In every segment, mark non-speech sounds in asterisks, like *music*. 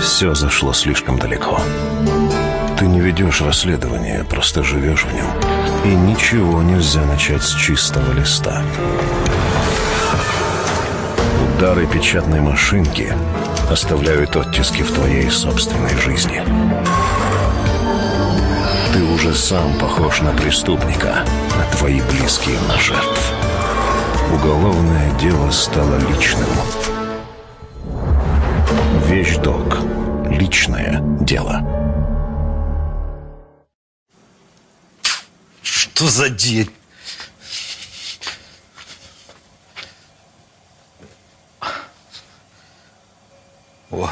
Все зашло слишком далеко. Ты не ведешь расследование, просто живешь в нем. И ничего нельзя начать с чистого листа. Удары печатной машинки оставляют оттиски в твоей собственной жизни. Ты уже сам похож на преступника, а твои близкие на жертв. Уголовное дело стало личным. Вещдок. Личное дело. Что за день? О,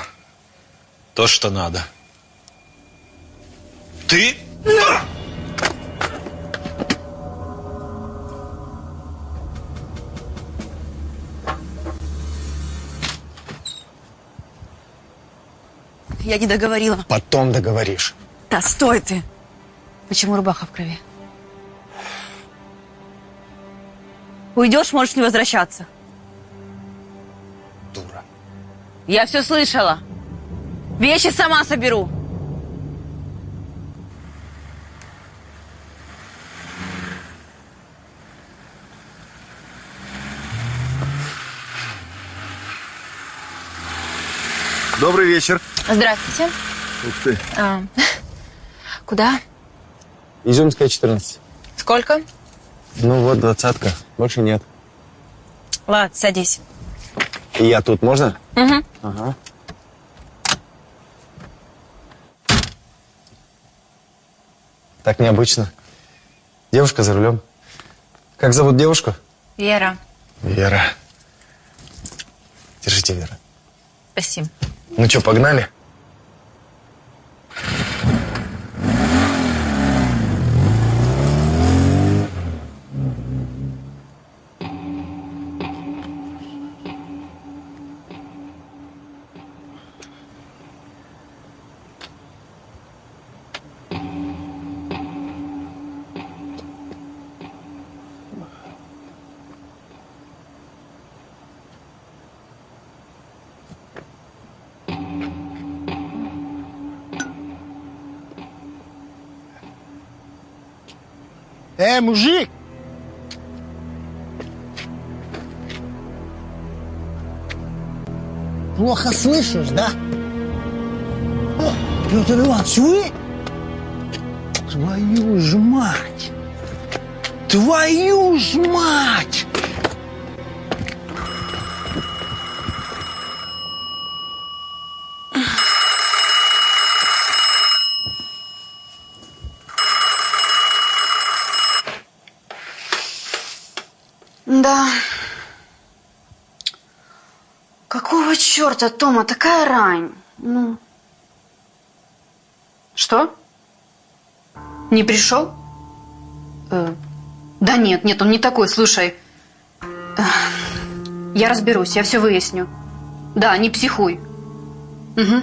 то, что надо. Ты? Я не договорила. Потом договоришь. Да стой ты! Почему рубаха в крови? Уйдешь, можешь не возвращаться. Дура. Я все слышала. Вещи сама соберу. Добрый вечер. Здравствуйте. Ух ты. А, *laughs* куда? Изюмская, 14. Сколько? Ну вот, двадцатка. Больше нет. Ладно, садись. И я тут, можно? Угу. Ага. Так необычно. Девушка за рулем. Как зовут девушку? Вера, Вера. Держите, Вера. спасибо. Ну что, погнали? Э, мужик! Плохо слышишь, да? О, Петр Иванович, вы? Твою ж мать! Твою ж мать! Да. Какого черта, Тома, такая рань? Ну. Что? Не пришел? Э, да нет, нет, он не такой, слушай. Э, Я разберусь, я все выясню. Да, не психуй. Угу.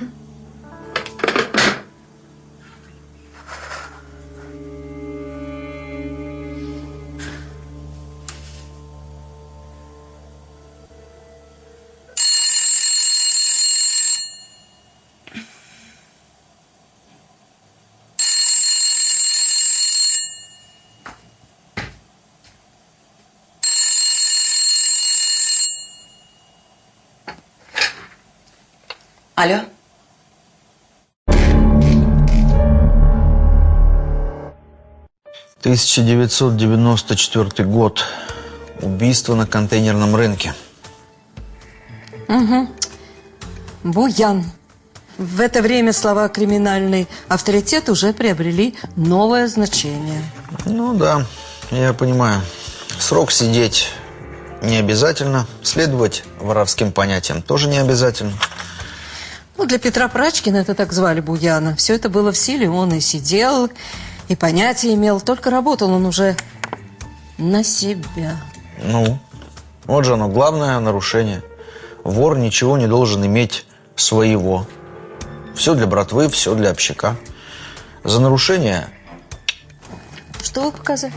1994 год. Убийство на контейнерном рынке. Угу. Буян. В это время слова «криминальный авторитет» уже приобрели новое значение. Ну да, я понимаю. Срок сидеть не обязательно. Следовать воровским понятиям тоже не обязательно. Ну, для Петра Прачкина, это так звали Буяна, все это было в силе, он и сидел и понятия имел. Только работал он уже на себя. Ну, вот же оно, главное нарушение. Вор ничего не должен иметь своего. Все для братвы, все для общака. За нарушение Что вы показали?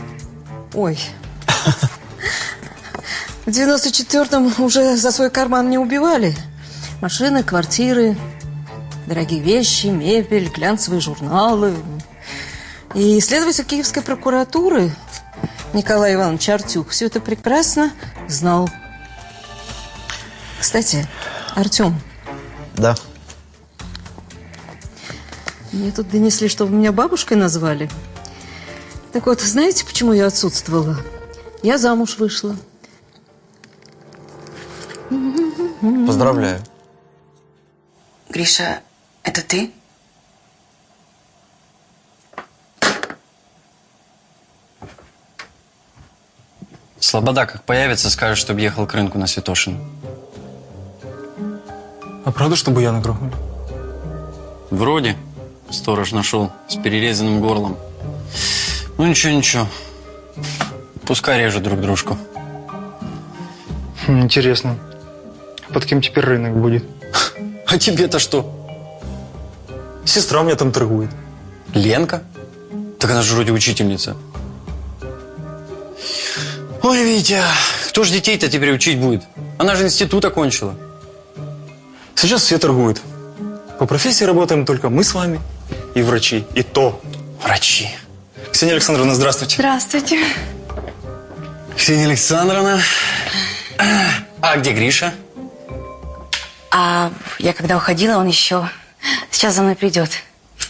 Ой. В 94-м уже за свой карман не убивали. Машины, квартиры, дорогие вещи, мебель, глянцевые журналы. И следователь Киевской прокуратуры Николай Иванович Артюх все это прекрасно знал. Кстати, Артем, Да. мне тут донесли, что вы меня бабушкой назвали. Так вот, знаете, почему я отсутствовала? Я замуж вышла. Поздравляю. Гриша, это ты? Слобода как появится, скажешь, чтобы ехал к рынку на Святошин. А правда, что Буяна грохнули? Вроде сторож нашел с перерезанным горлом. Ну ничего, ничего. Пускай режут друг дружку. Интересно, под кем теперь рынок будет? *laughs* А тебе-то что? Сестра у меня там торгует. Ленка? Так она же вроде учительница. Ой, Витя, кто ж детей-то теперь учить будет? Она же институт окончила. Сейчас все торгуют. По профессии работаем только мы с вами и врачи. И то. Врачи. Ксения Александровна, здравствуйте. Здравствуйте. Ксения Александровна. А где Гриша? А я когда уходила, он еще сейчас за мной придет.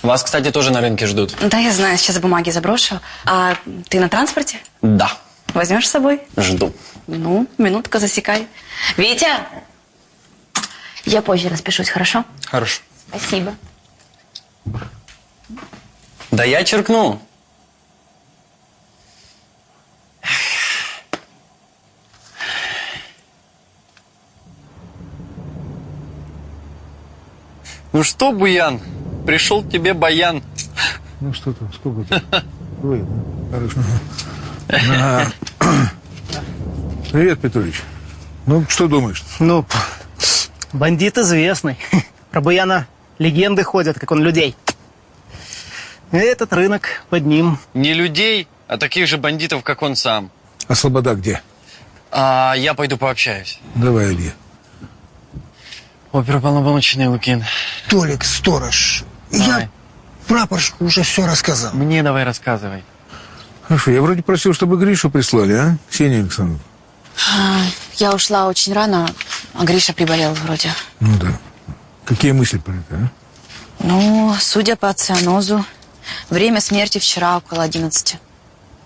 Вас, кстати, тоже на рынке ждут. Да, я знаю, сейчас бумаги заброшу. А ты на транспорте? Да, Возьмешь с собой? жду. Ну, минутка засекай. Витя! Я позже распишусь, хорошо? Хорошо. Спасибо. Да я черкну. Ну что, Буян, пришел к тебе Баян. Ну что там, сколько там? Двое, да? Хорошо. Привет, Петрович. Ну, что думаешь? Ну, бандит известный. Про Буяна легенды ходят, как он людей. И Этот рынок под ним. Не людей, а таких же бандитов, как он сам. А Слобода где? А я пойду пообщаюсь. Давай, Илья. Оперуполномоченный Лукин. Толик, сторож, Давай. я прапорщику уже все рассказал. Мне давай рассказывай. Хорошо, я вроде просил, чтобы Гришу прислали, а? Ксения Александровна. Я ушла очень рано, а Гриша приболел вроде. Ну да. Какие мысли про это, а? Ну, судя по цианозу, время смерти вчера около 11.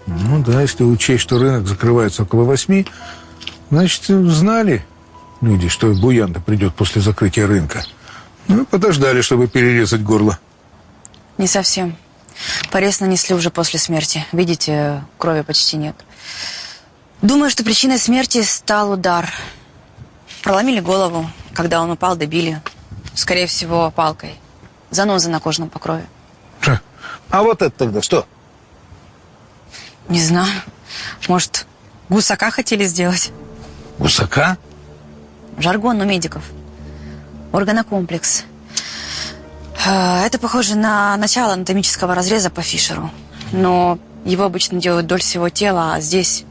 Ну да, если учесть, что рынок закрывается около восьми, значит, знали люди, что Буян-то придет после закрытия рынка. Ну, и подождали, чтобы перерезать горло. Не совсем. Порез нанесли уже после смерти. Видите, крови почти нет. Думаю, что причиной смерти стал удар. Проломили голову. Когда он упал, добили. Скорее всего, палкой. Заноза на кожном покрове. Ха. А вот это тогда что? Не знаю. Может, гусака хотели сделать? Гусака? Жаргон у медиков. Органокомплекс. А, Это похоже на начало анатомического разреза по Фишеру. Но его обычно делают вдоль всего тела, а здесь,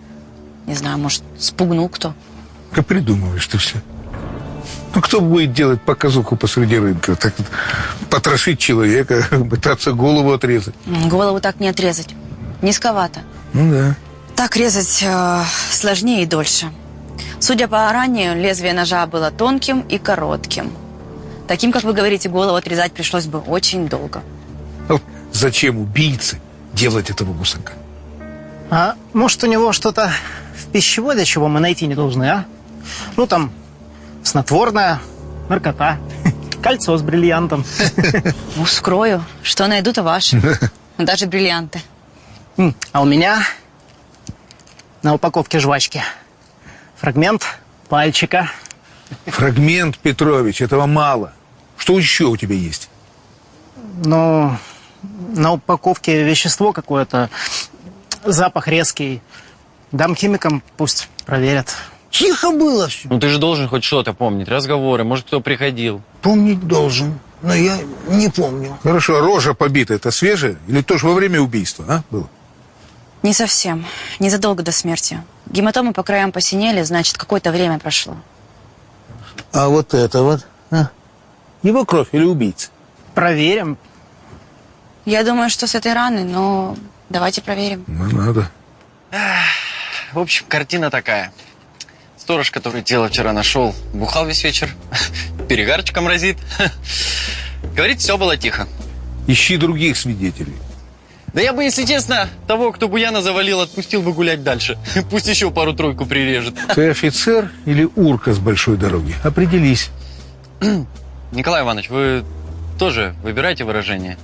не знаю, может, спугнул кто. Как придумываешь ты все. Ну, кто будет делать показуху посреди рынка? Так потрошить человека, *laughs* пытаться голову отрезать. Голову так не отрезать. Низковато. Ну да. Так резать э, сложнее и дольше. Судя по ранее, лезвие ножа было тонким и коротким. Таким, как вы говорите, голову отрезать пришлось бы очень долго. Ну, зачем убийце делать этого гусака? А может, у него что-то в пищеводе, чего мы найти не должны, а? Ну, там, снотворное, наркота, *laughs* кольцо с бриллиантом. Ну, скрою. Что найду, то ваше. *laughs* Даже бриллианты. А у меня на упаковке жвачки фрагмент пальчика. Фрагмент, Петрович, этого мало. Что еще у тебя есть? Ну, на упаковке вещество какое-то, запах резкий. Дам химикам, пусть проверят. Тихо было все. Ну ты же должен хоть что-то помнить. Разговоры, может, кто приходил. Помнить должен, но я не помню. Хорошо, рожа побита, это свежая? Или тоже во время убийства, а, было? Не совсем. Незадолго до смерти. Гематомы по краям посинели, значит, какое-то время прошло. А вот это вот, а? Его кровь или убийца? Проверим. Я думаю, что с этой раной, но давайте проверим. Ну, надо. В общем, картина такая. Сторож, который тело вчера нашел, бухал весь вечер, *laughs* перегарчиком разит. *laughs* Говорит, все было тихо. Ищи других свидетелей. Да я бы, если честно, того, кто Буяна завалил, отпустил бы гулять дальше. *laughs* Пусть еще пару-тройку прирежет. Ты офицер или урка с большой дороги? Определись. *clears throat* Николай Иванович, вы тоже выбирайте выражение.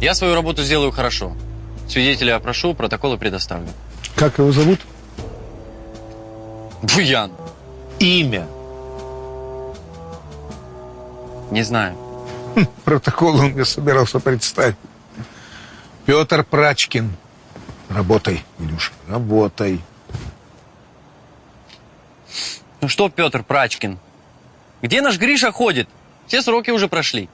Я свою работу сделаю хорошо. Свидетеля опрошу, протоколы предоставлю. Как его зовут? Буян. Имя. Не знаю. Протокол он мне собирался представить. Петр Прачкин. Работай, Илюша, работай. Ну что, Петр Прачкин? Где наш Гриша ходит? Все сроки уже прошли.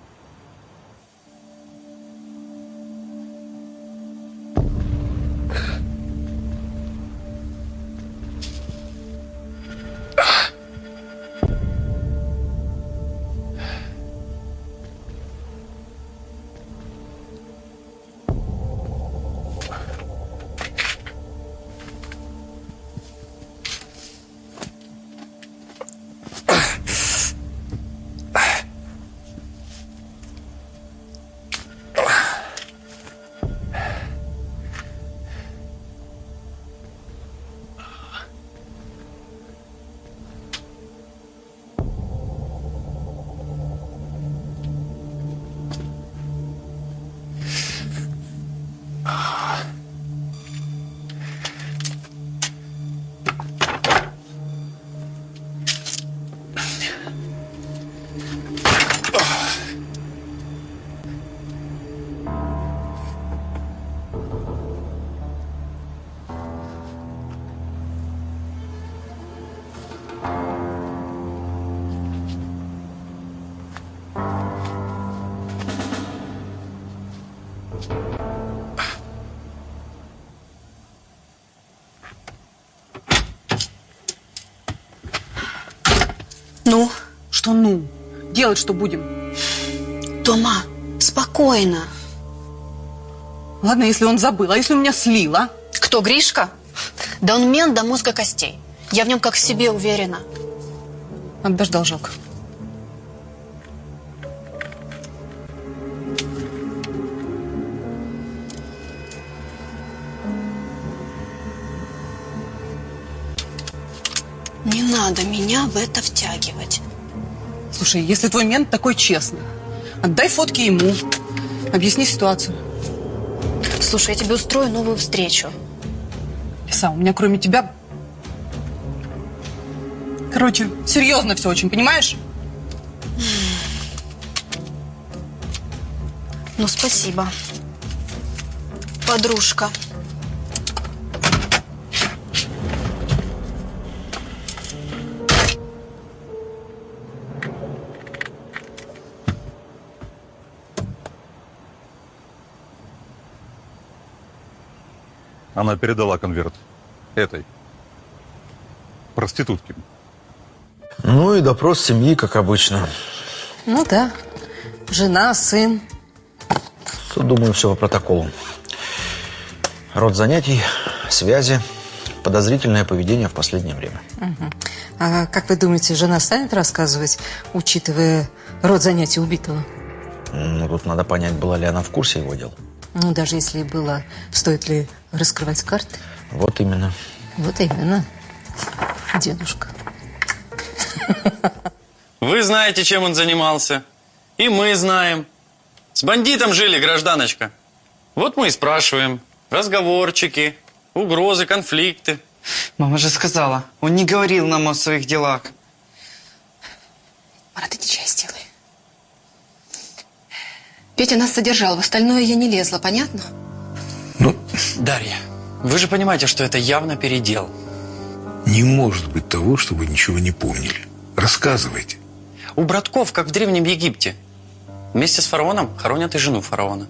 Делать что будем? Тома, спокойно. Ладно, если он забыл, а если у меня слил, а? Кто, Гришка? Да он мент до мозга костей. Я в нем как в себе уверена. Отдашь должок. Не надо меня в это втягивать. Слушай, если твой мент такой честный, отдай фотки ему, объясни ситуацию. Слушай, я тебе устрою новую встречу. Лиса, у меня кроме тебя... Короче, серьезно все очень, понимаешь? Ну, спасибо. Подружка. Она передала конверт этой проститутке. Ну и допрос семьи, как обычно. Ну да. Жена, сын. Тут, думаю, все по протоколу. Род занятий, связи, подозрительное поведение в последнее время. Мгм. А как вы думаете, жена станет рассказывать, учитывая род занятий убитого? Ну, тут надо понять, была ли она в курсе его дел. Ну, даже если и была, стоит ли раскрывать карты? Вот именно. Вот именно. Дедушка. Вы знаете, чем он занимался. И мы знаем. С бандитом жили, гражданочка. Вот мы и спрашиваем. Разговорчики, угрозы, конфликты. Мама же сказала, он не говорил нам о своих делах. Марат, иди чай сделай. Петя нас содержал, в остальное я не лезла, понятно? Дарья, вы же понимаете, что это явно передел. Не может быть того, чтобы вы ничего не помнили. Рассказывайте. У братков, как в Древнем Египте. Вместе с фараоном хоронят и жену фараона.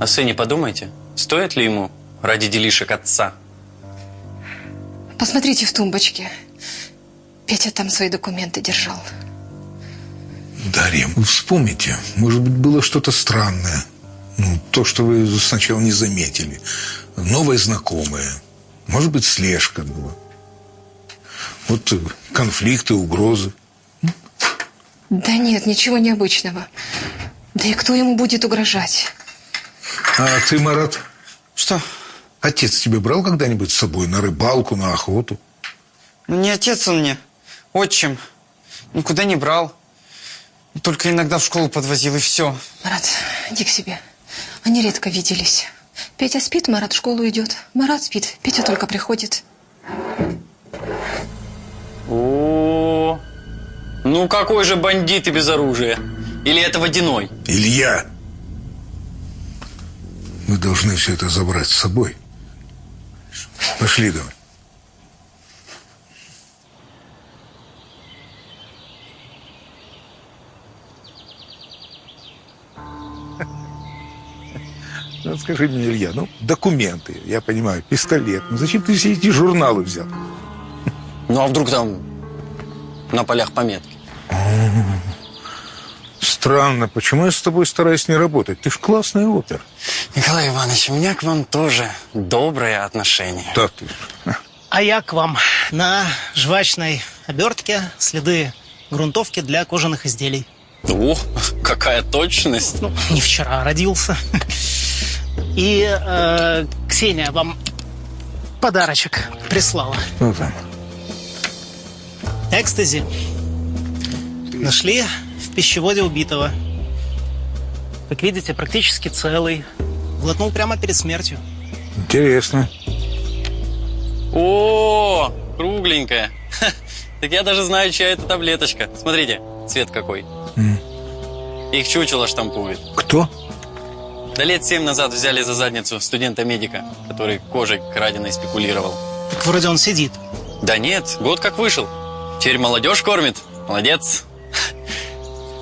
О сыне подумайте, стоит ли ему ради делишек отца. Посмотрите в тумбочке. Петя там свои документы держал. Дарья, вы вспомните, может быть, было что-то странное. Ну, то, что вы сначала не заметили. Новое знакомое. Может быть, слежка была. Вот э, конфликты, угрозы. Да нет, ничего необычного. Да и кто ему будет угрожать? А ты, Марат? Что? Отец тебя брал когда-нибудь с собой на рыбалку, на охоту? Ну не отец он мне, отчим. Никуда не брал. Только иногда в школу подвозил, и все. Марат, иди к себе. Они редко виделись. Петя спит, Марат в школу идет. Марат спит, Петя только приходит. О, ну какой же бандит и без оружия? Или это водяной? Илья! Мы должны все это забрать с собой. Пошли давай. Скажи мне, Илья, ну, документы, я понимаю, пистолет. Ну, зачем ты все эти журналы взял? Ну а вдруг там на полях пометки? Странно, почему я с тобой стараюсь не работать? Ты ж классный опер. Николай Иванович, у меня к вам тоже доброе отношение. Да ты А я к вам. На жвачной обертке следы грунтовки для кожаных изделий. О, какая точность. Ну, не вчера родился. И э, Ксения вам подарочек прислала. Ну, там. Экстази. Нашли в пищеводе убитого. Как видите, практически целый. Глотнул прямо перед смертью. Интересно. О, кругленькая. Ха, Так я даже знаю, чья это таблеточка. Смотрите, цвет какой. Их чучело штампует. Кто? Да лет семь назад взяли за задницу студента-медика, который кожей краденой спекулировал. Так вроде он сидит. Да нет, год как вышел. Теперь молодежь кормит. Молодец.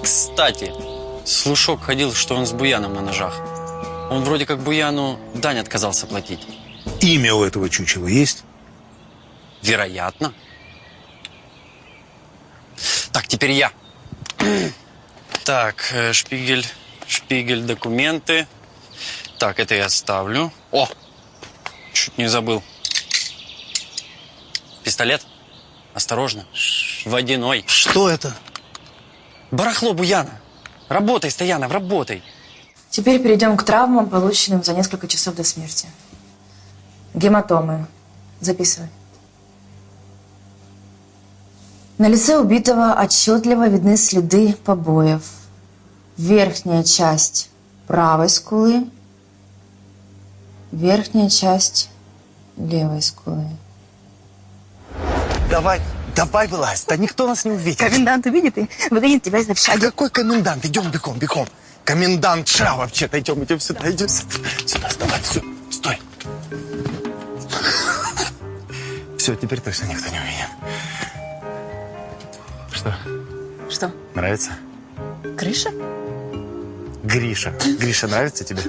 Кстати, слушок ходил, что он с Буяном на ножах. Он вроде как Буяну дань отказался платить. Имя у этого чучела есть? Вероятно. Так, теперь я. *clears throat* Так, э, шпигель, шпигель, документы. Так, это я оставлю. О, чуть не забыл. Пистолет. Осторожно. Водяной. Что это? Барахло Буяна. Работай, Стоянов, работай. Теперь перейдем к травмам, полученным за несколько часов до смерти. Гематомы. Записывай. На лице убитого отчетливо видны следы побоев. Верхняя часть правой скулы, верхняя часть левой скулы. Давай, давай вылазь, да никто нас не увидит. Комендант увидит и выгонит тебя из общаги. Какой комендант? Идем бегом, бегом. Комендант ша вообще-то. Идем, идем сюда, идем сюда. Сюда, давай, все, стой. Все, теперь точно никто не увидит. Что, Что? нравится? Крыша? Гриша. Гриша нравится тебе?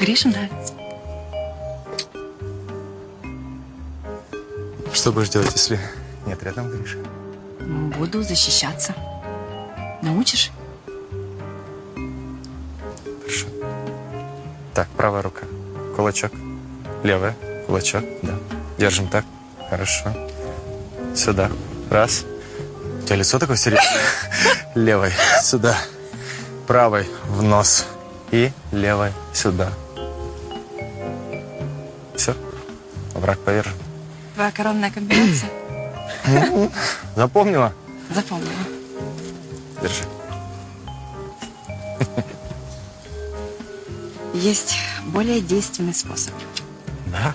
Гриша нравится. Что будешь делать, если нет рядом Гриша? Буду защищаться. Научишь? Хорошо. Так, правая рука. Кулачок. Левая. Кулачок. Да. Держим так. Хорошо. Сюда. Раз. У тебя лицо такое серьезное. *laughs* Левой. Сюда. Правой в нос. И левой сюда. Все. Враг повержен. Твоя коронная комбинация? *laughs* Запомнила? Запомнила. Держи. Есть более действенный способ. Да?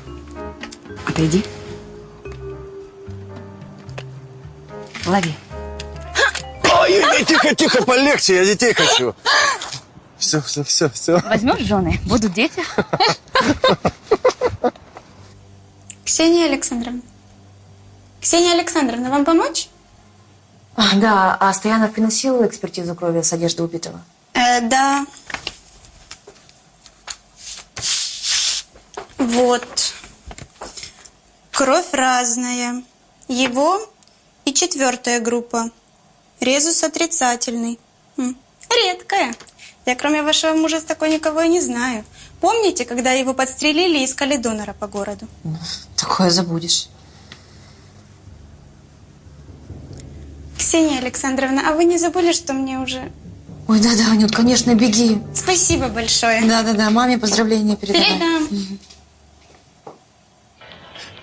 Отойди. Лови. Ой, тихо, тихо, полегче, я детей хочу. Все, все, все, все. Возьмешь жены, будут дети. *laughs* Ксения Александровна. Ксения Александровна, вам помочь? А, да, а Стоянов приносил экспертизу крови с одежды убитого? Э, да. Вот. Кровь разная. Его и четвертая группа. Резус отрицательный. Редкая. Я кроме вашего мужа с такой никого и не знаю. Помните, когда его подстрелили и искали донора по городу? Такое забудешь. Ксения Александровна, а вы не забыли, что мне уже... Ой, да-да, Анют, конечно, беги. Спасибо большое. Да-да-да, маме поздравления передавай. Передам.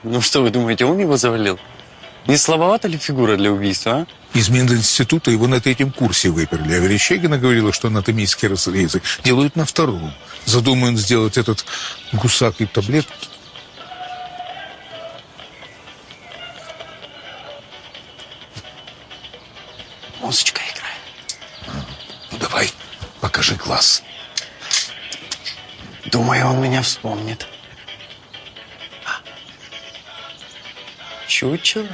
Ну что вы думаете, он его завалил? Не слабовата ли фигура для убийства, а? Из Мининститута его на третьем курсе выперли, а Верещагина говорила, что анатомические разрезы делают на втором. Задуман сделать этот гусак и таблетки. Музычка играет. Ну давай, покажи глаз. Думаю, он меня вспомнит. Чучело.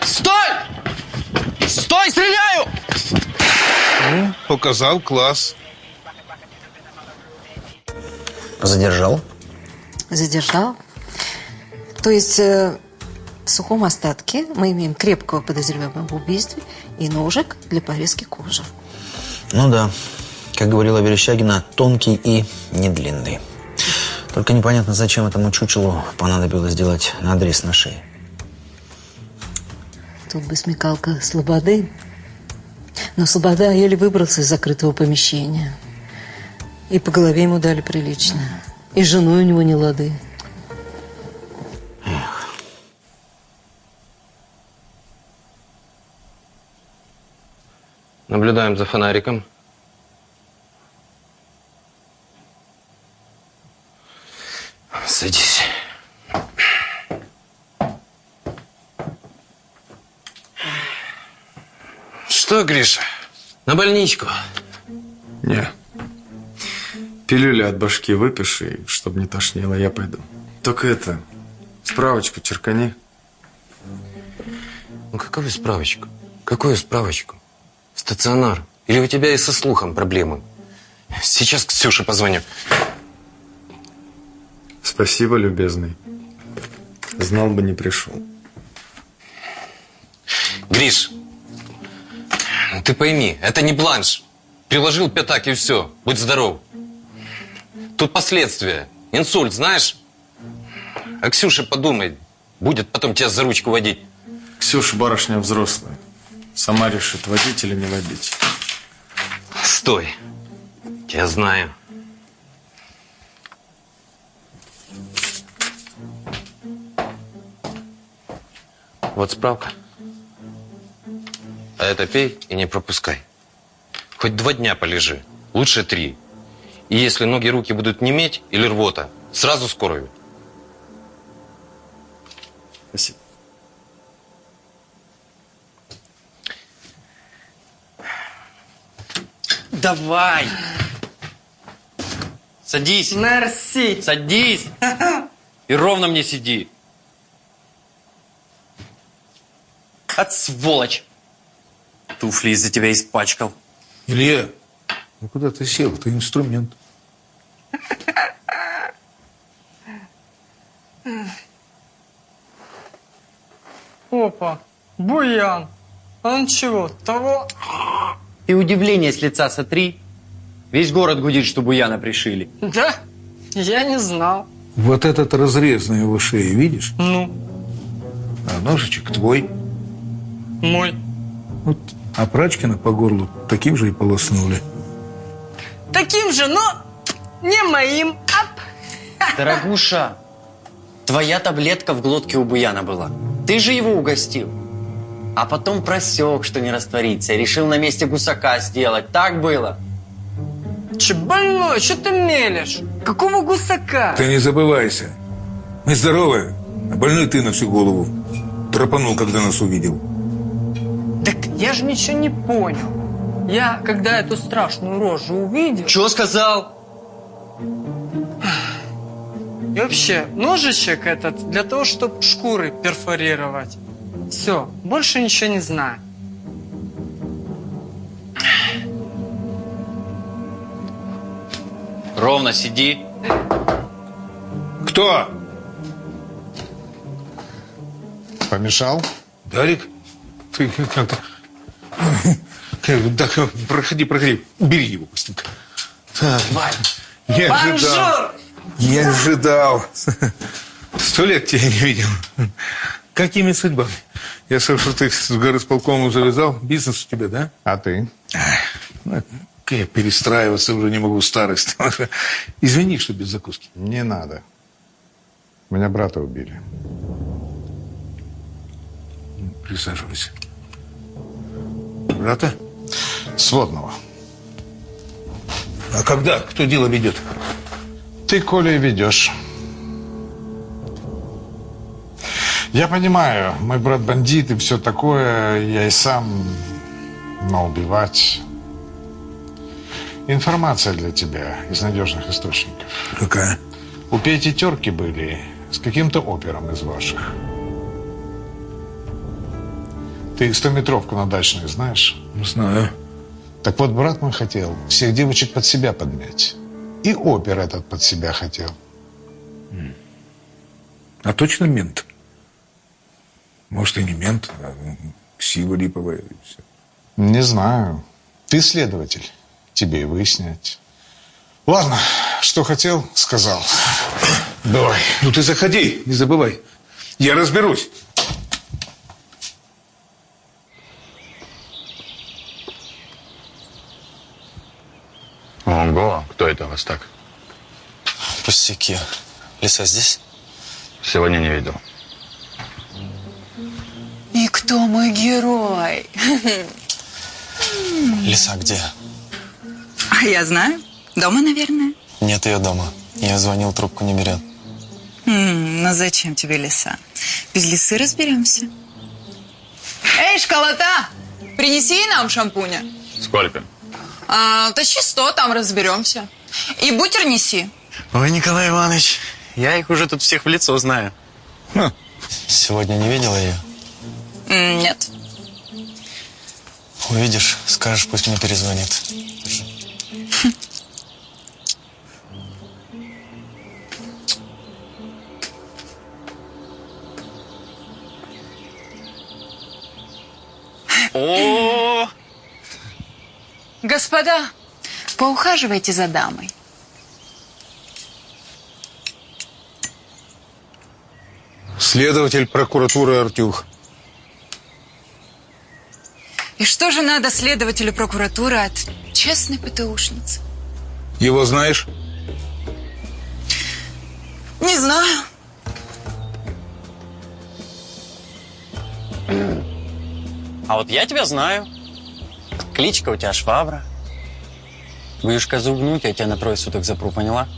Стой! Стой, стреляю! Ну, показал класс. Задержал? Задержал. То есть э, в сухом остатке мы имеем крепкого подозреваемого в убийстве и ножик для порезки кожи. Ну да. Как говорила Верещагина, тонкий и недлинный. Только непонятно, зачем этому чучелу понадобилось делать надрез на шее. Тут бы смекалка Слободы. Но Слобода еле выбрался из закрытого помещения. И по голове ему дали прилично. И женой у него не лады. Наблюдаем за фонариком. Садись. Что, Гриша, на больничку? Не. Пилюли от башки выпиши, чтобы не тошнило, я пойду. Только это, справочку черкани. Ну, какую справочку? Какую справочку? Стационар. Или у тебя и со слухом проблемы? Сейчас Ксюше позвоню. Спасибо, любезный. Знал бы, не пришел. Гриш, ты пойми, это не бланш. Приложил пятак и все. Будь здоров. Тут последствия. Инсульт, знаешь? А Ксюша подумай, будет потом тебя за ручку водить. Ксюша барышня взрослая. Сама решит, водить или не водить. Стой. Я знаю. Вот справка. А это пей и не пропускай. Хоть два дня полежи, лучше три. И если ноги руки будут неметь или рвота, сразу скорую. Давай. Садись. Мерси. Садись. И ровно мне сиди. От сволочь. Туфли из-за тебя испачкал. Илья, ну куда ты сел? Ты инструмент. Опа, буян. А он чего, того? И удивление с лица сотри. Весь город гудит, что Буяна пришили. Да? Я не знал. Вот этот разрез на его шее, видишь? Ну, А ножичек твой. мой. Вот, а Прачкина по горлу таким же и полоснули. Таким же, но не моим. Дорогуша, твоя таблетка в глотке у Буяна была. Ты же его угостил. А потом просек, что не растворится, и решил на месте гусака сделать. Так было? Че больной, что ты мелешь? Какого гусака? Ты не забывайся. Мы здоровы, а больной ты на всю голову. Тропанул, когда нас увидел. Так я же ничего не понял. Я, когда эту страшную рожу увидел... Чего сказал? И вообще, ножичек этот для того, чтобы шкуры перфорировать. Все, больше ничего не знаю. Ровно сиди. Кто? Помешал? Дарик? Ты как-то... Как- Так, проходи, проходи. Бери его быстренько. Так, Не ожидал. Не ожидал. Сто лет тебя не видел. Какими судьбами? Я слышал, ты с горы с полком завязал. Бизнес у тебя, да? А ты? Ну, Я перестраиваться уже не могу, старость. *laughs* Извини, что без закуски. Не надо. Меня брата убили. Присаживайся. Брата? Сводного. А когда? Кто дело ведет? Ты, Коля, и ведешь. Я понимаю, мой брат бандит и все такое, я и сам, но убивать... Информация для тебя из надежных источников. Какая? У Пети терки были с каким-то опером из ваших. Ты стометровку на дачной знаешь? Знаю. Так вот, брат мой хотел всех девочек под себя подмять. И опер этот под себя хотел. А точно мент? Может, и не мент, а ксива липовая. и всё. Не знаю. Ты следователь. Тебе и выяснять. Ладно, что хотел, сказал. Давай. Ну ты заходи, не забывай. Я разберусь. Ого, кто это у вас так? Пустяки. Лиса здесь? Сегодня не видел. Кто мой герой? Лиса где? А я знаю. Дома, наверное. Нет ее дома. Я звонил, трубку не берет. М, ну зачем тебе лиса? Без лисы разберемся. Эй, школота! Принеси нам шампуня. Сколько? А, тащи сто, там разберемся. И бутер неси. Ой, Николай Иванович, я их уже тут всех в лицо знаю. Сегодня не видела ее? Нет. Увидишь, скажешь, пусть мне перезвонит. О, Господа, поухаживайте за дамой. Следователь прокуратуры Артюх. И что же надо следователю прокуратуры от честной ПТУшницы? Его знаешь? Не знаю. А вот я тебя знаю. Кличка у тебя Швабра. Будешь козу гнуть, я тебя на трое суток запру, поняла?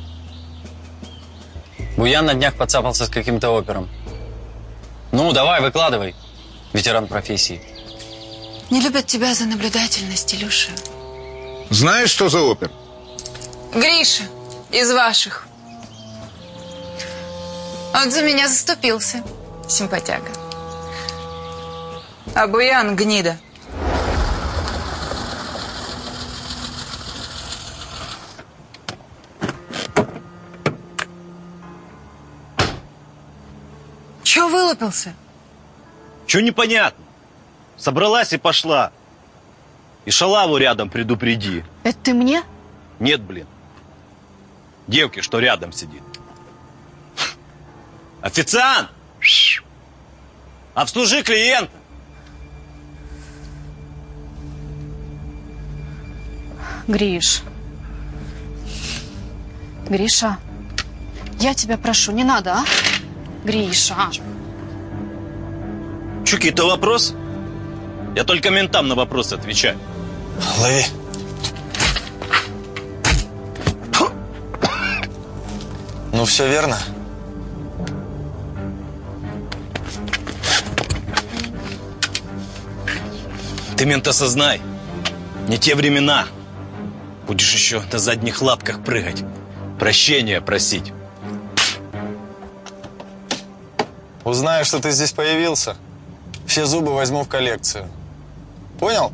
Буян на днях подцапался с каким-то опером. Ну, давай, выкладывай, ветеран профессии. Не любят тебя за наблюдательность, Илюша. Знаешь, что за опер? Гриша, из ваших. Он за меня заступился, симпатяга. А Буян гнида. Чего вылупился? Че непонятно? Собралась и пошла. И шалаву рядом предупреди. Это ты мне? Нет, блин. Девки, что рядом сидит. Официант! Обслужи клиента. Гриш. Гриша, я тебя прошу, не надо, а? Гриша. Че, какие-то вопросы? Я только ментам на вопросы отвечаю. Лови. Ну, все верно. Ты мент осознай. Не те времена. Будешь еще на задних лапках прыгать. Прощения просить. Узнаю, что ты здесь появился. Все зубы возьму в коллекцию. Понял?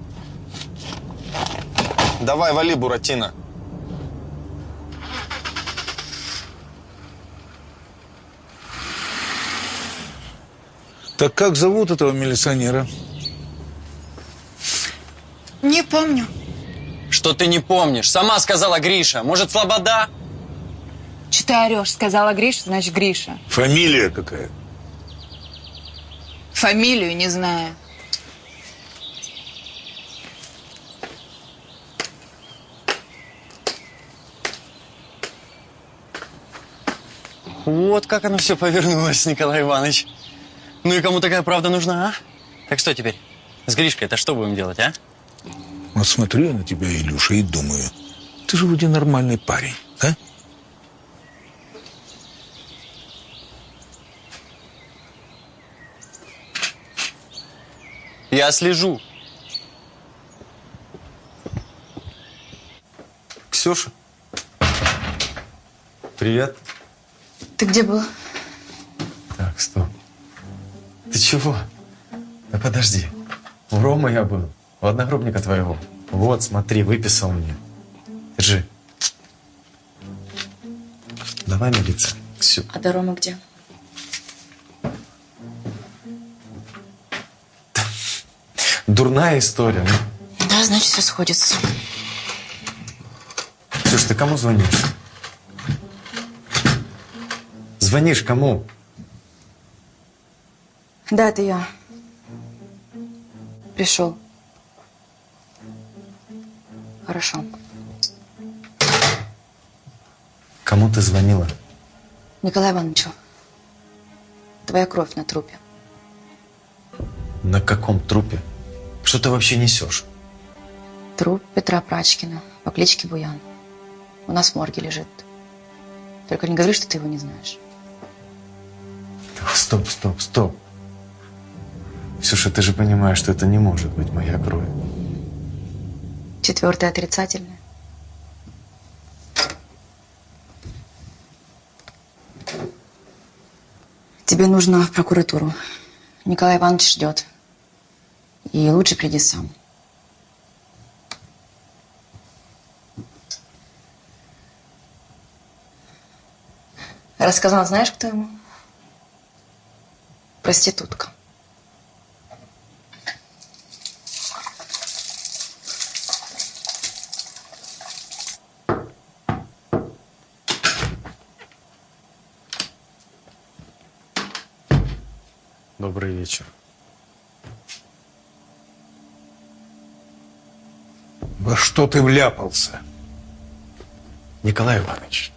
Давай, вали, Буратино. Так как зовут этого милиционера? Не помню. Что ты не помнишь? Сама сказала Гриша. Может, Слобода? Че ты орешь? Сказала Гриша, значит Гриша. Фамилия какая? Фамилию не знаю. Вот как оно все повернулось, Николай Иванович. Ну и кому такая правда нужна, а? Так что теперь? С Гришкой это что будем делать, а? Вот смотрю я на тебя, Илюша, и думаю, ты же вроде нормальный парень, а? Я слежу. Ксюша. Привет. Ты где был? Так, стоп. Ты чего? Да подожди. У Ромы я был. У одногруппника твоего. Вот, смотри, выписал мне. Держи. Давай милиция. Ксю. А до Ромы где? *laughs* Дурная история. Ну. Да, значит, все сходится. Ксюш, ты кому звонишь? Звонишь кому? Да, это я. Пришел. Хорошо. Кому ты звонила? Николай Ивановичу, твоя кровь на трупе. На каком трупе? Что ты вообще несешь? Труп Петра Прачкина по кличке Буян. У нас в морге лежит. Только не говори, что ты его не знаешь. Так, Стоп, стоп, стоп. Ксюша, ты же понимаешь, что это не может быть моя кровь. Четвертое отрицательное. Тебе нужно в прокуратуру. Николай Иванович ждет. И лучше приди сам. Рассказал, знаешь, кто ему? Проститутка. Добрый вечер. Во что ты вляпался? Николай Иванович,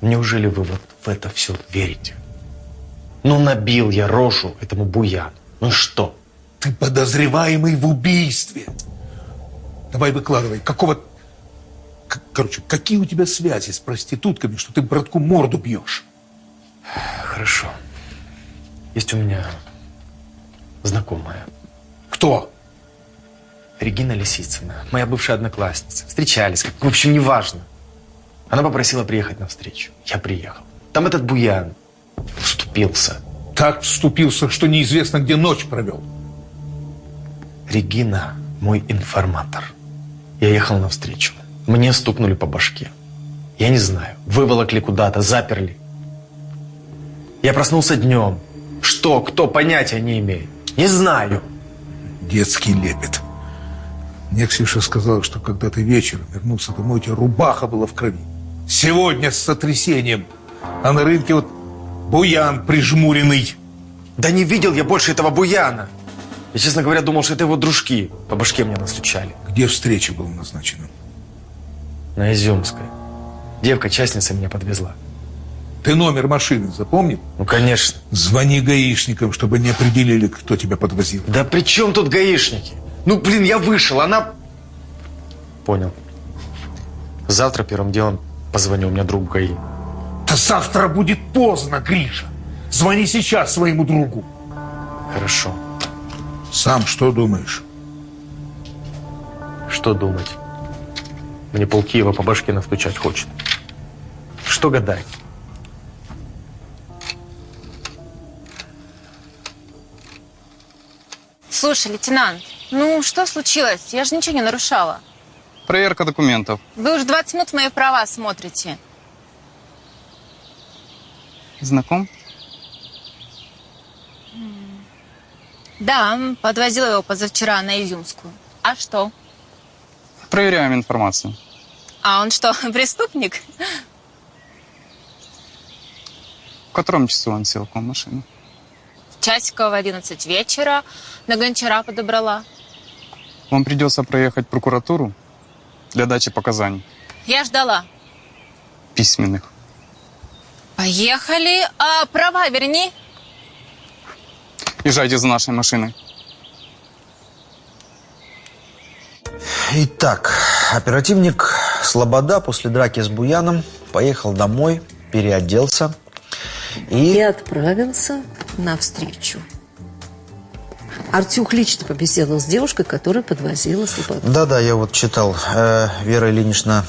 неужели вы вот в это все верите? Ну, набил я рожу этому буяну. Ну что? Ты подозреваемый в убийстве. Давай выкладывай, какого... Короче, какие у тебя связи с проститутками, что ты братку морду бьешь? Хорошо. Есть у меня знакомая. Кто? Регина Лисицына, моя бывшая одноклассница. Встречались, как, в общем, неважно. Она попросила приехать на встречу. Я приехал. Там этот буян вступился. Так вступился, что неизвестно, где ночь провел. Регина мой информатор. Я ехал на встречу. Мне стукнули по башке. Я не знаю, выволокли куда-то, заперли. Я проснулся днем. Что, кто, понятия не имеет. Не знаю. Детский лепет. Мне Ксюша сказала, что когда ты вечером вернулся домой, у тебя рубаха была в крови. Сегодня с сотрясением. А на рынке вот буян прижмуренный. Да не видел я больше этого буяна. Я, честно говоря, думал, что это его дружки. По башке мне настучали. Где встреча была назначена? На Изюмской. Девка-частница меня подвезла. Ты номер машины запомнил? Ну, конечно. Звони гаишникам, чтобы они определили, кто тебя подвозил. Да при чем тут гаишники? Ну, блин, я вышел, она... Понял. Завтра первым делом позвоню, у меня друг ГАИ. Да завтра будет поздно, Гриша. Звони сейчас своему другу. Хорошо. Сам что думаешь? Что думать? Мне полкиева по башке настучать хочет. Что гадать? Слушай, лейтенант, ну что случилось? Я же ничего не нарушала. Проверка документов. Вы уже 20 минут мои права смотрите. Знаком? Да, подвозила его позавчера на Изюмскую. А что? Проверяем информацию. А он что, *laughs* преступник? В котором часу он сел в машину? Часиков в 11 вечера на гончара подобрала. Вам придется проехать в прокуратуру для дачи показаний Я ждала. письменных. Поехали. А права верни. Езжайте за нашей машиной. Итак, оперативник Слобода после драки с Буяном поехал домой, переоделся и... И отправился навстречу. Артюх лично побеседовал с девушкой, которая подвозила Слободу. Да-да, я вот читал. Э, Вера Ильинична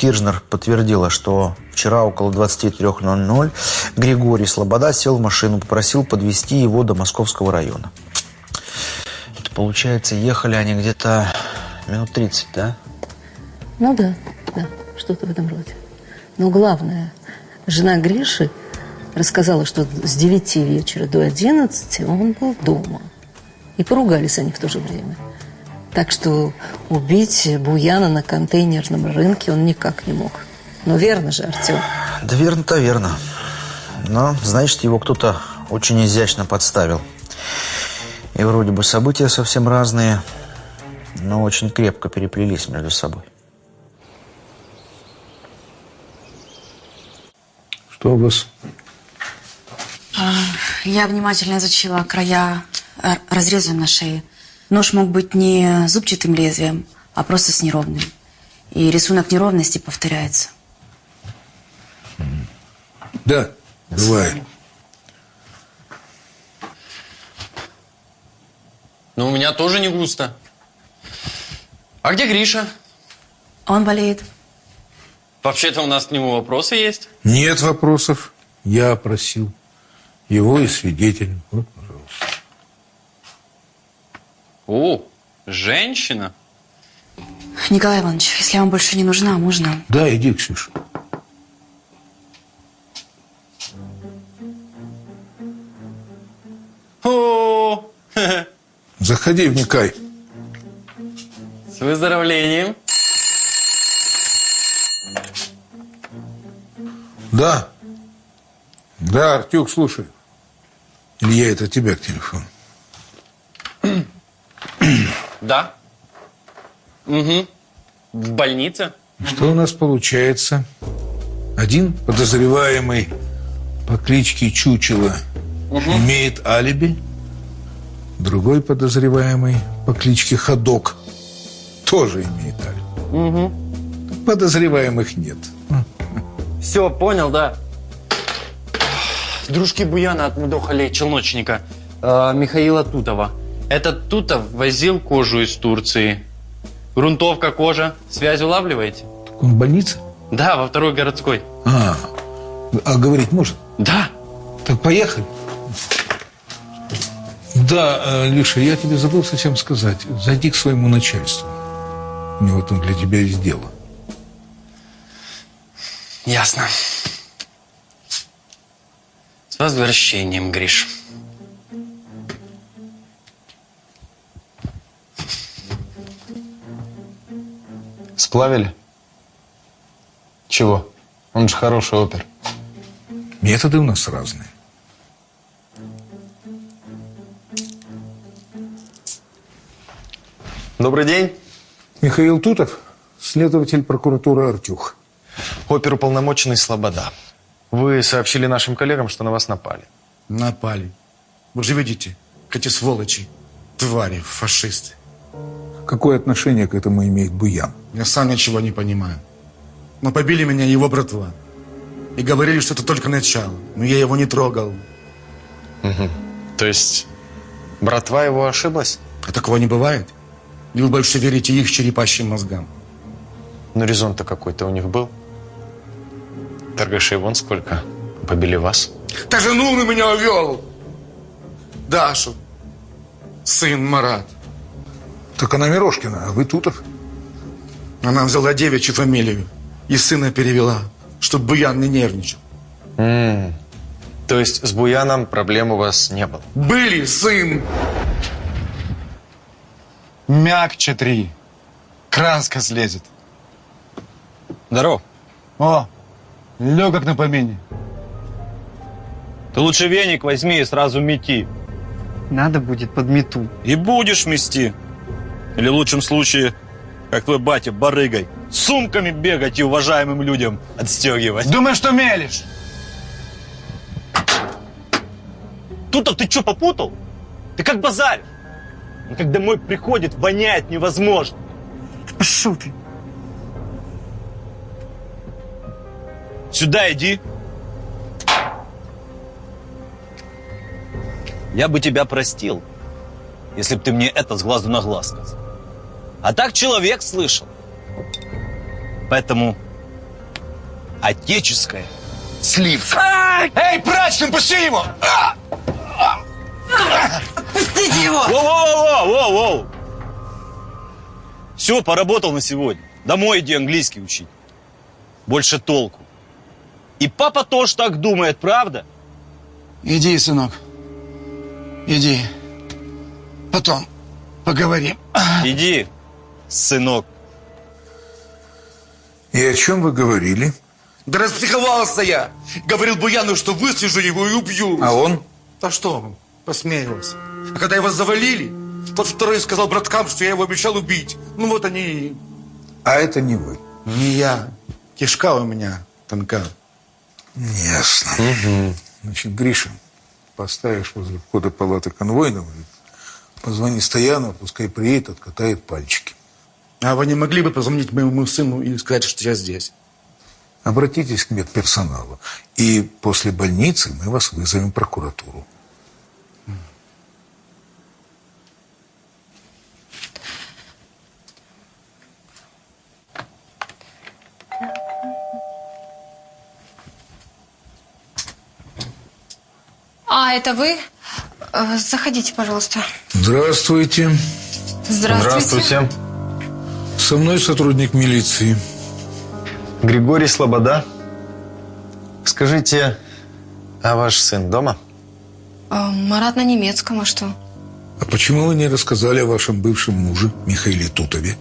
Киржнер подтвердила, что вчера около 23.00 Григорий Слобода сел в машину, попросил подвести его до Московского района. Это получается, ехали они где-то минут 30, да? Ну да, да, что-то в этом роде. Но главное, жена Гриши рассказала, что с 9 вечера до 11 он был дома. И поругались они в то же время. Так что убить Буяна на контейнерном рынке он никак не мог. Но верно же, Артем? Да верно-то верно. Но, значит, его кто-то очень изящно подставил. И вроде бы события совсем разные, но очень крепко переплелись между собой. Что у вас? А, Я внимательно изучила края разреза на шее. Нож мог быть не зубчатым лезвием, а просто с неровным. И рисунок неровности повторяется. Да, бывает. Ну, у меня тоже не густо. А где Гриша? Он болеет. Вообще-то у нас к нему вопросы есть. Нет вопросов. Я опросил. Его и свидетель. Вот. О, женщина. Николай Иванович, если я вам больше не нужна, можно... Да, иди, Ксюша. О, *laughs* Заходи, вникай. с выздоровлением. Да. Да, Артюк, слушай. Илья, это тебя к телефону. *clears throat* Да. Угу. В больнице? Что у нас получается? Один подозреваемый по кличке Чучело имеет алиби. Другой подозреваемый по кличке Ходок тоже имеет алиби. Угу. Подозреваемых нет. Все, понял, да. Дружки Буяна отмудохали челночника э, Михаила Тутова. Этот Тутов возил кожу из Турции. Грунтовка кожа. Связь улавливаете? Он в больнице? Да, во второй городской. А, а говорить может? Да. Так поехали. Да, э, Леша, я тебе забыл совсем сказать. Зайди к своему начальству. У него там для тебя есть дело. Ясно. С возвращением, Гриш. Сплавили? Чего? Он же хороший опер. Методы у нас разные. Добрый день. Михаил Тутов, следователь прокуратуры Артюх. Оперуполномоченный Слобода. Вы сообщили нашим коллегам, что на вас напали. Напали. Вы же видите, эти сволочи, твари, фашисты. Какое отношение к этому имеет Буян? Я сам ничего не понимаю. Но побили меня его братва. И говорили, что это только начало. Но я его не трогал. Мгм. То есть, братва его ошиблась? А такого не бывает? Или вы больше верите их черепащим мозгам? Ну, резон-то какой-то у них был. Торгашей вон сколько. Побили вас. Ты жену на меня увел! Дашу. сын Марат. Так она Мирошкина, а вы Тутов? Она взяла девичью фамилию и сына перевела, чтобы Буян не нервничал. М, То есть с Буяном проблем у вас не было? Были, сын! Мягче три. Краска слезет. Здоров. О, легок на помине. Ты лучше веник возьми и сразу мети. Надо будет под мету. И будешь мести. Или в лучшем случае, как твой батя, барыгой, сумками бегать и уважаемым людям отстегивать. Думаешь, что мелешь? Тутов, ты что, попутал? Ты как базарь. Он как домой приходит, воняет невозможно. Пошел ты. Сюда иди. Я бы тебя простил, если бы ты мне это с глазу на глаз сказал. А так человек слышал. Поэтому отеческая сливка. Эй, прачкин, пусти его! Пустите его! Воу-воу-воу-воу! Все, поработал на сегодня. Домой иди английский учить. Больше толку. И папа тоже так думает, правда? Иди, сынок. Иди. Потом поговорим. Иди, сынок. И о чем вы говорили? Да распсиховался я! Говорил Буяну, что выслежу его и убью. А он? А что он? Посмеялся. А когда его завалили, тот второй сказал браткам, что я его обещал убить. Ну вот они... и- А это не вы. Не я. Кишка у меня тонка. Ясно. Значит, Гриша, поставишь возле входа палаты конвойного, и позвони Стояну, пускай приедет, откатает пальчики. А вы не могли бы позвонить моему сыну и сказать, что я здесь? Обратитесь к медперсоналу, и после больницы мы вас вызовем в прокуратуру. А, это вы? Э, Заходите, пожалуйста. Здравствуйте. Здравствуйте. Со мной сотрудник милиции. Григорий Слобода. Скажите, а ваш сын дома? Э, Марат на немецком, а что? А почему вы не рассказали о вашем бывшем муже, Михаиле Тутове?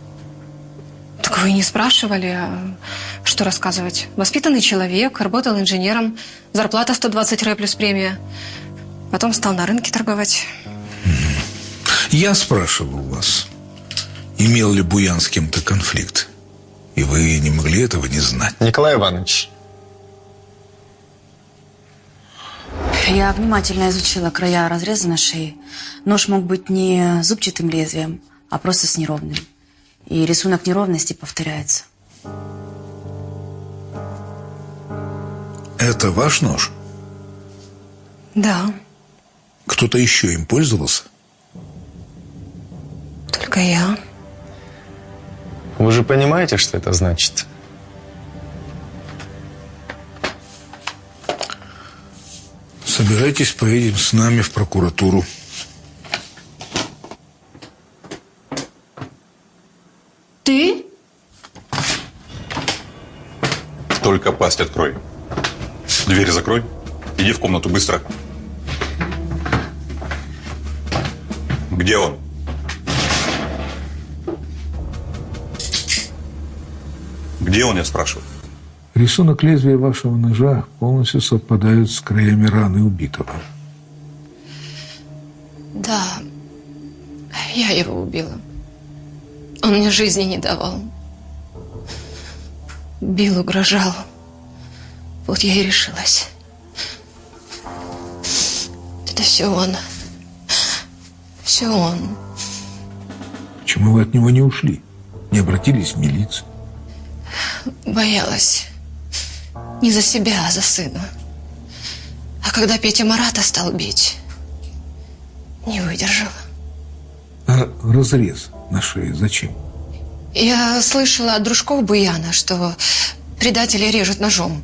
Так вы не спрашивали, а что рассказывать. Воспитанный человек, работал инженером, зарплата 120 рэ плюс премия. Потом стал на рынке торговать. Я спрашивал вас, имел ли Буян с кем-то конфликт. И вы не могли этого не знать. Николай Иванович, Я внимательно изучила края разреза на шее. Нож мог быть не зубчатым лезвием, а просто с неровным. И рисунок неровности повторяется. Это ваш нож? Да, Кто-то еще им пользовался? только я. вы же понимаете, что это значит? Собирайтесь, поедем с нами в прокуратуру. Ты? Только пасть открой. Дверь закрой. Иди в комнату быстро. Где он? Где он, я спрашиваю? Рисунок лезвия вашего ножа полностью совпадает с краями раны убитого. Да, я его убила. Он мне жизни не давал. Бил, угрожал. Вот я и решилась. Это все он. Все он. Почему вы от него не ушли? Не обратились в милицию? Боялась. Не за себя, а за сына. А когда Петя Марата стал бить, не выдержала. А разрез на шее зачем? Я слышала от дружков Буяна, что предатели режут ножом.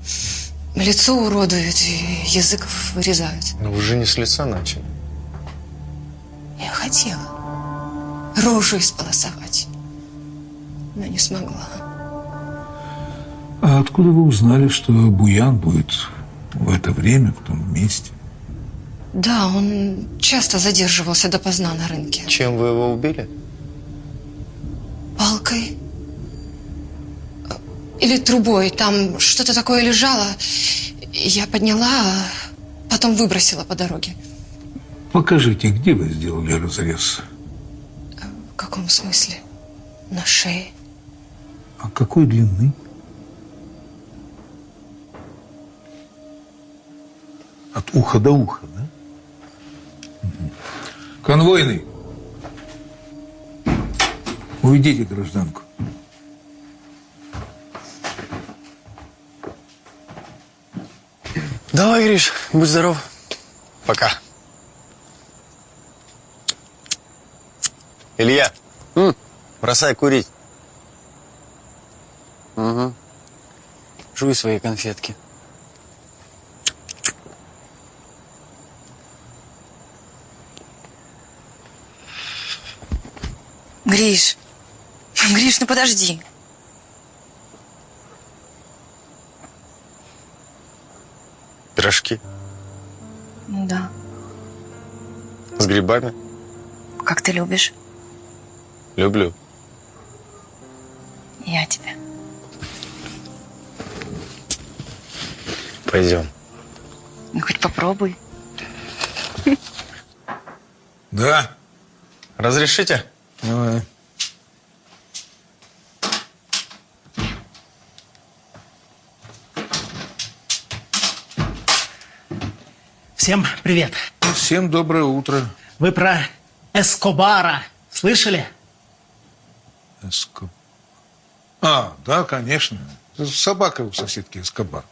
Лицо уродуют и язык вырезают. Ну, вы же не с лица начали. Я хотела. рожу исполосовать. Но не смогла. А откуда вы узнали, что Буян будет в это время, в том месте? Да, он часто задерживался допоздна на рынке. Чем вы его убили? Палкой. Или трубой. Там что-то такое лежало. Я подняла, а потом выбросила по дороге. Покажите, где вы сделали разрез? В каком смысле? На шее. А какой длины? От уха до уха, да? Мгм. Конвойный, уведите гражданку. Давай, Гриш, будь здоров. Пока. Илья, бросай курить. Угу. Жуй свои конфетки. Гриш, Гриш, ну подожди. Пирожки Да, с грибами. как ты любишь. Люблю. Я тебя. Пойдем. Ну, хоть попробуй. Да. Разрешите? Давай. Всем привет. Всем доброе утро. Вы про Эскобара слышали? Эскоб... А, да, конечно. Собака у соседки Эскобар.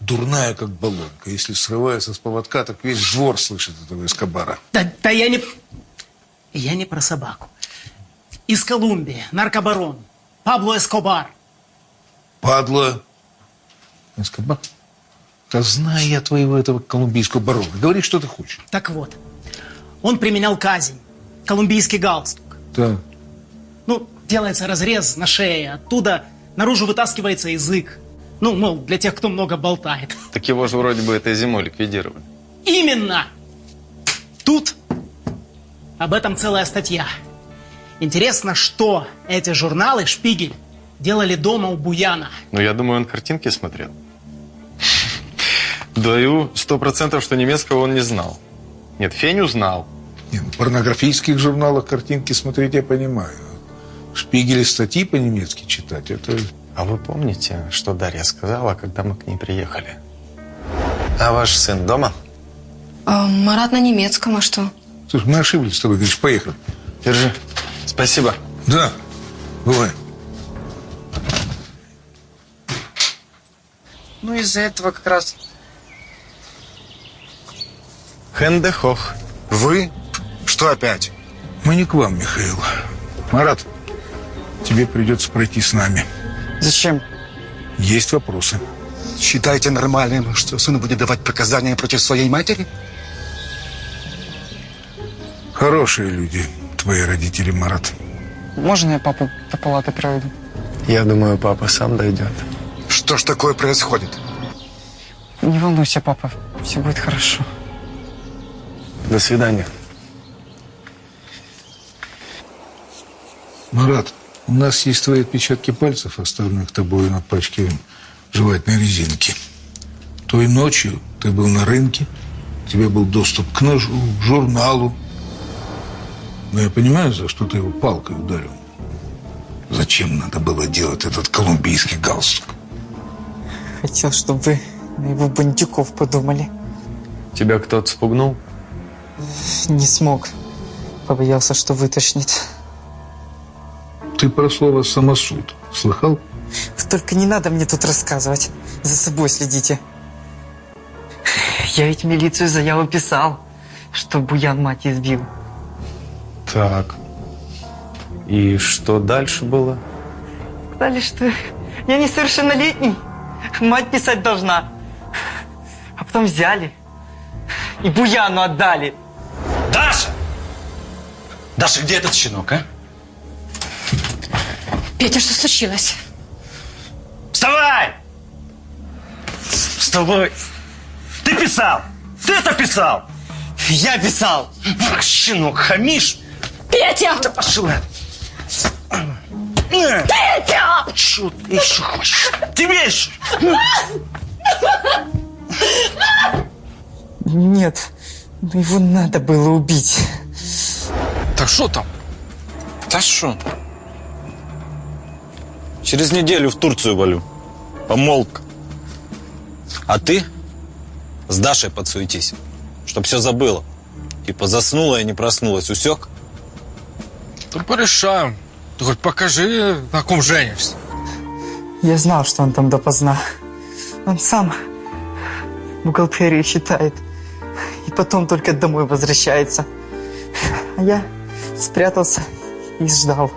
Дурная, как баллонка. Если срывается с поводка, так весь двор слышит этого Эскобара. Да, да я не... Я не про собаку. Из Колумбии, наркобарон, Пабло Эскобар. Падла. Эскобар? Да знаю я твоего этого колумбийского барона. Говори, что ты хочешь. Так вот, он применял казнь, колумбийский галстук. Так. Ну, делается разрез на шее, оттуда наружу вытаскивается язык. Ну, мол, для тех, кто много болтает. Так его же вроде бы этой зимой ликвидировали. Именно! Тут об этом целая статья. Интересно, что эти журналы «Шпигель» делали дома у Буяна. Ну, я думаю, он картинки смотрел. Даю сто процентов, что немецкого он не знал. Нет, Феню знал. Не, ну, в порнографических журналах картинки смотреть я понимаю. Шпигели статьи по-немецки читать, это... А вы помните, что Дарья сказала, когда мы к ней приехали? А ваш сын дома? А, Марат на немецком, а что? Слушай, мы ошиблись с тобой, говоришь, поехали. Держи. Спасибо. Да, бывай. Ну, из-за этого как раз... Хендехох. Вы? Что опять? Мы не к вам, Михаил. Марат, тебе придется пройти с нами. Зачем? Есть вопросы. Считаете нормальным, что сын будет давать показания против своей матери? Хорошие люди, твои родители, Марат. Можно я папу до палаты проведу? Я думаю, папа сам дойдет. Что ж такое происходит? Не волнуйся, папа, все будет хорошо. До свидания. Марат, у нас есть твои отпечатки пальцев, оставленных тобой на пачке жевательной резинки. Той ночью ты был на рынке, у тебя был доступ к ножу, к журналу. Но я понимаю, за что ты его палкой ударил. Зачем надо было делать этот колумбийский галстук? Хотел, чтобы вы на его бандюков подумали. Тебя кто-то спугнул? Не смог. Побоялся, что вытошнит. Ты про слово «самосуд» слыхал? Только не надо мне тут рассказывать. За собой следите. Я ведь в милицию заяву писал, что Буян мать избил. Так. И что дальше было? Сказали, что я несовершеннолетний. Мать писать должна. А потом взяли. И Буяну отдали. Даша! Даша, где этот щенок, а? Петя, что случилось? Вставай! Вставай! Ты писал! Ты это писал! Я писал! Щенок, хамишь? Петя! Да пошел! Петя! Что ты еще хочешь? Тебе еще! Нет, ну его надо было убить. Так что там? Да что? Через неделю в Турцию валю. Помолвка. А ты с Дашей подсуетись, чтоб все забыла. Типа заснула и не проснулась. Усек? Ну, порешаем. Ты хоть покажи, на ком женишься. Я знал, что он там допоздна. Он сам бухгалтерию считает. И потом только домой возвращается. А я спрятался и ждал.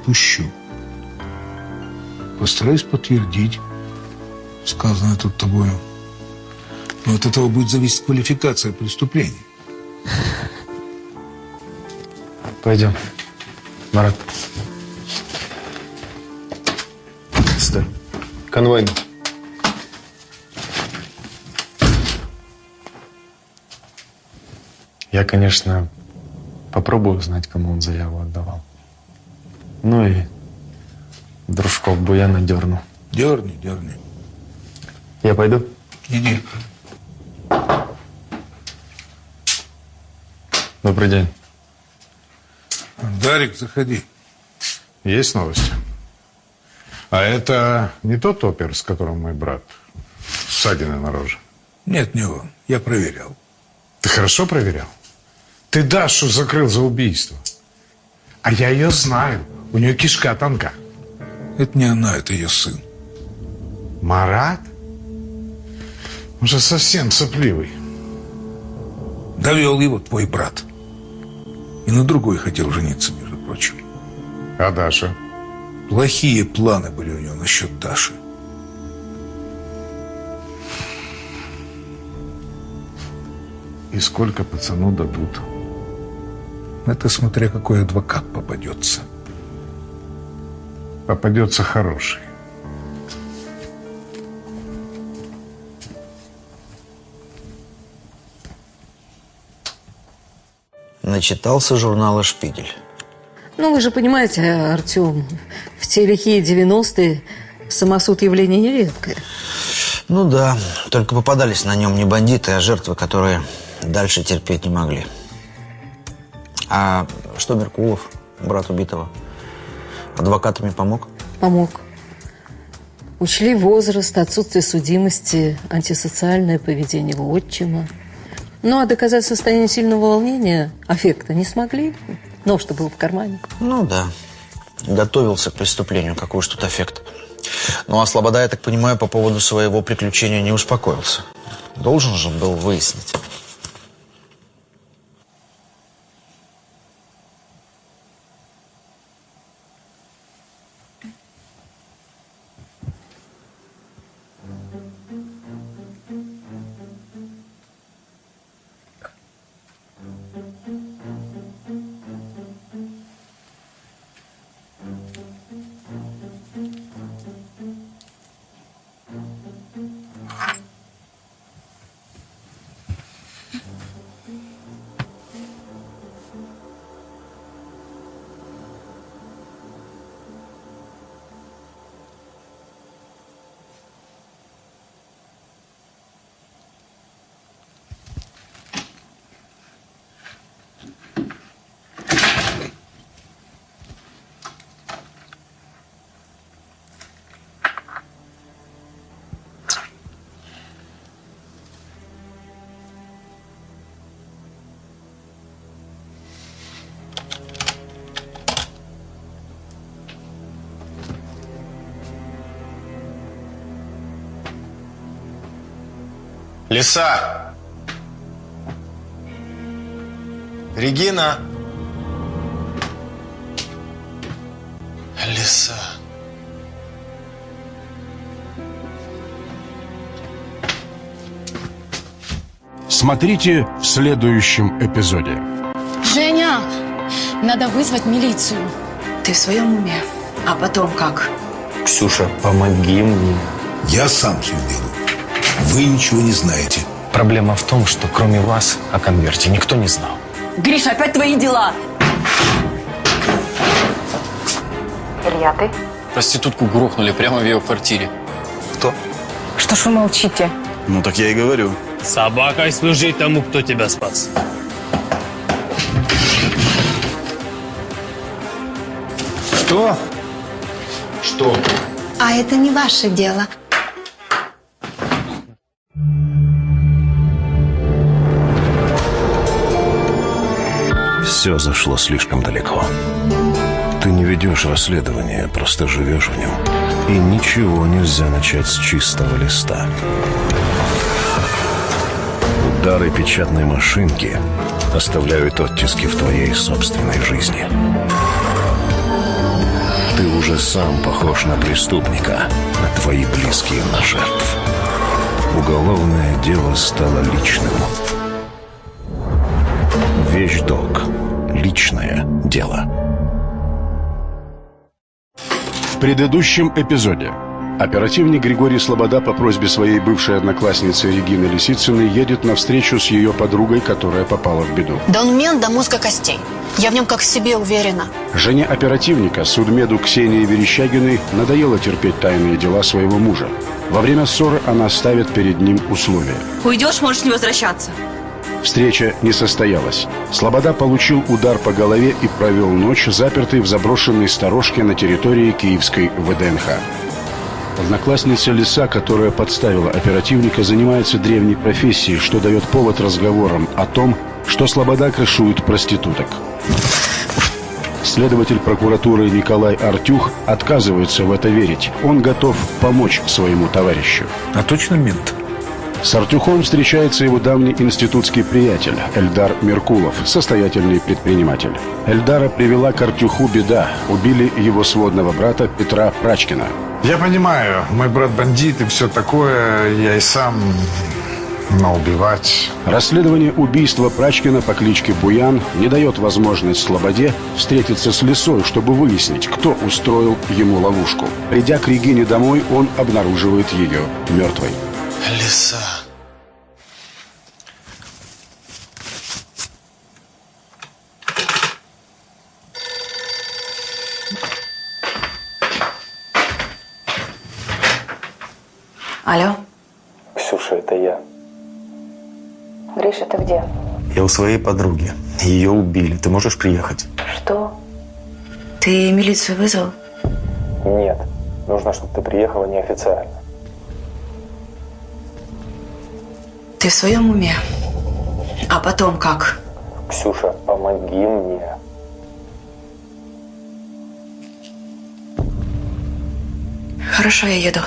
Отпущу. Постараюсь подтвердить сказанное тут тобою. Но от этого будет зависеть квалификация преступления. Пойдем. Марат. Стой. Конвойный. Я, конечно, попробую узнать, кому он заяву отдавал. Ну и дружков Буяна дерну. Дерни, дерни. Я пойду? Иди. Добрый день. Дарик, заходи. Есть новости? А это не тот опер, с которым мой брат? Ссадины на роже. Нет, не он. Я проверял. Ты хорошо проверял? Ты Дашу закрыл за убийство. А я ее знаю. У нее кишка тонка. Это не она, это ее сын. Марат? Он же совсем сопливый. Довел его твой брат. И на другой хотел жениться, между прочим. А Даша? Плохие планы были у него насчет Даши. И сколько пацану дадут? Это смотря какой адвокат попадется. Попадется хороший. Начитался журнала «Шпигель». Ну, вы же понимаете, Артем, в те лихие 90-е самосуд явление нередкое. Ну да, только попадались на нем не бандиты, а жертвы, которые дальше терпеть не могли. А что Меркулов, брат убитого, адвокатами помог? Помог. Учли возраст, отсутствие судимости, антисоциальное поведение его отчима. Ну, а доказать состояние сильного волнения, аффекта не смогли. Нож-то был в кармане. Ну да, готовился к преступлению, какой уж тут эффект. Ну а Слобода, я так понимаю, по поводу своего приключения не успокоился. Должен же был выяснить. Лиса! Регина! Лиса. Смотрите в следующем эпизоде. Женя, надо вызвать милицию. Ты в своем уме? А потом как? Ксюша, помоги мне. Я сам все сделаю. Вы ничего не знаете. Проблема в том, что кроме вас о конверте никто не знал. Гриша, опять твои дела. Илья, ты? Проститутку грохнули прямо в ее квартире. Кто? Что ж вы молчите? Ну так я и говорю. Собакой служи тому, кто тебя спас. Что? Что? А это не ваше дело. Все зашло слишком далеко. Ты не ведешь расследование, просто живешь в нем. И ничего нельзя начать с чистого листа. Удары печатной машинки оставляют оттиски в твоей собственной жизни. Ты уже сам похож на преступника, а твои близкие на жертв. Уголовное дело стало личным. Вещдок. Личное дело. В предыдущем эпизоде оперативник Григорий Слобода по просьбе своей бывшей одноклассницы Регины Лисицыной едет на встречу с ее подругой, которая попала в беду. Да он мент до мозга костей. Я в нем как в себе уверена. Жене оперативника, судмеду Ксении Верещагиной, надоело терпеть тайные дела своего мужа. Во время ссоры она ставит перед ним условия. Уйдешь, можешь не возвращаться. Встреча не состоялась. Слобода получил удар по голове и провел ночь, запертый в заброшенной сторожке на территории Киевской ВДНХ. Одноклассница Лиса, которая подставила оперативника, занимается древней профессией, что дает повод разговорам о том, что Слобода крышует проституток. Следователь прокуратуры Николай Артюх отказывается в это верить. Он готов помочь своему товарищу. А точно мент? С Артюхом встречается его давний институтский приятель Эльдар Меркулов, состоятельный предприниматель. Эльдара привела к Артюху беда. Убили его сводного брата Петра Прачкина. Я понимаю, мой брат бандит и все такое, я и сам, но убивать... Расследование убийства Прачкина по кличке Буян не дает возможность Слободе встретиться с Лисой, чтобы выяснить, кто устроил ему ловушку. Придя к Регине домой, он обнаруживает ее мертвой. Лиса. Алло, Ксюша, это я. Гриша, ты где? Я у своей подруги. Ее убили. Ты можешь приехать? Что? Ты милицию вызвал? Нет. Нужно, чтобы ты приехала неофициально. Ты в своем уме? А потом как? Ксюша, помоги мне. Хорошо, я еду.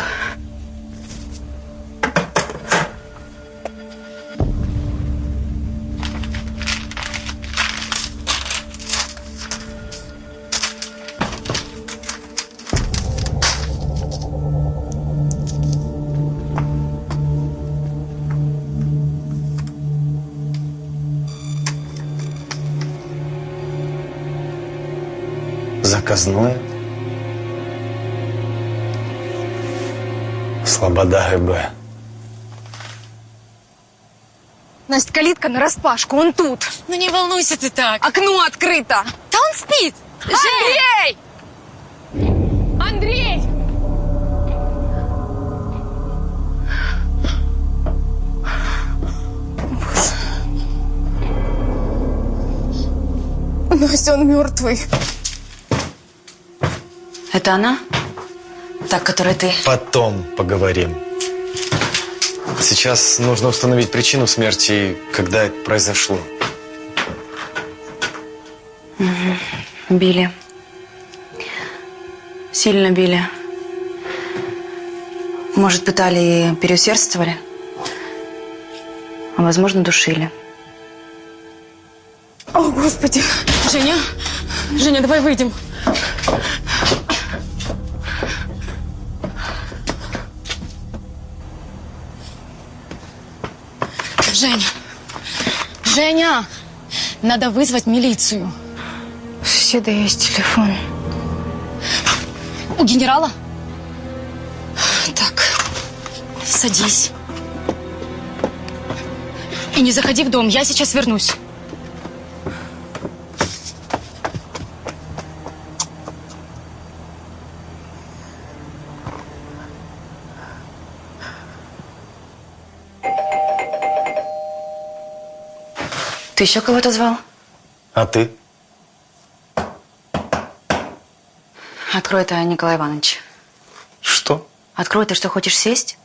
Заказное. Слобода ГБ. Настя, калитка нараспашку, он тут. Ну не волнуйся ты так. Окно открыто. Да он спит. Андрей! Андрей! Настя, он мертвый. Это она? Та, которой ты... Потом поговорим. Сейчас нужно установить причину смерти и когда это произошло. Мгм. Били. Сильно били. Может, пытали и переусердствовали? А возможно, душили. О, Господи. Женя, Женя, давай выйдем. Женя, Женя, надо вызвать милицию. У соседа есть телефон. У генерала? Так, садись. И не заходи в дом, я сейчас вернусь. Ты еще кого-то звал? А ты? Открой это, Николай Иванович. Что? Открой, ты что, хочешь сесть?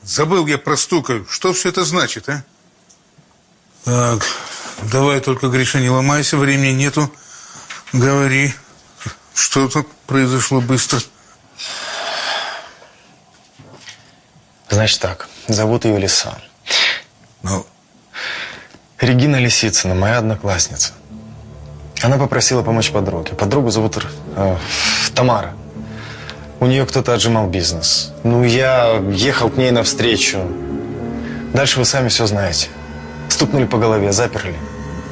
Забыл я про стука. Что все это значит, а? Так, давай только, Гриша, не ломайся, времени нету. Говори, что тут произошло быстро. Значит так, зовут ее Лиса. Ну? Регина Лисицына, моя одноклассница. Она попросила помочь подруге. Подругу зовут э, Тамара. У нее кто-то отжимал бизнес. Ну, я ехал к ней навстречу. Дальше вы сами все знаете. Стукнули по голове, заперли.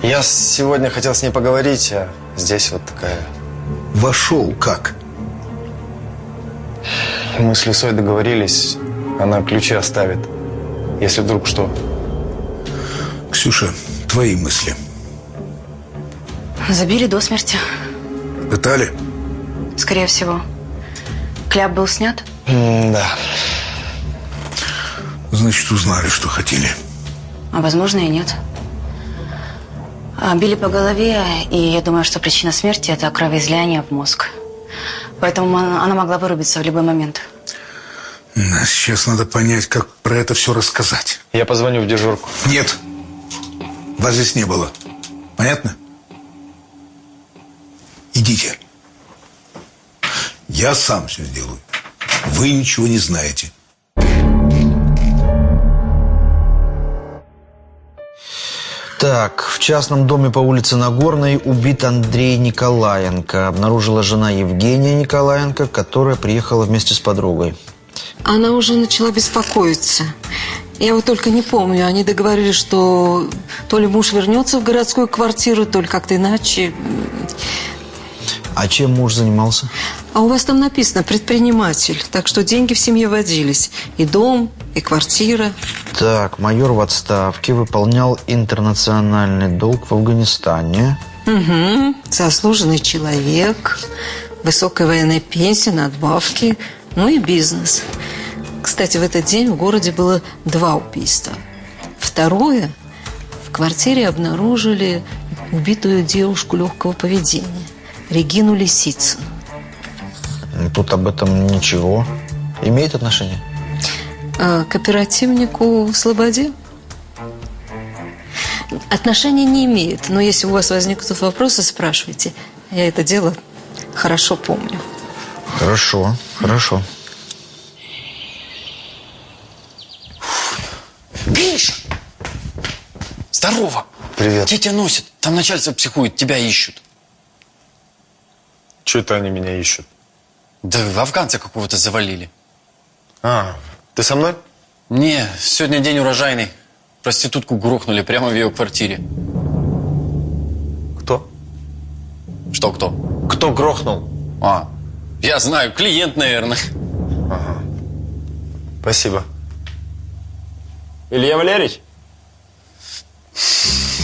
Я сегодня хотел с ней поговорить, а здесь вот такая... Вошел как? Мы с Лисой договорились, она ключи оставит, если вдруг что. Ксюша, твои мысли. Забили до смерти, Пытали? скорее всего. Кляп был снят? да. Значит, узнали, что хотели. А возможно и нет. А, Били по голове, и я думаю, что причина смерти – это кровоизлияние в мозг. Поэтому она могла вырубиться в любой момент. Сейчас надо понять, как про это все рассказать. Я позвоню в дежурку. Нет. Вас здесь не было. Понятно? Идите. Я сам все сделаю. Вы ничего не знаете. Так, в частном доме по улице Нагорной убит Андрей Николаенко. Обнаружила жена Евгения Николаенко, которая приехала вместе с подругой. Она уже начала беспокоиться. Я вот только не помню, они договорились, что то ли муж вернется в городскую квартиру, то ли как-то иначе. А чем муж занимался? А у вас там написано «предприниматель», так что деньги в семье водились. И дом, и квартира. Так, майор в отставке выполнял интернациональный долг в Афганистане. Угу, заслуженный человек, высокая военная пенсия, надбавки, ну и бизнес. Кстати, в этот день в городе было два убийства. Второе, в квартире обнаружили убитую девушку легкого поведения, Регину Лисицыну. Тут об этом ничего. Имеет отношение? А к оперативнику в Слободе? Отношения не имеет, но если у вас возникнут вопросы, спрашивайте. Я это дело хорошо помню. Хорошо, хорошо. Гриша! Здорово! Привет. Тебя носит? Там начальство психует, тебя ищут. Че это они меня ищут? Да афганца какого-то завалили. А, ты со мной? Не, сегодня день урожайный. Проститутку грохнули прямо в ее квартире. Кто? Что кто? Кто грохнул? А, я знаю, клиент, наверное. Ага. Спасибо. Илья Валерьевич?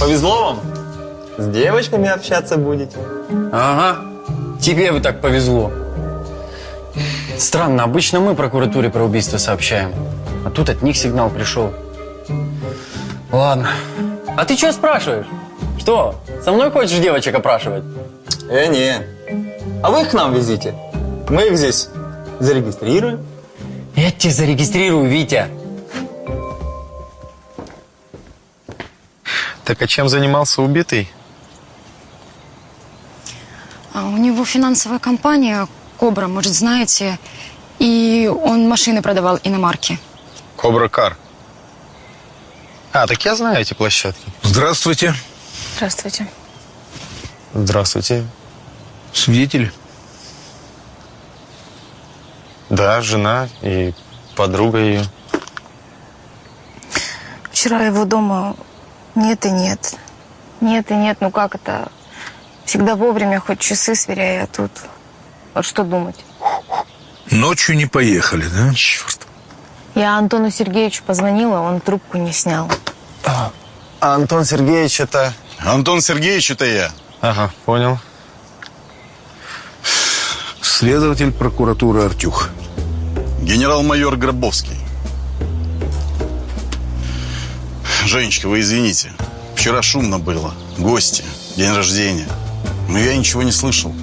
Повезло вам? С девочками общаться будете? Ага, тебе бы так повезло. Странно, обычно мы прокуратуре про убийство сообщаем. А тут от них сигнал пришел. Ладно. А ты что спрашиваешь? Что, со мной хочешь девочек опрашивать? Э, не. А вы их к нам везите. Мы их здесь зарегистрируем. Я тебя зарегистрирую, Витя. Так а чем занимался убитый? А у него финансовая компания «Кобра», может, знаете, и он машины продавал иномарки. Кобра Кар. А, так я знаю эти площадки. Здравствуйте. Здравствуйте. Здравствуйте. Свидетель? Да, жена и подруга ее. Вчера его дома нет и нет. Нет и нет, ну как это? Всегда вовремя, хоть часы сверяя, а тут... Вот что думать? Ночью не поехали, да? Черт. Я Антону Сергеевичу позвонила, он трубку не снял. А Антон Сергеевич это... Антон Сергеевич, это я. Ага, понял. Следователь прокуратуры Артюх. Генерал-майор Гробовский. Женечка, вы извините. Вчера шумно было. Гости, день рождения. Но я ничего не слышал.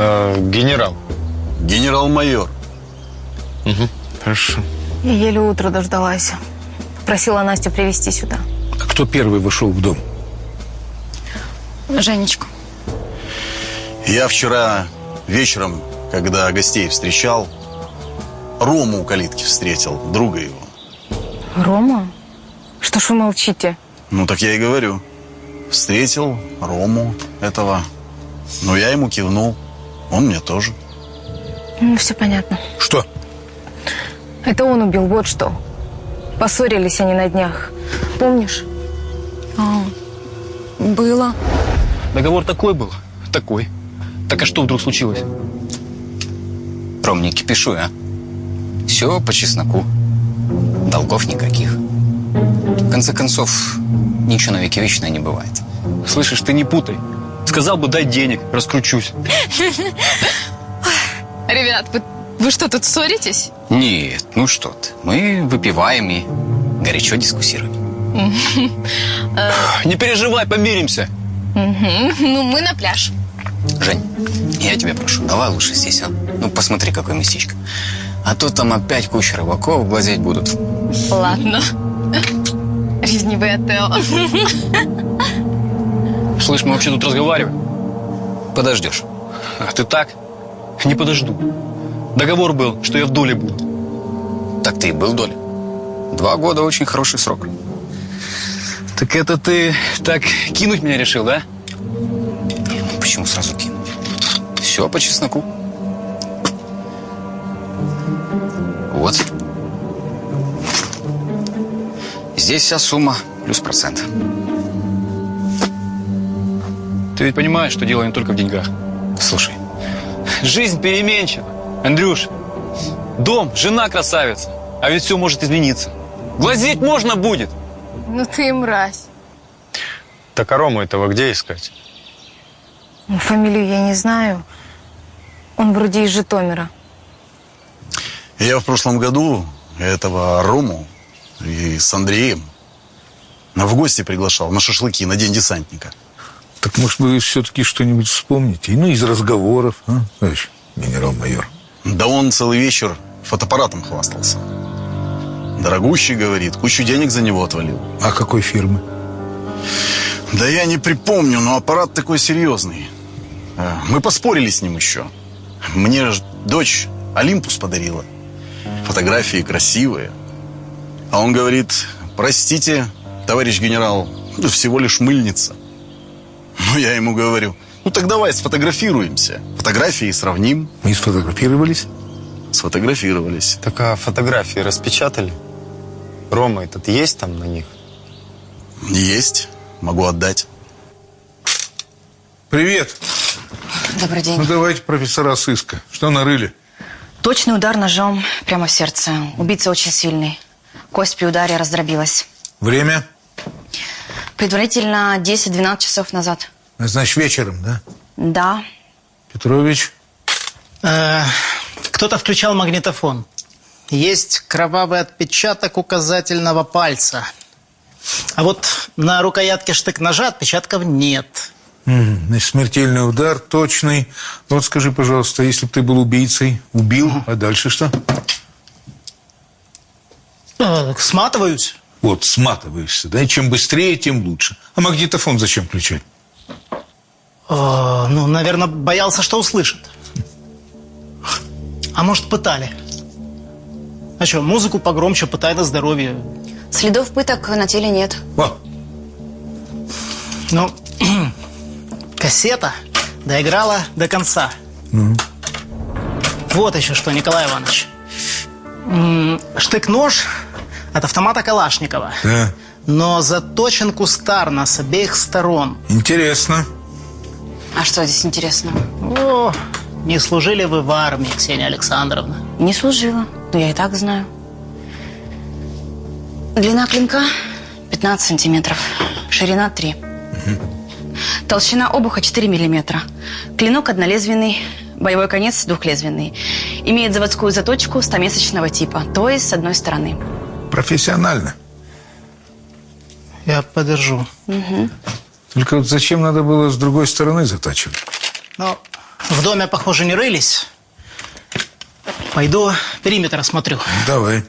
Э, генерал. Генерал-майор. Угу, хорошо. Я еле утро дождалась. Просила Настю привезти сюда. А кто первый вошел в дом? Женечка. Я вчера вечером, когда гостей встречал, Рому у калитки встретил, друга его. Рома? Что ж вы молчите? Ну, так я и говорю. Встретил Рому этого. Но я ему кивнул. Он мне тоже. Ну, все понятно. Что? Это он убил, вот что. Поссорились они на днях. Помнишь? А, было. Договор такой был? Такой. Так а что вдруг случилось? Ром, не кипишуй, а? Все по чесноку. Долгов никаких. В конце концов, ничего на веки вечное не бывает. Слышишь, ты не путай. Сказал бы, дай денег, раскручусь. *laughs* Ребят, вы, вы что, тут ссоритесь? Нет, ну что ты. Мы выпиваем и горячо дискуссируем. *laughs* Э, Не переживай, помиримся. Ну, мы на пляж. Жень, я тебя прошу, давай лучше здесь, а? Ну, посмотри, какое местечко. А то там опять куча рыбаков глазеть будут. Ладно. Ревнивый Атео. *laughs* Слышь, мы вообще тут разговариваем. Подождешь. А ты так? Не подожду. Договор был, что я в доле буду. Так ты и был в доле. Два года очень хороший срок. Так это ты так кинуть меня решил, да? Почему сразу кинул? Все по чесноку. Вот. Здесь вся сумма плюс процент. Ты ведь понимаешь, что дело не только в деньгах. Слушай. Жизнь переменчива. Андрюш, дом, жена красавица. А ведь все может измениться. Глазеть можно будет. Ну ты и мразь. Так а Рому этого где искать? Ну, Фамилию я не знаю. Он вроде из Житомира. Я в прошлом году этого Рому и с Андреем в гости приглашал на шашлыки на День десантника. Так может вы все-таки что-нибудь вспомните? Ну, из разговоров, а, товарищ генерал-майор. Да он целый вечер фотоаппаратом хвастался. Дорогущий, говорит, кучу денег за него отвалил. А какой фирмы? Да я не припомню, но аппарат такой серьезный. Э, Мы поспорили с ним еще. Мне ж дочь Олимпус подарила. Фотографии красивые. А он говорит, простите, товарищ генерал, это всего лишь мыльница. Ну, я ему говорю, ну так давай сфотографируемся. Фотографии сравним. И сфотографировались? Сфотографировались. Так а фотографии распечатали? Рома этот есть там на них? Есть. Могу отдать. Привет. Добрый день. Ну, давайте профессора сыска. Что нарыли? Точный удар ножом прямо в сердце. Убийца очень сильный. Кость при ударе раздробилась. Время? Предварительно 10-12 часов назад. Значит, вечером, да? Да. Петрович? Э, Кто-то включал магнитофон. Есть кровавый отпечаток указательного пальца. А вот на рукоятке штык-ножа отпечатков нет. Мгм. Значит, смертельный удар, точный. Вот скажи, пожалуйста, если бы ты был убийцей, убил, а дальше что? Э, Сматываюсь, Вот, сматываешься, да, и чем быстрее, тем лучше. А магнитофон зачем включать? О, ну, наверное, боялся, что услышит. А может, пытали? А что, музыку погромче, пытай на здоровье. Следов пыток на теле нет. Ну, *clears throat* кассета доиграла до конца. Вот еще что, Николай Иванович. Штык-нож от автомата Калашникова. Да. Но заточен кустарно с обеих сторон. Интересно. А что здесь интересного? О, не служили вы в армии, Ксения Александровна. Не служила, но я и так знаю. Длина клинка 15 сантиметров, ширина 3. Толщина обуха 4 миллиметра. Клинок однолезвенный, боевой конец двухлезвенный. Имеет заводскую заточку стамесочного типа, то есть с одной стороны. Профессионально. Я подержу. Мгм. Только вот зачем надо было с другой стороны затачивать? Но в доме, похоже, не рылись. Пойду периметр осмотрю. Давай.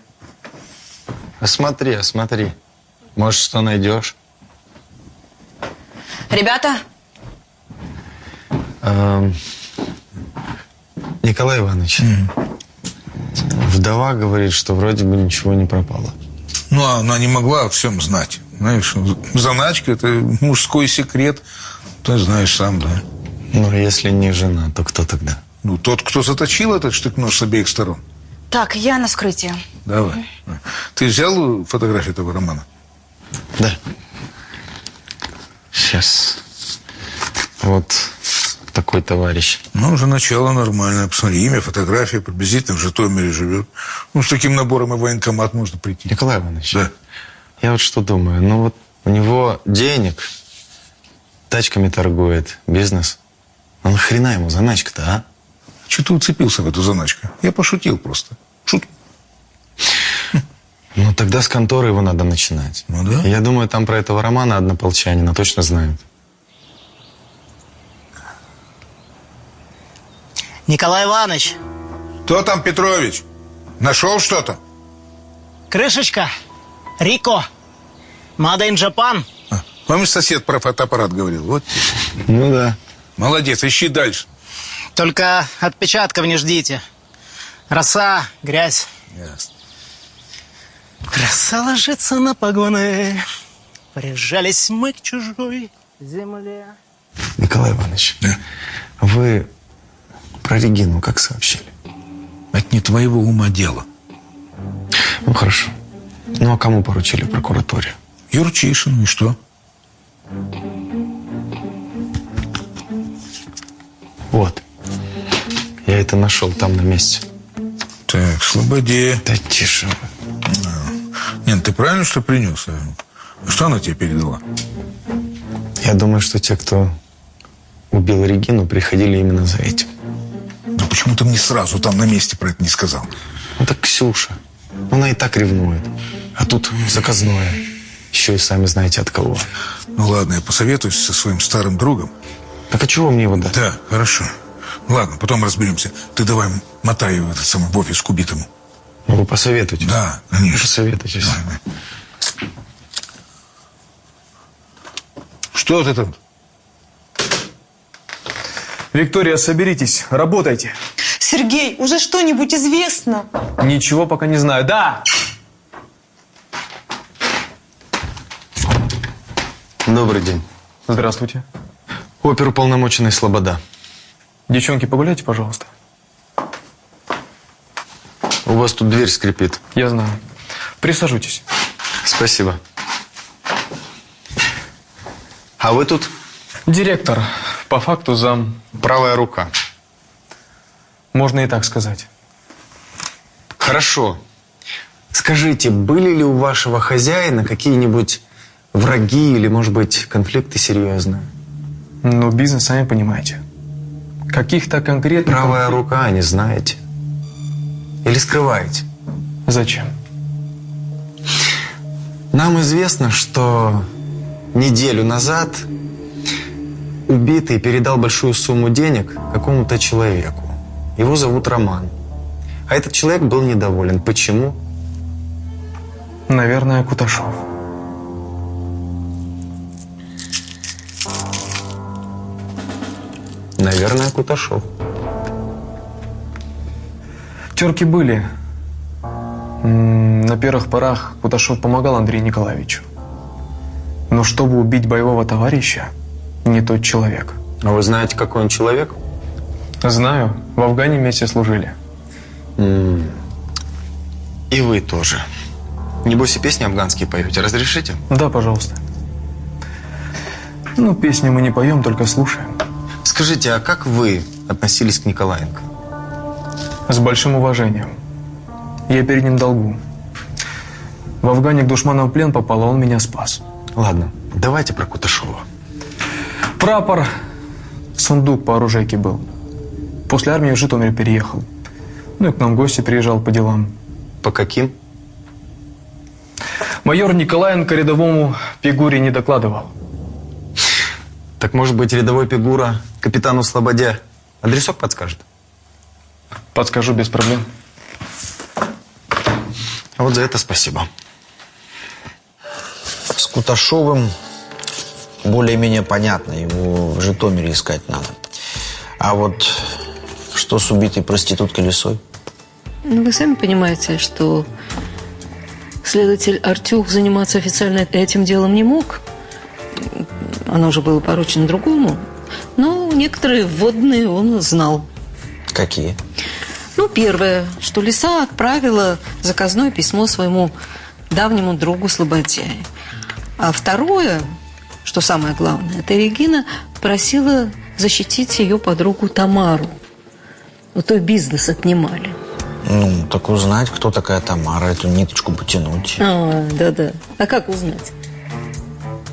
Осмотри, осмотри. Может, что найдешь? Ребята, Эм, Николай Иванович, вдова говорит, что вроде бы ничего не пропало. Ну, а она не могла о всем знать. Знаешь, заначка – это мужской секрет. Ты знаешь сам, да. Ну, если не жена, то кто тогда? Ну, тот, кто заточил этот штык-нож с обеих сторон. так, я на скрытие. Давай. Ты взял фотографию этого романа? Да. Сейчас. Вот такой товарищ. Ну, уже начало нормальное. Посмотри, имя, фотография, приблизительно в Житомире живет. Ну, с таким набором и военкомат можно прийти. Николай Иванович. Да. Я вот что думаю. Ну, вот у него денег, тачками торгует, бизнес. А нахрена ему заначка-то, а? Чего ты уцепился в эту заначку? Я пошутил просто. Шутку. Ну, тогда с конторы его надо начинать. Ну да. Я думаю, там про этого романа однополчанина точно знают. Николай Иванович, Кто там, Петрович? Нашел что-то? крышечка, Рико, Made in Japan. Помнишь, сосед про фотоаппарат говорил? Вот. Ну да. Молодец, ищи дальше. Только отпечатков не ждите. Роса, грязь. Ясно. Роса ложится на погоны. Прижались мы к чужой земле. Николай Иванович, вы про Регину как сообщили? Это не твоего ума дело. Ну, хорошо. Ну, а кому поручили в прокуратуре? Юрчишину, и что? Вот. Я это нашел там на месте. Так, Слободе. Да тише. Нет, ты правильно что принес? А Что она тебе передала? Я думаю, что те, кто убил Регину, приходили именно за этим. Почему ты мне сразу там на месте про это не сказал? Ну так Ксюша. Она и так ревнует. А тут заказное. Еще и сами знаете от кого. Ну ладно, я посоветуюсь со своим старым другом. Так а чего мне его дать? Да, хорошо. Ладно, потом разберемся. Ты давай мотай его этот самый в офис к убитому. Ну, вы посоветуйтесь. Да, конечно. Посоветуйтесь. Что ты там? Виктория, соберитесь, работайте. Сергей, уже что-нибудь известно? Ничего пока не знаю. Да! Добрый день. Здравствуйте. Оперуполномоченный Слобода. Девчонки, погуляйте, пожалуйста. У вас тут дверь скрипит. Я знаю. Присаживайтесь. Спасибо. А вы тут? Директор. По факту зам. Правая рука. Можно и так сказать. Хорошо. Скажите, были ли у вашего хозяина какие-нибудь враги или, может быть, конфликты серьезные? Ну, бизнес, сами понимаете. Каких-то конкретных... Правая конфлик- рука, не знаете? Или скрываете? Зачем? Нам известно, что неделю назад убитый передал большую сумму денег какому-то человеку. Его зовут Роман. А этот человек был недоволен. Почему? Наверное, Куташов. Наверное, Куташов. Терки были. На первых порах Куташов помогал Андрею Николаевичу. Но чтобы убить боевого товарища, не тот человек. А вы знаете, какой он человек? Знаю. В Афгане вместе служили. И вы тоже. Небось и песни афганские поете. Разрешите? Да, пожалуйста. Ну, песни мы не поем, только слушаем. Скажите, а как вы относились к Николаенко? С большим уважением. Я перед ним долгу. В Афгане к душману в плен попал, а он меня спас. Ладно, давайте про Куташова. Прапор, сундук по оружейке был. После армии в Житомир переехал. Ну и к нам в гости приезжал по делам. По каким? Майор Николаенко рядовому Пигуре не докладывал. Так может быть рядовой Пигура капитану Слободе адресок подскажет? Подскажу без проблем. А вот за это спасибо. С Куташовым более-менее понятно. Его в Житомире искать надо. А вот что с убитой проституткой Лисой? Ну, вы сами понимаете, что следователь Артюх заниматься официально этим делом не мог. Оно уже было поручено другому. Но некоторые вводные он знал. Какие? Ну, первое, что Лиса отправила заказное письмо своему давнему другу Слободе. А второе, что самое главное, это Регина просила защитить ее подругу Тамару. У той бизнес отнимали. Ну, так узнать, кто такая Тамара, эту ниточку потянуть. А, да-да. А как узнать?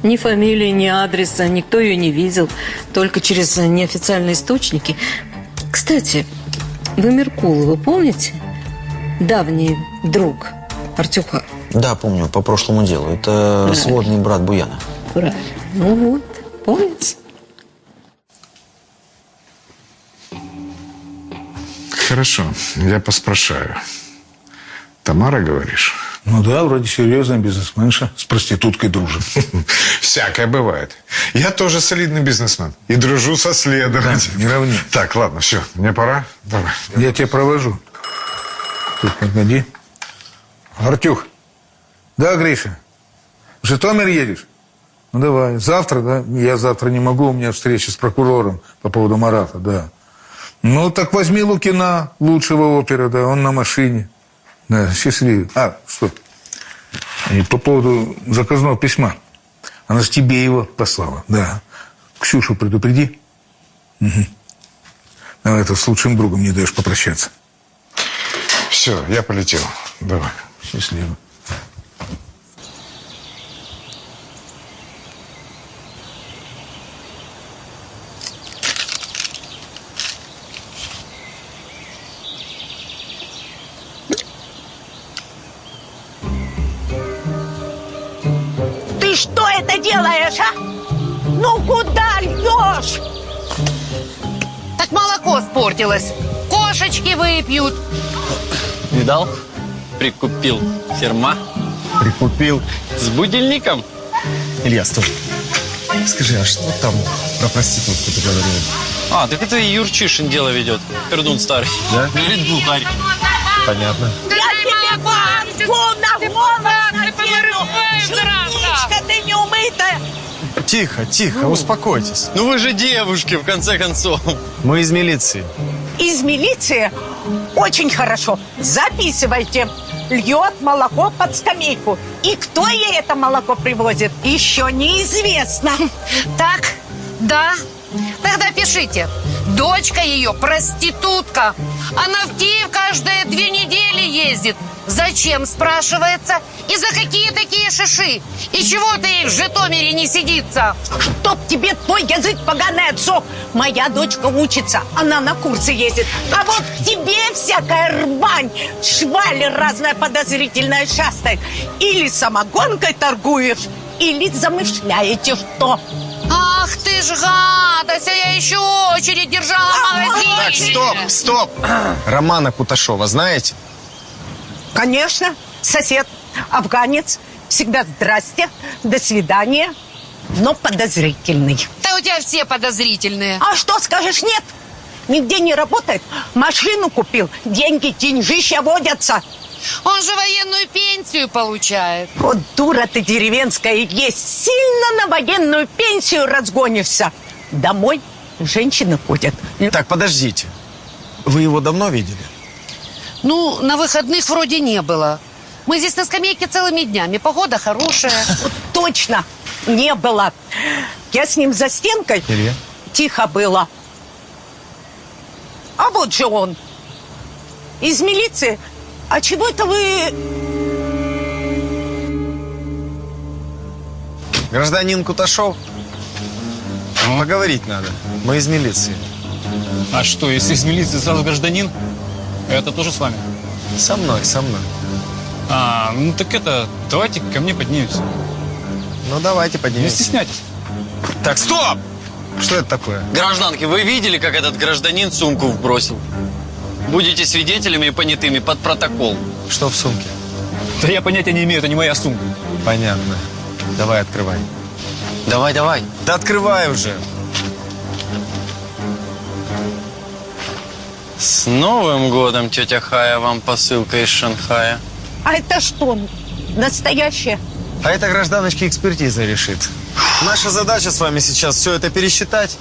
Ни фамилии, ни адреса, никто ее не видел. Только через неофициальные источники. Кстати, вы Меркулова помните? Давний друг Артюха. Да, помню, по прошлому делу. Это Правильно. сводный брат Буяна. Правильно. Ну вот, помните? Хорошо, я поспрашаю. Тамара, говоришь? Ну да, вроде серьезная бизнесменша. С проституткой дружит. *laughs* Всякое бывает. Я тоже солидный бизнесмен. И дружу со следователем. не равни. Так, ладно, все, мне пора. Давай. Я тебя провожу. Тут, погоди. Артюх. Да, Гриша? В Житомир едешь? Ну, давай. Завтра, да? Я завтра не могу, у меня встреча с прокурором по поводу Марата, да. Ну, так возьми Лукина, лучшего опера, да, он на машине. Да, счастливый. А, что? И по поводу заказного письма. Она же тебе его послала, да. Ксюшу предупреди. Угу. Давай, это с лучшим другом не даешь попрощаться. Все, я полетел. Давай. Счастливо. Молоко спортилось. Кошечки выпьют. Видал? Прикупил ферма. Прикупил. С будильником. Илья, стой. Скажи, а что там про проститутку ты говорил? А, так это Юрчишин дело ведет. Пердун старый. Да? Говорит, глухарь. Понятно. Я тебе банку на голос надену! Черничка ты неумытая! Тихо, тихо, успокойтесь. Ну вы же девушки, в конце концов. Мы из милиции. Из милиции? Очень хорошо. Записывайте. Льет молоко под скамейку. И кто ей это молоко привозит, еще неизвестно. Так, да. Тогда пишите. Дочка ее проститутка. Она в Киев каждые две недели ездит. Зачем, спрашивается? И за какие такие шиши? И чего-то ей в Житомире не сидится? Чтоб тебе твой язык поганый отцов. Моя дочка учится, она на курсы ездит. А вот тебе всякая рвань, шваль разная подозрительная шастает. Или самогонкой торгуешь, или замышляете что. Ах ты ж гадость, а я еще очередь держала в магазине. Так, стоп, стоп. *clears throat* Романа Куташова знаете? Конечно, сосед. Афганец. Всегда здрасте, до свидания, но подозрительный. Да у тебя все подозрительные. А что скажешь, нет? Нигде не работает. Машину купил, деньги, деньжища водятся. Он же военную пенсию получает. Вот дура ты деревенская и есть. Сильно на военную пенсию разгонишься. Домой женщины ходят. Так, подождите. Вы его давно видели? Ну, на выходных вроде не было. Мы здесь на скамейке целыми днями. Погода хорошая. *laughs* Точно, не было. Я с ним за стенкой. Илья? Тихо было. А вот же он. Из милиции. А чего это вы... Гражданин Куташов? Поговорить надо. Мы из милиции. А что, если из милиции сразу гражданин, это тоже с вами? Со мной, со мной. А, ну так это, давайте ко мне поднимемся. Ну давайте поднимемся. Не стесняйтесь. Так, стоп! Что это такое? Гражданки, вы видели, как этот гражданин сумку вбросил? Будете свидетелями и понятыми под протокол. Что в сумке? Да я понятия не имею, это не моя сумка. Понятно. Давай, открывай. Давай, давай. Да открывай уже. С Новым годом, тетя Хая, вам посылка из Шанхая. А это что, настоящее? А это гражданочки экспертиза решит. Наша задача с вами сейчас все это пересчитать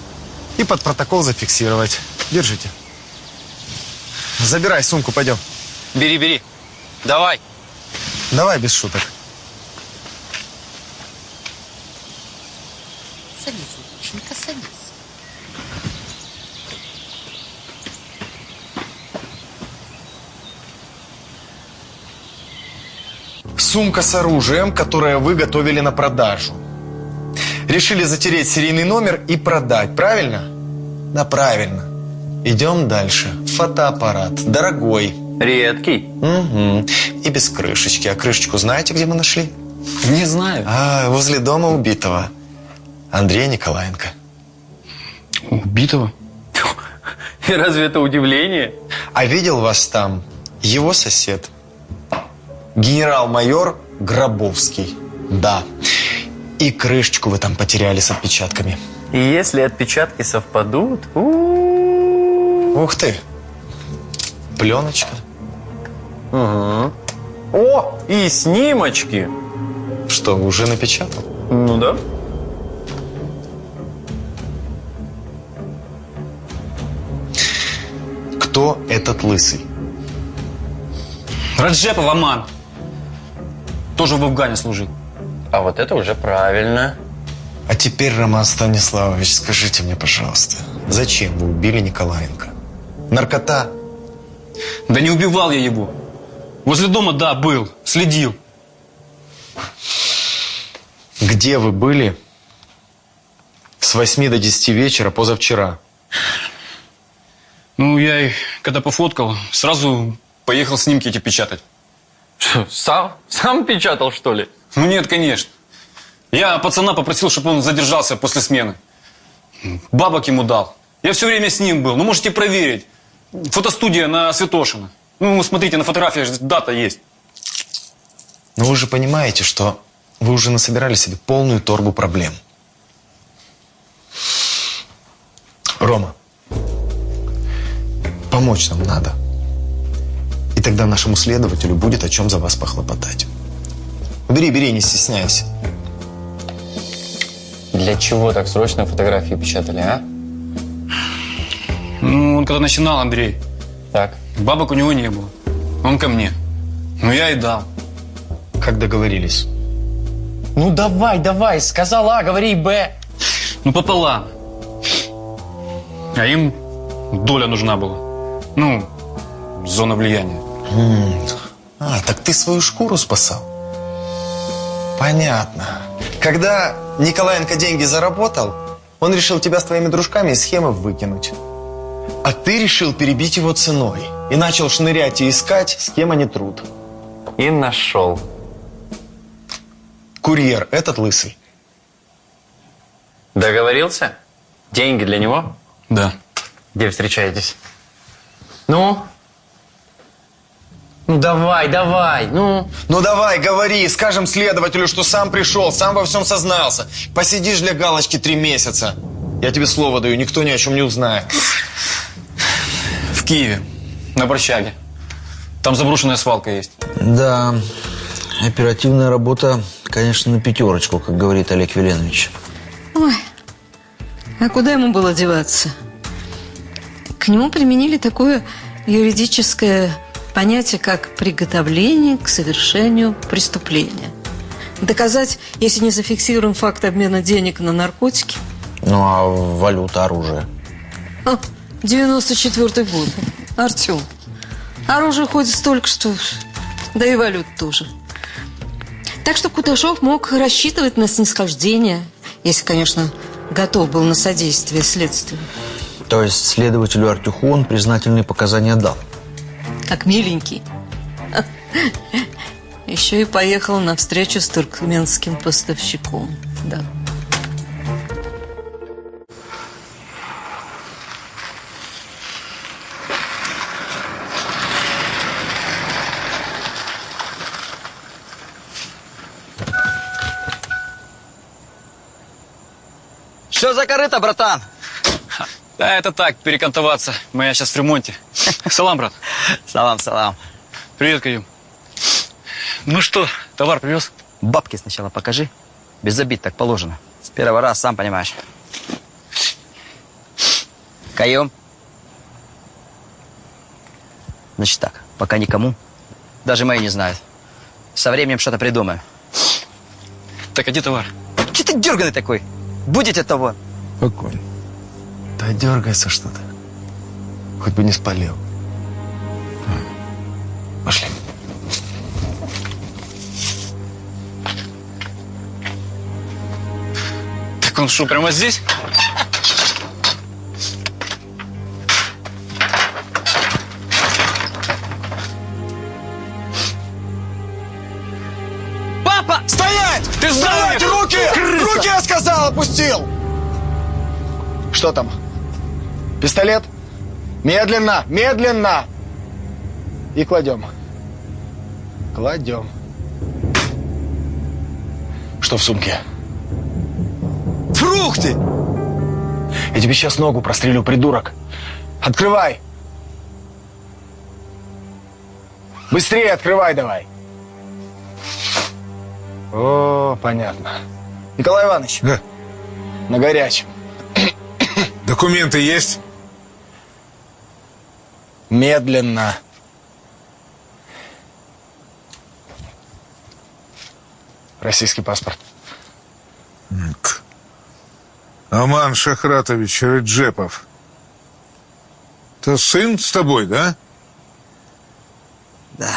и под протокол зафиксировать. Держите. Забирай сумку, пойдем. Бери, бери. Давай. Давай без шуток. Садись, доченька, садись. Сумка с оружием, которое вы готовили на продажу. Решили затереть серийный номер и продать, правильно? Да, правильно. Идем дальше. Фотоаппарат. Дорогой. Редкий. Угу. И без крышечки. А крышечку знаете, где мы нашли? Не знаю. А, возле дома убитого. Андрея Николаенко. Убитого? *laughs* Разве это удивление? А видел вас там его сосед? Генерал-майор Гробовский. Да. И крышечку вы там потеряли с отпечатками. И если отпечатки совпадут... Ух ты. Пленочка. Угу. О, и снимочки. Что, уже напечатал? Ну да. Кто этот лысый? Раджепов Аман. Тоже в Афгане служил. А вот это уже правильно. А теперь, Роман Станиславович, скажите мне, пожалуйста, зачем вы убили Николаенко? Наркота? Да не убивал я его. Возле дома, да, был, следил. Где вы были с 8 до 10 вечера позавчера? Ну, я, их, когда пофоткал, сразу поехал снимки эти печатать. Что, сам? Сам печатал, что ли? Ну, нет, конечно. Я пацана попросил, чтобы он задержался после смены. Бабок ему дал. Я все время с ним был. Ну, можете проверить. Фотостудия на Святошина. Ну, смотрите, на фотографии дата есть. Но вы же понимаете, что вы уже насобирали себе полную торбу проблем. Рома, помочь нам надо. Тогда нашему следователю будет о чем за вас похлопотать. Бери, бери, не стесняйся. Для чего так срочно фотографии печатали, а? Ну, он когда начинал, Андрей. Так. Бабок у него не было. Он ко мне. Ну, я и дал. Как договорились? Ну давай, давай, сказал А, говори Б. Ну, пополам. А им доля нужна была. Ну, зона влияния. А, так ты свою шкуру спасал? Понятно. Когда Николаенко деньги заработал, он решил тебя с твоими дружками из схемы выкинуть. А ты решил перебить его ценой и начал шнырять и искать, с кем они труд. И нашел. Курьер, этот лысый. Договорился? Деньги для него? Да. Где встречаетесь? Ну? Ну давай, давай, ну. Ну давай, говори, скажем следователю, что сам пришел, сам во всем сознался. Посидишь для галочки три месяца. Я тебе слово даю, никто ни о чем не узнает. В Киеве, на Борщаге. Там заброшенная свалка есть. Да, оперативная работа, конечно, на пятерочку, как говорит Олег Веленович. Ой, а куда ему было деваться? К нему применили такое юридическое понятие, как приготовление к совершению преступления. Доказать, если не зафиксируем факт обмена денег на наркотики. Ну, а валюта, оружие? А, 94-й год. Артем, оружие ходит столько, что... Да и валют тоже. Так что Куташов мог рассчитывать на снисхождение, если, конечно, готов был на содействие следствию. То есть следователю Артюху он признательные показания дал? Как миленький. Еще и поехал на встречу с туркменским поставщиком. Да. Что за корыто, братан? Да, это так, перекантоваться. Моя сейчас в ремонте. *laughs* Салам, брат. Салам, салам. Привет, Каюм. Ну что, товар привез? Бабки сначала покажи. Без обид так положено. С первого раза, сам понимаешь. Каем. Значит так, пока никому. Даже мои не знают. Со временем что-то придумаем. Так, а где товар? Че ты дерганый такой? Будете того. Спокойно. Да дергается что-то. Хоть бы не спалил. Пошли. Так он что, прямо здесь? Папа! Стоять! Ты Стоять! сдал Руки! Крыса! Руки, я сказал, опустил! Что там? Пистолет? Медленно! Медленно! И кладем. Кладем. Что в сумке? Фрукты! Я тебе сейчас ногу прострелю, придурок. Открывай! Быстрее открывай давай. О, понятно. Николай Иванович. Да. На горячем. *laughs* Документы есть? Медленно. Российский паспорт. М-ка. Аман Шахратович Реджепов. Это сын с тобой, да? Да.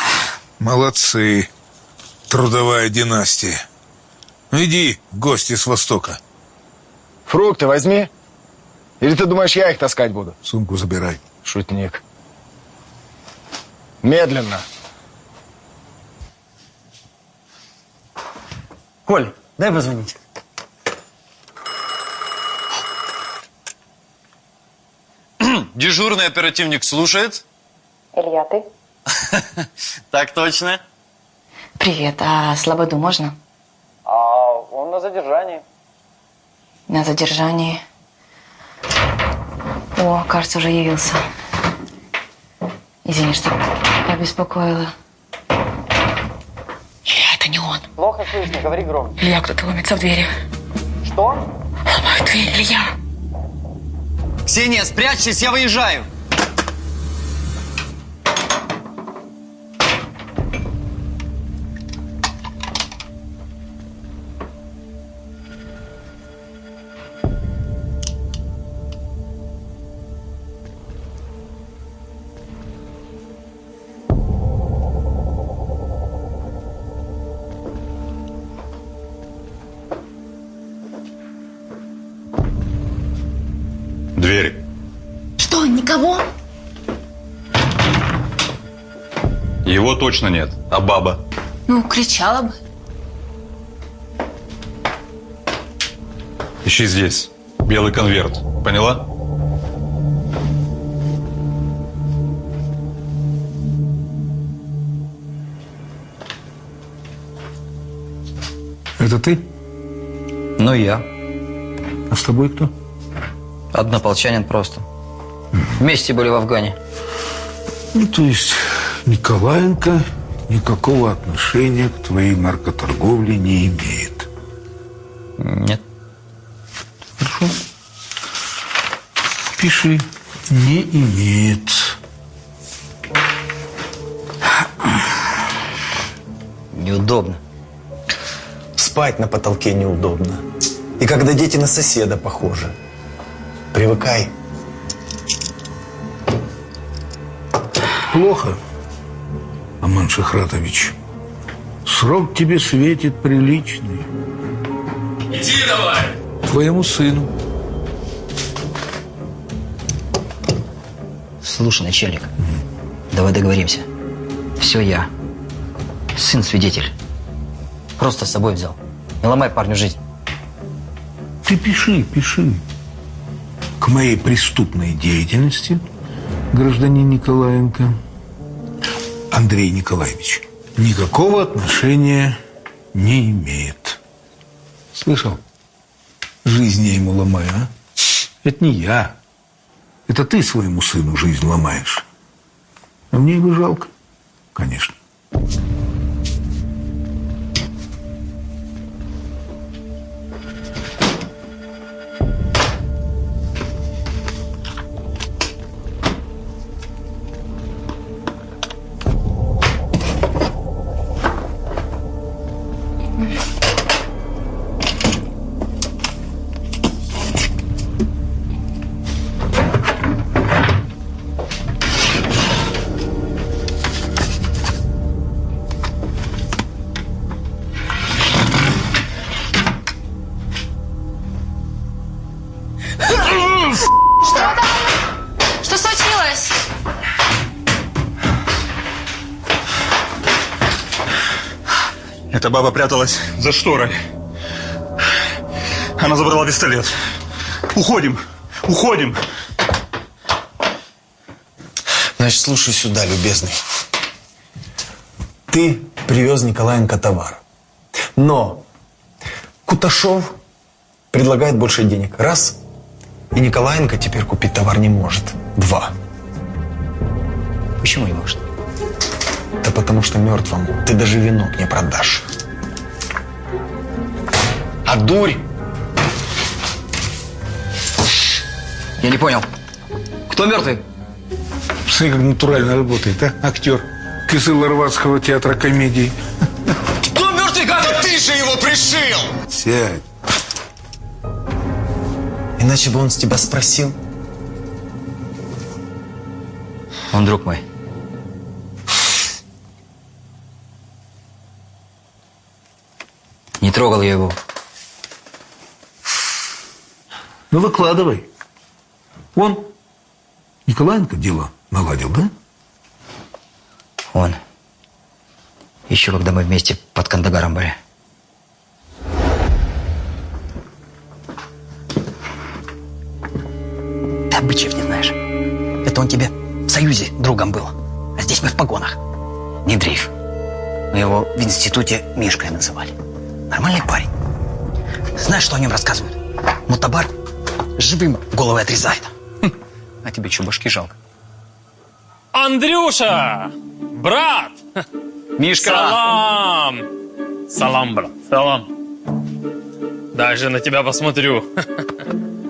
Молодцы. Трудовая династия. Ну, иди, гости с Востока. Фрукты возьми. Или ты думаешь, я их таскать буду? Сумку забирай. Шутник. Медленно. Коль, дай позвонить. *clears throat* Дежурный оперативник слушает. Илья, ты? *laughs* Так точно. Привет, а Слободу можно? А он на задержании. На задержании. О, кажется, уже явился. Извини, что обеспокоила. Илья, это не он. Плохо слышно, говори громче. Илья, кто-то ломится в двери. Что? Ломает дверь, Илья. Ксения, спрячьтесь, я выезжаю. точно нет. А баба? Ну, кричала бы. Ищи здесь. Белый конверт. Поняла? Это ты? Ну, я. А с тобой кто? Однополчанин просто. Вместе были в Афгане. Ну, то есть Николаенко никакого отношения к твоей наркоторговле не имеет. Нет. Хорошо. Пиши. Не имеет. Неудобно. Спать на потолке неудобно. И когда дети на соседа похожи. Привыкай. Плохо, Аман Шахратович. Срок тебе светит приличный. Иди давай! Твоему сыну. Слушай, начальник, давай договоримся. Все я. Сын свидетель. Просто с собой взял. Не ломай парню жизнь. Ты пиши, пиши. К моей преступной деятельности, гражданин Николаенко, Андрей Николаевич, никакого отношения не имеет. Слышал? Жизнь я ему ломаю, а? Это не я. Это ты своему сыну жизнь ломаешь. А мне его жалко, конечно. Баба пряталась за шторой. Она забрала пистолет. Уходим! Уходим! Значит, слушай сюда, любезный. Ты привез Николаенко товар. Но Куташов предлагает больше денег. Раз. И Николаенко теперь купить товар не может. Два. Почему не может? Да потому что мертвому ты даже венок не продашь. А дурь? Я не понял. Кто мертвый? Как натурально работает, а? Актер Кызыл-Арватского театра комедии. Кто мертвый, гад? ты же его пришил! Сядь. Иначе бы он с тебя спросил. Он друг мой. Не трогал я его. Ну, выкладывай. Он, Николаенко дело наладил, да? Он. Еще когда мы вместе под Кандагаром были. Ты обычаев не знаешь. Это он тебе в Союзе другом был. А здесь мы в погонах. Не дрейф. Мы его в институте Мишкой называли. Нормальный парень. Знаешь, что о нем рассказывают? Мутабар живым головы отрезает. Хм. А тебе что, башки жалко? Андрюша! Брат! Мишка! Салам! Салам, брат, салам. Даже на тебя посмотрю.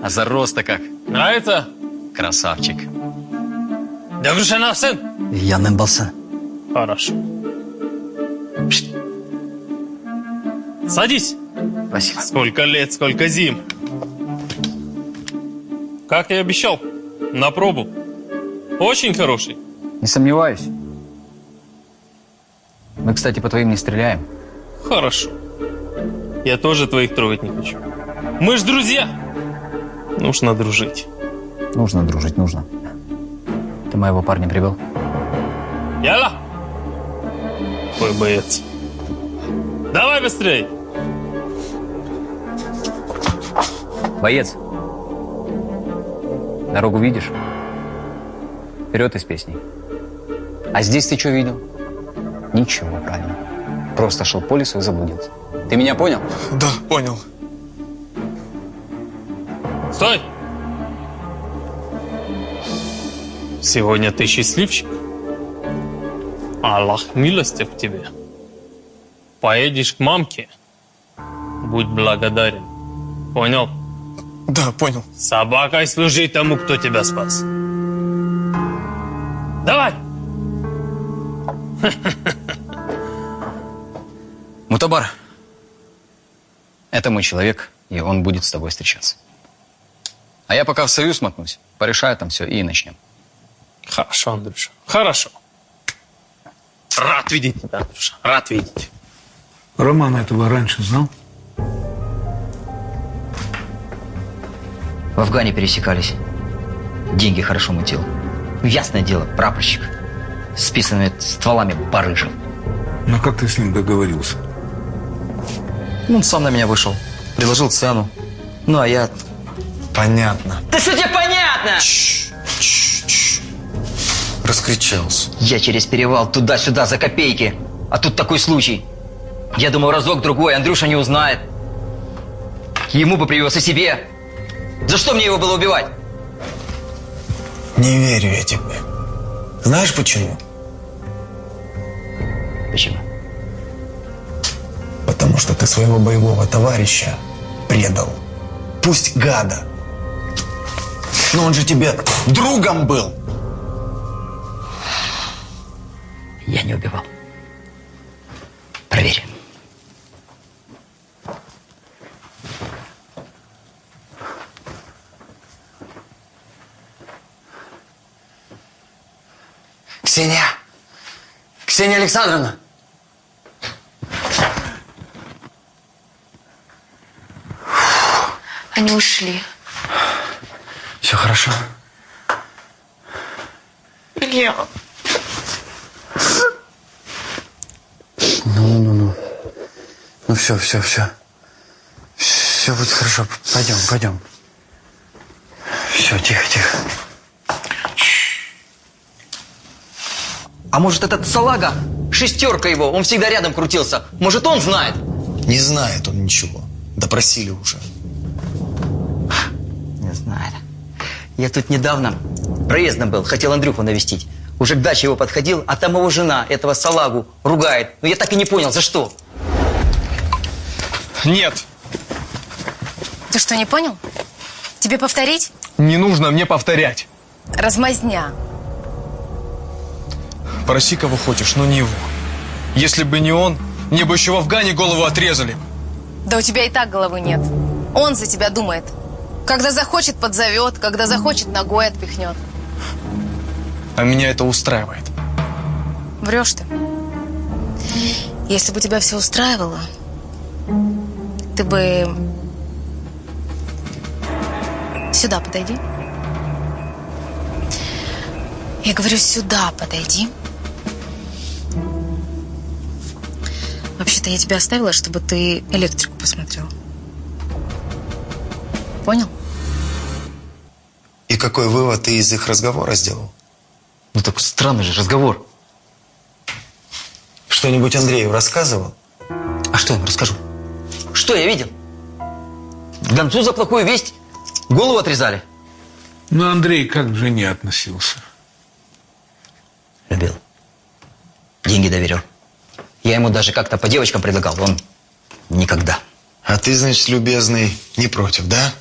А за роста как? Нравится? Красавчик. Дегрушен сын? Янным болса. Хорошо. Садись. Спасибо. Сколько лет, сколько зим. Как я обещал, на пробу. Очень хороший. Не сомневаюсь. Мы, кстати, по твоим не стреляем. Хорошо. Я тоже твоих трогать не хочу. Мы ж друзья. Нужно дружить. Нужно дружить, нужно. Ты моего парня привел? Яла! Твой боец. Давай быстрей! Боец. Дорогу видишь? Вперед из песней. А здесь ты что видел? Ничего, правильно. Просто шел по лесу и заблудился. Ты меня понял? Да, понял. Стой! Сегодня ты счастливчик. Аллах милостив к тебе. Поедешь к мамке. Будь благодарен. Понял? Да, понял. Собакой служи тому, кто тебя спас. Давай! *laughs* Мутабар, это мой человек, и он будет с тобой встречаться. А я пока в союз мотнусь, порешаю там все и начнем. Хорошо, Андрюша, хорошо. Рад видеть тебя, Андрюша, рад видеть. Роман этого раньше знал? В Афгане пересекались. Деньги хорошо мутил. Ну, Ясное дело, прапорщик. С писанными стволами барыжил. Но как ты с ним договорился? Ну, он сам на меня вышел. Предложил цену. Ну, а я... Понятно. Да что тебе понятно? Раскричался. Я через перевал туда-сюда за копейки. А тут такой случай. Я думал, разок-другой Андрюша не узнает. Ему бы привез и себе. За что мне его было убивать? Не верю я тебе. Знаешь почему? Почему? Потому что ты своего боевого товарища предал. Пусть гада. Но он же тебе другом был. Я не убивал. Проверь. Ксения! Ксения Александровна! Они ушли. Все хорошо? Илья. Ну-ну-ну. Ну все, все, все. Все будет хорошо. Пойдем, пойдем. Все, тихо, тихо. А может, этот салага? Шестерка его, он всегда рядом крутился. Может, он знает? Не знает он ничего. Допросили уже. Не знает. Я тут недавно проездом был, хотел Андрюху навестить. Уже к даче его подходил, а там его жена этого салагу ругает. Но я так и не понял, за что. Нет, Ты что, не понял? Тебе повторить? не нужно мне повторять. Размазня. Проси кого хочешь, но не его. Если бы не он, мне бы еще в Афгане голову отрезали. Да у тебя и так головы нет. Он за тебя думает. Когда захочет, подзовет, когда захочет, ногой отпихнет. А меня это устраивает. Врешь ты. Если бы тебя все устраивало, ты бы... Сюда подойди. Я говорю, сюда подойди. Вообще-то я тебя оставила, чтобы ты электрику посмотрел. Понял? И какой вывод ты из их разговора сделал? Ну так странный же разговор. Что-нибудь Андрею рассказывал? А что я ему расскажу? Что я видел? Гонцу за плохую весть голову отрезали. Ну, Андрей как к жене относился? Любил. Деньги доверил. Я ему даже как-то по девочкам предлагал. Он никогда. А ты, значит, любезный, не против, да?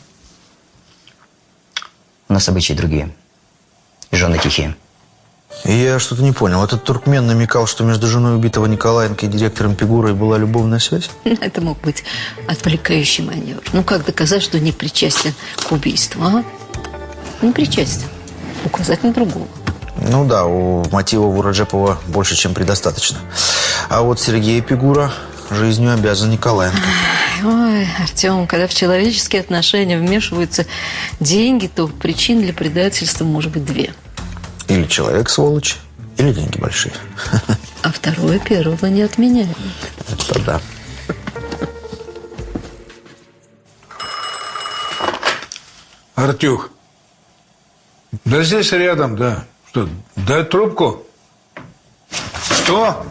У нас обычаи другие. И жены тихие. Я что-то не понял. Этот туркмен намекал, что между женой убитого Николаенко и директором Пигурой была любовная связь? *laughs* Это мог быть отвлекающий маневр. Ну, как доказать, что не причастен к убийству, а? Не причастен. Указать на другого. Ну да, у мотивов у Раджепова больше, чем предостаточно. А вот Сергей Пигура жизнью обязан Николаенко. Ой, Артем, когда в человеческие отношения вмешиваются деньги, то причин для предательства может быть две. Или человек сволочь, или деньги большие. *laughs* А второе первого не отменяет. Это да. Артюх. Да здесь рядом, да. Что, дай трубку? Что?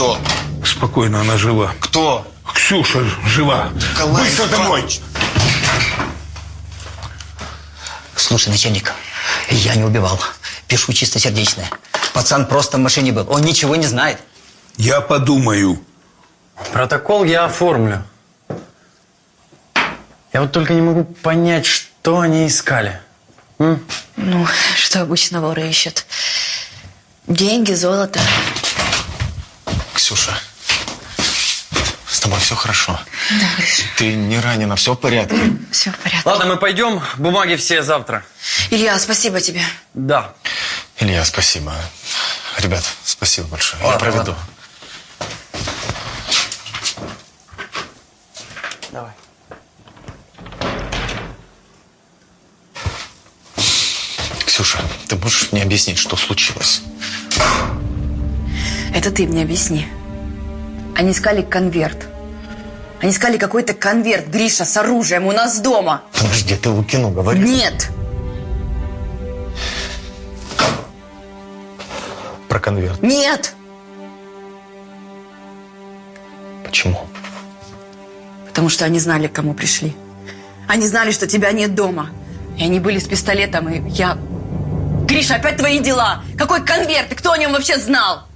Кто? Спокойно, она жива. Кто? Ксюша жива. Николай Быстро домой. Слушай, начальник, я не убивал. Пишу чистосердечное. Пацан просто в машине был. Он ничего не знает. Я подумаю. Протокол я оформлю. Я вот только не могу понять, что они искали. М? Ну, что обычно воры ищут? Деньги, золото. Ксюша, с тобой все хорошо. Да, Гриша, Ты не ранена, все в порядке. все в порядке. Ладно, мы пойдем. Бумаги все завтра. Илья, спасибо тебе. Да. Илья, спасибо. Ребят, спасибо большое. Я Ладно, проведу. ладно. Давай. Ксюша, ты можешь мне объяснить, что случилось? Это ты мне объясни. Они искали конверт. Они искали какой-то конверт, Гриша, с оружием у нас дома. Подожди, ты Лукину говоришь? Нет. Про конверт. Нет. Почему? Потому что они знали, к кому пришли. Они знали, что тебя нет дома. И они были с пистолетом, и я... Гриша, опять твои дела. Какой конверт? И кто о нем вообще знал?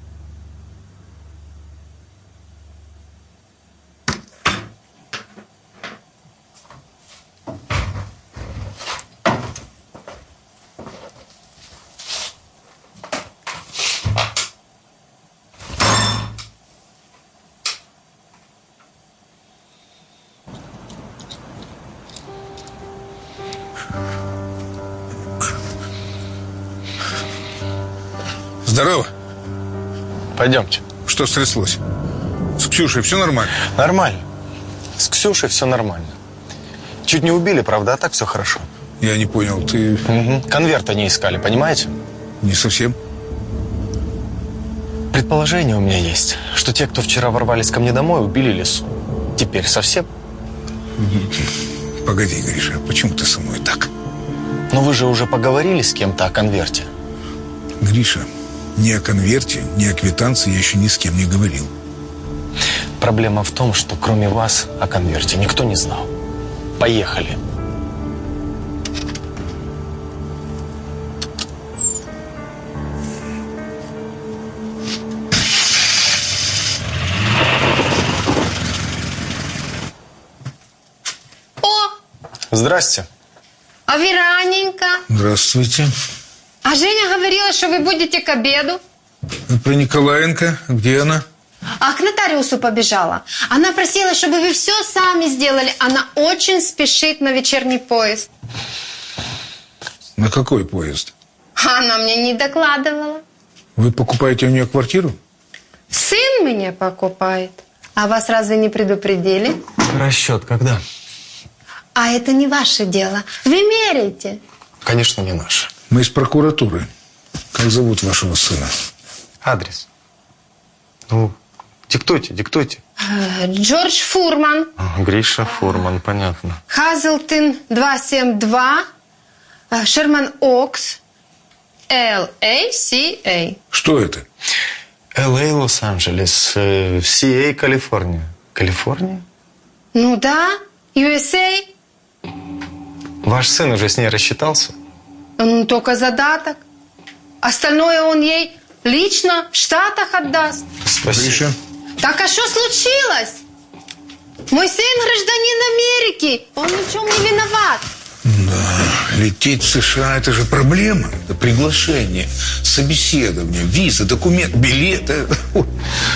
Пойдемте. Что стряслось? С Ксюшей все нормально? Нормально. С Ксюшей все нормально. Чуть не убили, правда, а так все хорошо. Я не понял, ты... Угу. Конверт они искали, понимаете? Не совсем. Предположение у меня есть, что те, кто вчера ворвались ко мне домой, убили лесу. Теперь совсем? Погоди, Гриша, почему ты со мной так? Но вы же уже поговорили с кем-то о конверте. Гриша, ни о конверте, ни о квитанции я еще ни с кем не говорил. Проблема в том, что кроме вас о конверте никто не знал. Поехали. О, Здрасте. а Вероненька? Здравствуйте. А Женя говорила, что вы будете к обеду. Про Николаенко, где она? А к нотариусу побежала. Она просила, чтобы вы все сами сделали. Она очень спешит на вечерний поезд. На какой поезд? А Она мне не докладывала. Вы покупаете у нее квартиру? Сын мне покупает. А вас разве не предупредили? Расчет когда? А это не ваше дело. Вы меряете. Конечно, не наш. Мы из прокуратуры. Как зовут вашего сына? Адрес. Ну, диктуйте, диктуйте. Э, Джордж Фурман, Гриша Фурман, понятно. Хазлтон 272, э, Шерман Окс, Л-А-С-А. Что это? Л.А. Лос-Анджелес, э, С.А. Калифорния. Калифорния? Ну да, USA. Ваш сын уже с ней рассчитался? Ну, только задаток. Остальное он ей лично в Штатах отдаст. Спасибо. Так а что случилось? Мой сын гражданин Америки. Он ни в чем не виноват. Да, лететь в США – это же проблема. Это приглашение, собеседование, виза, документ, билеты.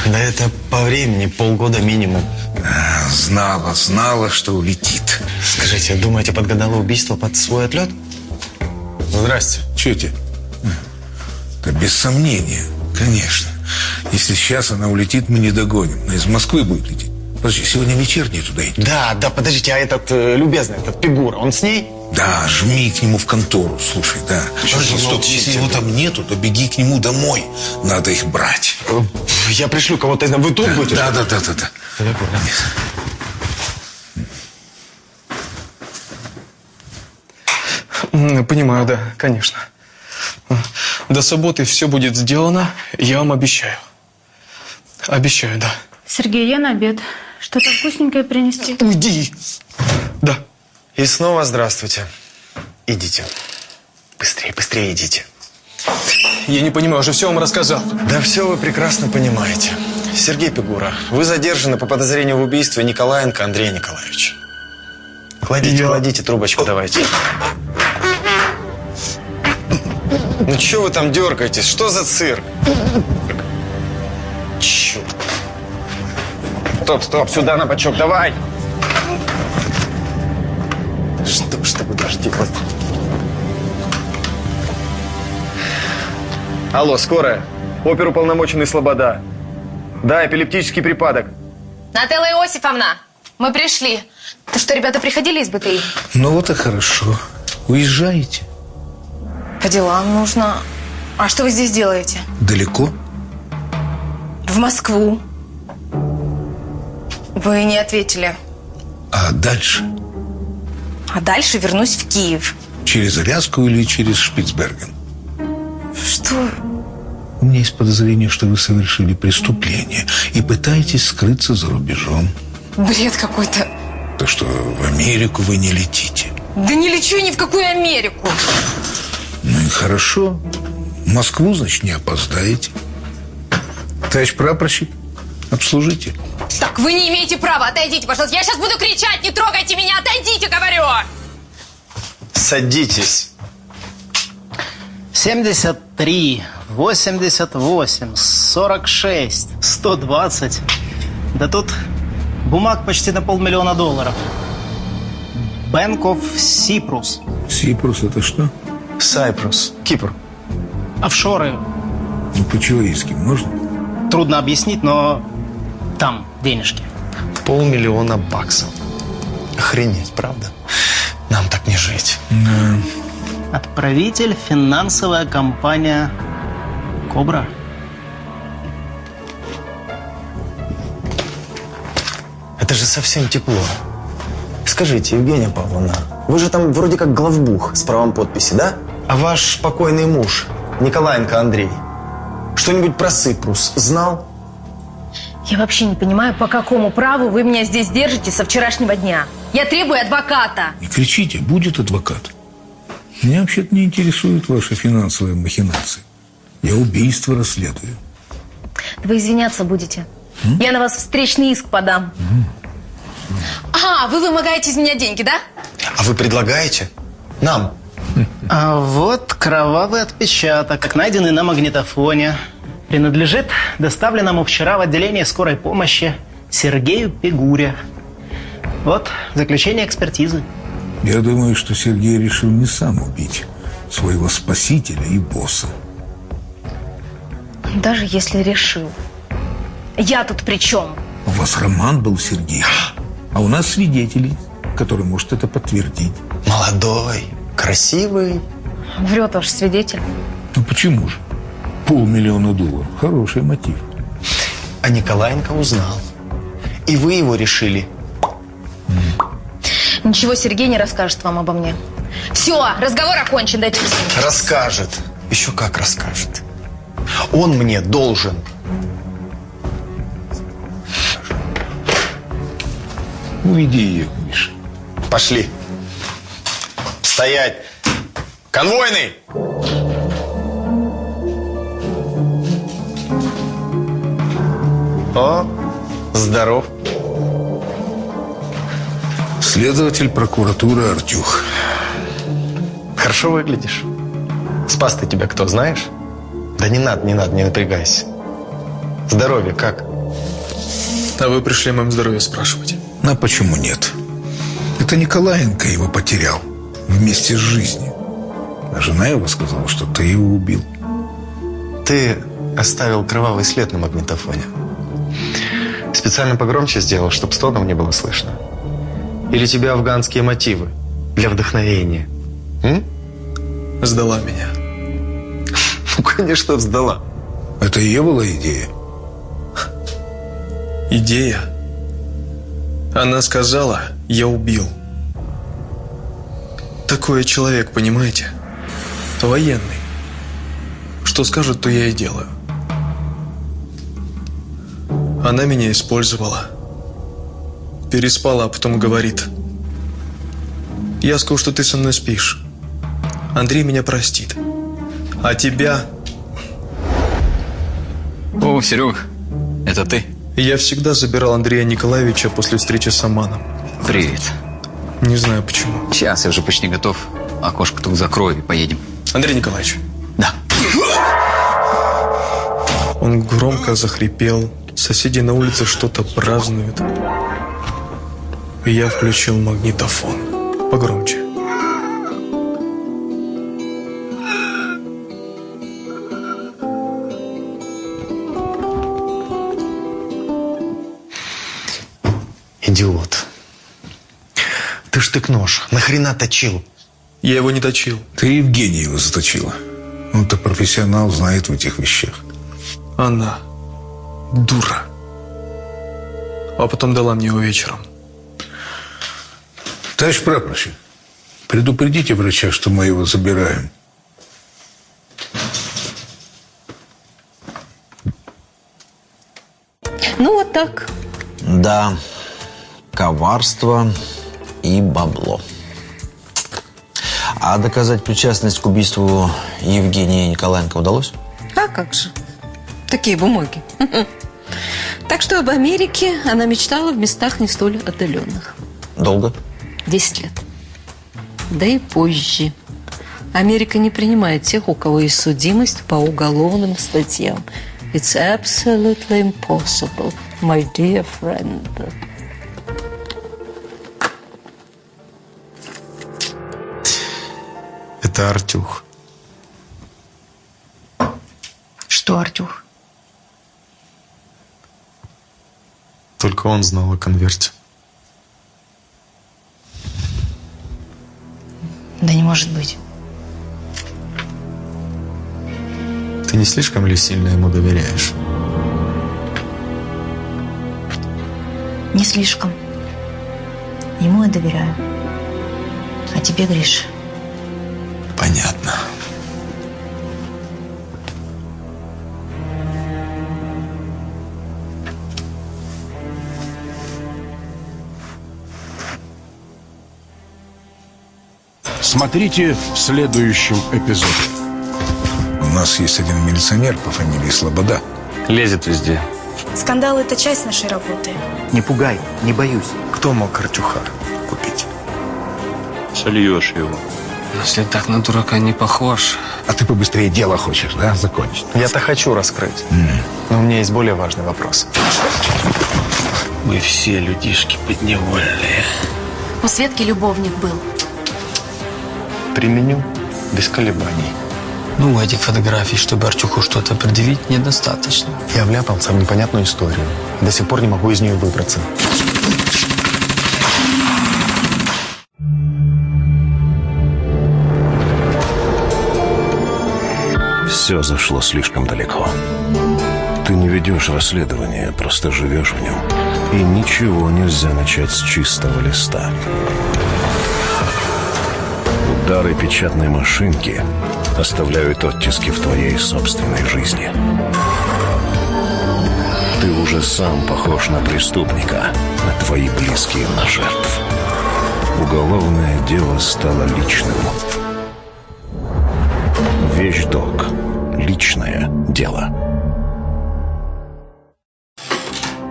Да это по времени полгода минимум. А, Знала, знала, что улетит. Скажите, думаете, подгадала убийство под свой отлет? Здрасте. Че тебе? Да без сомнения, конечно. Если сейчас она улетит, мы не догоним. Она из Москвы будет лететь. Подожди, сегодня вечерний туда идти. Да, да, подождите, а этот э, любезный, этот Пигура, он с ней? Да, жми к нему в контору, слушай, да. Подожди, стоп, молчите, если его там нету, то беги к нему домой. Надо их брать. Я пришлю кого-то из... Вы тут да, будете? Да, да, да, да, да. Я понял. Понимаю, да, конечно. До субботы все будет сделано, я вам обещаю. Обещаю, да. Сергей, я на обед. Что-то вкусненькое принести? Уйди! И снова здравствуйте. Идите. Быстрее, быстрее идите. Я не понимаю, уже все вам рассказал. Да все вы прекрасно понимаете. Сергей Пегура, вы задержаны по подозрению в убийстве Николаенко Андрея Николаевича. Кладите, кладите, трубочку давайте. Ну что вы там дергаетесь? Что за цирк? Черт. Стоп, стоп, сюда на бочок, давай. Что ж ты будешь делать? Алло, скорая. Оперуполномоченный Слобода. Да, эпилептический припадок. Нателла Иосифовна, мы пришли. Ты что, ребята приходили из БТИ? Ну вот и хорошо. Уезжаете? По делам нужно. А что вы здесь делаете? Далеко? В Москву. Вы не ответили. А дальше? А дальше вернусь в Киев. Через Аляску или через Шпицберген? Что? У меня есть подозрение, что вы совершили преступление и пытаетесь скрыться за рубежом. Бред какой-то. То, что в Америку вы не летите. Да не лечу я ни в какую Америку. Ну и хорошо. В Москву, значит, не опоздаете. Товарищ прапорщик, обслужите. Так, вы не имеете права. Отойдите, пожалуйста. Я сейчас буду кричать. Не трогайте меня. Отойдите, говорю. Садитесь. 73, 88, 46, 120. Да тут бумаг почти на полмиллиона долларов. Bank of Cyprus. Сипрус это что? Сайпрус. Кипр. Офшоры. Ну, по-человечески можно? Трудно объяснить, но там денежки. Полмиллиона баксов. Охренеть, правда? Нам так не жить. Отправитель финансовая компания Кобра. Это же совсем тепло. Скажите, Евгения Павловна, вы же там вроде как главбух с правом подписи, да? А ваш покойный муж, Николаенко Андрей, что-нибудь про Сыпрус знал? Я вообще не понимаю, по какому праву вы меня здесь держите со вчерашнего дня. Я требую адвоката. Не кричите, будет адвокат. Меня вообще-то не интересуют ваши финансовые махинации. Я убийство расследую. Вы извиняться будете. Я на вас встречный иск подам. А, вы вымогаете из меня деньги, да? А вы предлагаете? Нам? А вот кровавый отпечаток, как найденный на магнитофоне. Принадлежит доставленному вчера в отделение скорой помощи Сергею Пегуре. Вот заключение экспертизы. Я думаю, что Сергей решил не сам убить своего спасителя и босса. Даже если решил. Я тут при чем? У вас роман был, Сергей. А у нас свидетелей, который может это подтвердить. Молодой, красивый. Врет ваш свидетель. Ну почему же? Полмиллиона долларов. Хороший мотив. А Николаенко узнал. И вы его решили. Ничего Сергей не расскажет вам обо мне. Все, разговор окончен, дайте мне. Расскажет. Еще как расскажет. Он мне должен. Уведи ее, Миша. Пошли. Стоять. Конвойный! О, здоров. Следователь прокуратуры Артюх. Хорошо выглядишь. Спас ты тебя кто, знаешь? Да не надо, не надо, не напрягайся. Здоровье как? А вы пришли о моем здоровье спрашивать? А почему нет? Это Николаенко его потерял вместе с жизнью. А жена его сказала, что ты его убил. Ты оставил кровавый след на магнитофоне. Специально погромче сделал, чтобы стонов не было слышно. Или тебе афганские мотивы для вдохновения? М? Сдала меня. *laughs* Ну, конечно, сдала. Это ее была идея? Идея? Она сказала, я убил. Такой я человек, понимаете? Военный. Что скажут, то я и делаю. Она меня использовала. Переспала, а потом говорит. Я сказал, что ты со мной спишь. Андрей меня простит. А тебя... О, Серег, это ты? Я всегда забирал Андрея Николаевича после встречи с Аманом. Привет. Не знаю почему. Сейчас, я уже почти готов. Окошко тут закрою и поедем. Андрей Николаевич. Да. Он громко захрипел. Соседи на улице что-то празднуют. И я включил магнитофон. Погромче. Идиот. Ты штык-нож. Нахрена точил? Я его не точил. Ты Евгения его заточила. Он-то профессионал, знает в этих вещах. Она дура. А потом дала мне его вечером. Товарищ прапорщик, предупредите врача, что мы его забираем. Ну, вот так. Да, коварство и бабло. А доказать причастность к убийству Евгения Николаенко удалось? А как же? Такие бумаги. *laughs* Так что об Америке она мечтала в местах не столь отдаленных. Долго? Десять лет. Да и позже. Америка не принимает тех, у кого есть судимость по уголовным статьям. It's absolutely impossible, my dear friend. Это Артюх. Что, Артюх? Только он знал о конверте. Да не может быть. Ты не слишком ли сильно ему доверяешь? Не слишком. Ему я доверяю. А тебе, Гриш, Понятно. Смотрите в следующем эпизоде. У нас есть один милиционер по фамилии Слобода. Лезет везде. Скандалы – это часть нашей работы. Не пугай, не боюсь. Кто мог Артюха купить? Сольешь его. Если так на дурака не похож. А ты побыстрее дело хочешь, да, закончить? Я-то хочу раскрыть. Но у меня есть более важный вопрос. Мы все людишки подневольные. У Светки любовник был. Применю без колебаний. Ну, этих фотографий, чтобы Артюху что-то предъявить, недостаточно. Я вляпался в непонятную историю. До сих пор не могу из нее выбраться. Все зашло слишком далеко. Ты не ведешь расследование, просто живешь в нем. И ничего нельзя начать с чистого листа. Удары печатной машинки оставляют оттиски в твоей собственной жизни. Ты уже сам похож на преступника, а твои близкие на жертв. Уголовное дело стало личным. Вещдок. Личное дело.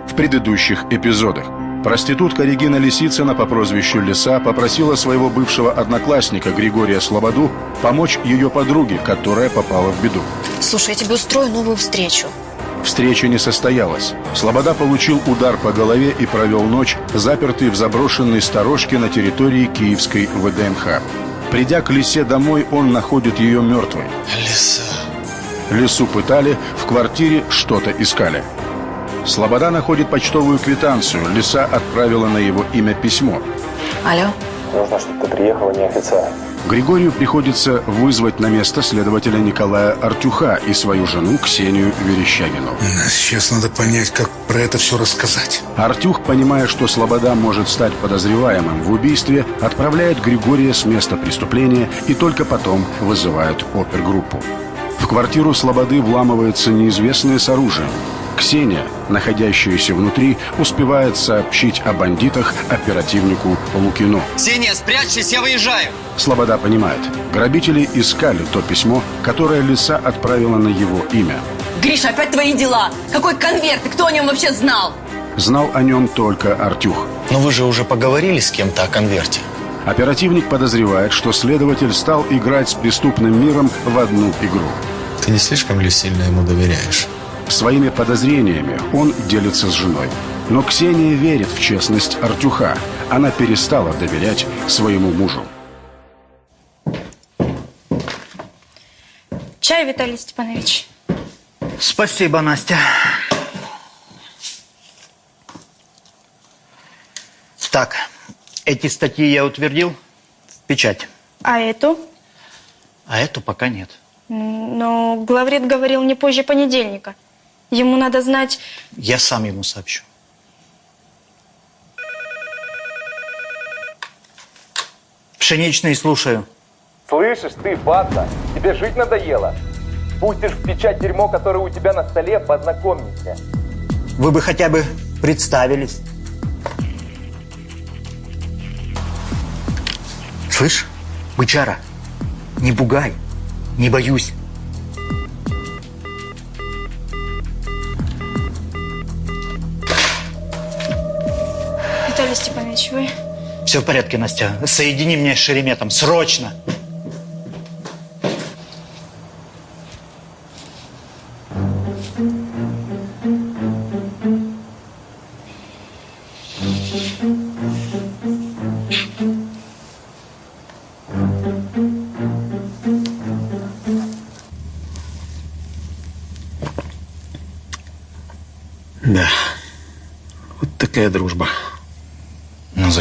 В предыдущих эпизодах проститутка Регина Лисицына по прозвищу Лиса попросила своего бывшего одноклассника Григория Слободу помочь ее подруге, которая попала в беду. Слушай, я тебе устрою новую встречу. Встреча не состоялась. Слобода получил удар по голове и провел ночь, запертый в заброшенной сторожке на территории Киевской ВДНХ. Придя к Лисе домой, он находит ее мертвой. Лиса. Лису пытали, в квартире что-то искали. Слобода находит почтовую квитанцию. Лиса отправила на его имя письмо. Алло? Нужно, чтобы ты приехала неофициально. Григорию приходится вызвать на место следователя Николая Артюха и свою жену Ксению Верещагину. Сейчас надо понять, как про это все рассказать. Артюх, понимая, что Слобода может стать подозреваемым в убийстве, отправляет Григория с места преступления и только потом вызывает опергруппу. В квартиру Слободы вламывается неизвестное с оружием. Ксения, находящаяся внутри, успевает сообщить о бандитах оперативнику Лукину. Ксения, спрячьтесь, я выезжаю. Слобода понимает, грабители искали то письмо, которое Лиса отправила на его имя. Гриша, опять твои дела. Какой конверт? И кто о нем вообще знал? Знал о нем только Артюх. Но вы же уже поговорили с кем-то о конверте. Оперативник подозревает, что следователь стал играть с преступным миром в одну игру. Ты не слишком ли сильно ему доверяешь? Своими подозрениями он делится с женой. Но Ксения верит в честность Артюха. Она перестала доверять своему мужу. Чай, Виталий Степанович. Спасибо, Настя. Так, эти статьи я утвердил в печать, А эту? а эту пока нет. Но главред говорил не позже понедельника. Ему надо знать... Я сам ему сообщу. Пшеничный, слушаю. Слышишь ты, Бата, тебе жить надоело? Пустишь в печать дерьмо, которое у тебя на столе, познакомимся. Вы бы хотя бы представились. Слышь, бычара, не пугай, не боюсь. Виталий Степанович, вы... Все в порядке, Настя. Соедини меня с Шереметом, срочно.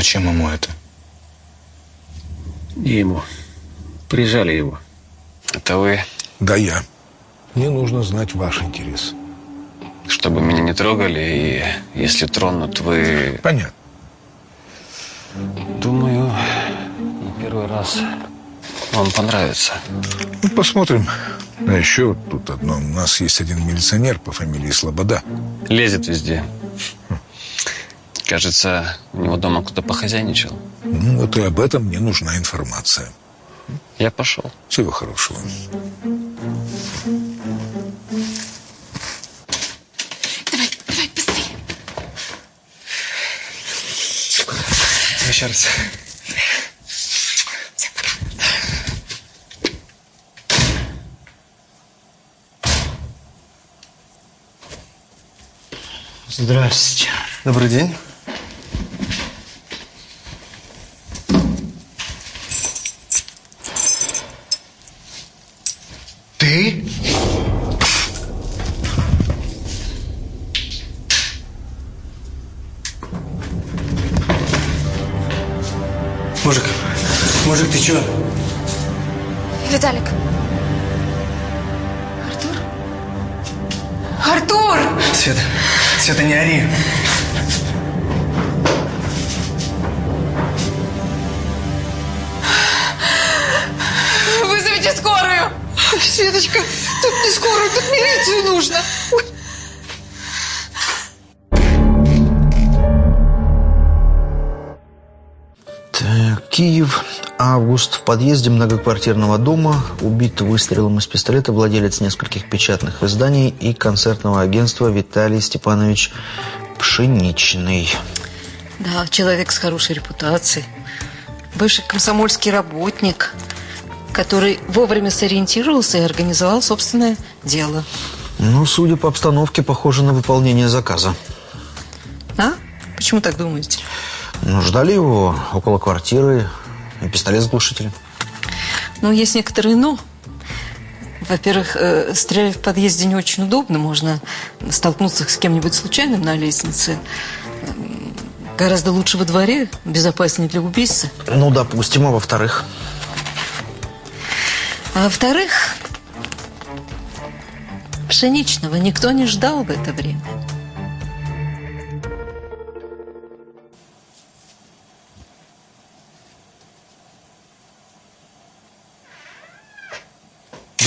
Зачем ему это? И ему. Прижали его. Это вы, Да, я. Мне нужно знать ваш интерес. чтобы меня не трогали, и если тронут, вы... Понятно. Думаю, на первый раз вам понравится. Ну, посмотрим. А еще тут одно. У нас есть один милиционер по фамилии Слобода. Лезет везде. Кажется, у него дома кто-то похозяйничал. Ну, вот и об этом мне нужна информация. Я пошел. Всего хорошего. Еще раз. Здравствуйте. Добрый день. Мужик, ты чё? Виталик. Артур? Артур! Света, Света, не ори. Вызовите скорую! Светочка, тут не скорую, тут милицию нужно. Ой. Киев, август. В подъезде многоквартирного дома убит выстрелом из пистолета владелец нескольких печатных изданий и концертного агентства Виталий Степанович Пшеничный. Да, человек с хорошей репутацией. Бывший комсомольский работник, который вовремя сориентировался и организовал собственное дело. Ну, судя по обстановке, похоже на выполнение заказа. А? Почему так думаете? Ну, ждали его около квартиры и пистолет с глушителем. Ну, есть некоторые «но». Во-первых, э, стрелять в подъезде не очень удобно. Можно столкнуться с кем-нибудь случайным на лестнице. Гораздо лучше во дворе, безопаснее для убийцы. Ну, допустим, а во-вторых? А во-вторых, пшеничного никто не ждал в это время.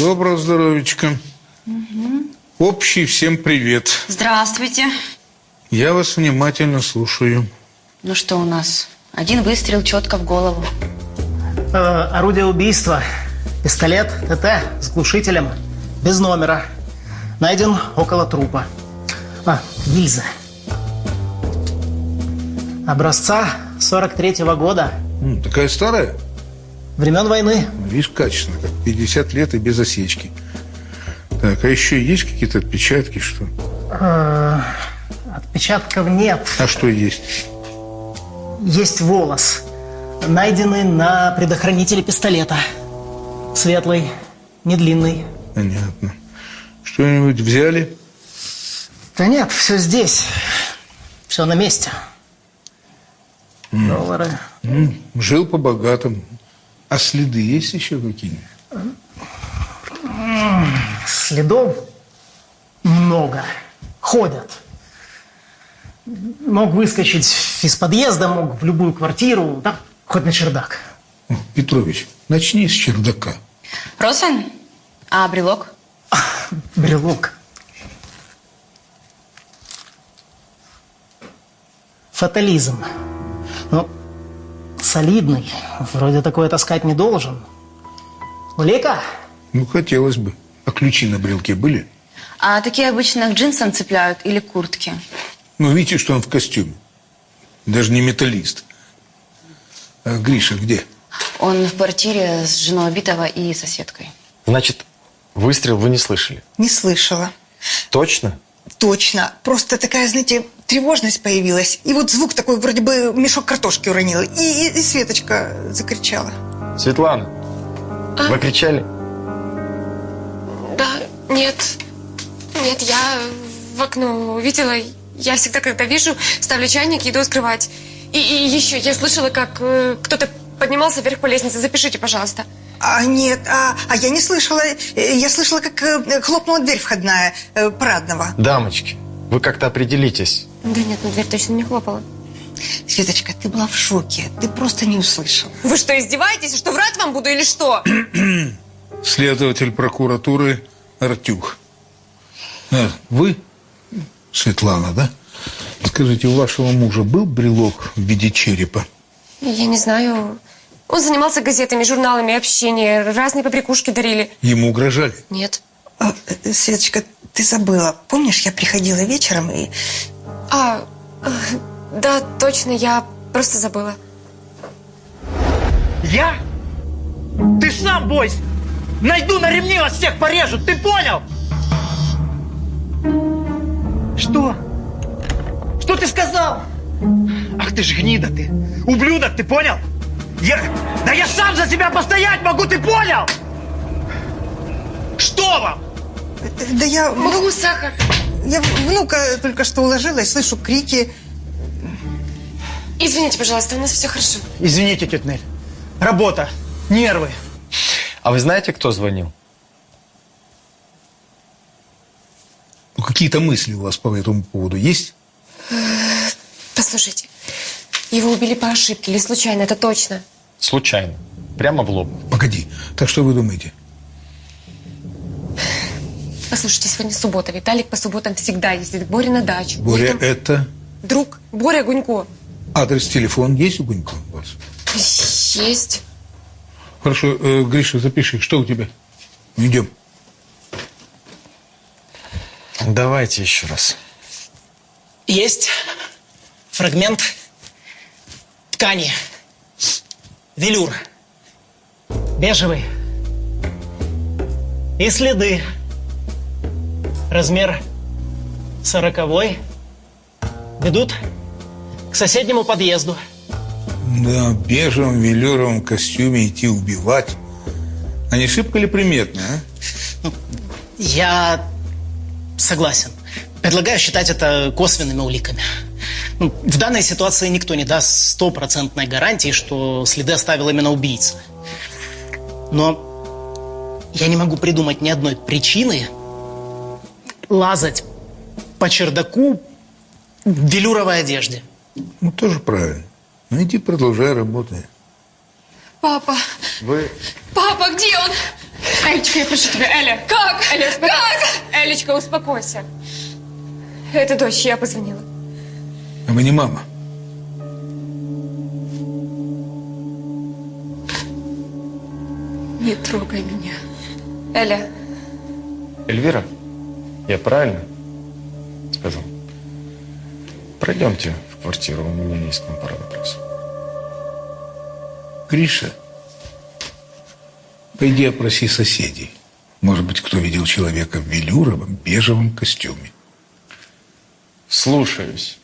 Доброго здоровичка. Общий всем привет. Здравствуйте. Я вас внимательно слушаю. Ну что у нас? Один выстрел четко в голову. Э, орудие убийства. Пистолет ТТ с глушителем. Без номера. Найден около трупа. А, гильза. Образца 43-го года. Такая старая? Времен войны. Видишь, качественно, как 50 лет и без осечки. Так, а еще есть какие-то отпечатки, что? Э, отпечатков нет. А что есть? Есть волос. Найденный на предохранителе пистолета. Светлый, не длинный. Понятно. Что-нибудь взяли? Да нет, все здесь. Все на месте. М. Доллары. М, Жил по-богатому. А следы есть еще какие-нибудь? Следов много. Ходят. Мог выскочить из подъезда, мог в любую квартиру, да, хоть на чердак. Петрович, начни с чердака. Росвин? А брелок? Брелок. Фатализм. Ну, солидный. Вроде такое таскать не должен. Улика? Ну, хотелось бы. А ключи на брелке были? А такие обычно к джинсам цепляют или к куртке. Ну, видите, что он в костюме. Даже не металлист. А Гриша где? Он в квартире с женой убитого и соседкой. Значит, выстрел вы не слышали? Не слышала. Точно? Точно. Просто такая, знаете, тревожность появилась. И вот звук такой, вроде бы мешок картошки уронила. И, и- и Светочка закричала. Светлана, вы кричали? Да, нет. Нет, я в окно увидела. Я всегда, когда вижу, ставлю чайник и иду скрывать. И, и еще я слышала, как э, кто-то поднимался вверх по лестнице. Запишите, пожалуйста. А нет, а, а я не слышала. Э, Я слышала, как э, хлопнула дверь входная э, парадного. Дамочки, вы как-то определитесь. Да нет, ну дверь точно не хлопала. Светочка, ты была в шоке. Ты просто не услышала. Вы что, издеваетесь? Что, врать вам буду или что? *clears throat* Следователь прокуратуры Артюх. А, вы, Светлана, да? Скажите, у вашего мужа был брелок в виде черепа? Я не знаю. Он занимался газетами, журналами, общение. Разные побрякушки дарили. Ему угрожали? Нет. А, э, Светочка, ты забыла. Помнишь, я приходила вечером и... А, да, точно, я просто забыла. Я? Ты сам бойся! Найду на ремне вас всех порежу, ты понял? Что? Что ты сказал? Ах ты ж гнида ты! Ублюдок, ты понял? Я... Да я сам за себя постоять могу, ты понял? Что вам? Да я... Могу сахар. Я внука только что уложила и слышу крики. Извините, пожалуйста, у нас все хорошо. Извините, тетя Нель. Работа, нервы. А вы знаете, кто звонил? Ну, какие-то мысли у вас по этому поводу есть? Послушайте, его убили по ошибке или случайно, это точно. Случайно. Прямо в лоб. Погоди, так что вы думаете? Послушайте, сегодня суббота. Виталик по субботам всегда ездит к Боре на дачу. Боря, там это Друг Боря Гунько. адрес, телефон есть у Гунько у вас? Есть. Хорошо, э, Гриша, запиши, что у тебя? Идем. Давайте еще раз. Есть фрагмент ткани. Велюр. Бежевый. И следы. Размер сороковой. Ведут к соседнему подъезду. Да, в бежевом велюровом костюме идти убивать. А не шибко ли приметно, а? Я согласен. Предлагаю считать это косвенными уликами. Ну, в данной ситуации никто не даст стопроцентной гарантии, что следы оставил именно убийца. Но я не могу придумать ни одной причины лазать по чердаку в велюровой одежде. Ну, тоже правильно. Ну, иди продолжай работать. Папа, Вы... папа, где он? Элечка, я прошу тебя, Эля. Как? Эля, успокойся. Элечка, успокойся. Это дочь, я позвонила. А вы не мама. Не трогай меня. Эля, Эльвира, я правильно сказал? Пройдемте в квартиру, у меня есть к вам пара вопросов. Гриша, пойди опроси соседей. Может быть, кто видел человека в велюровом бежевом костюме. Слушаюсь.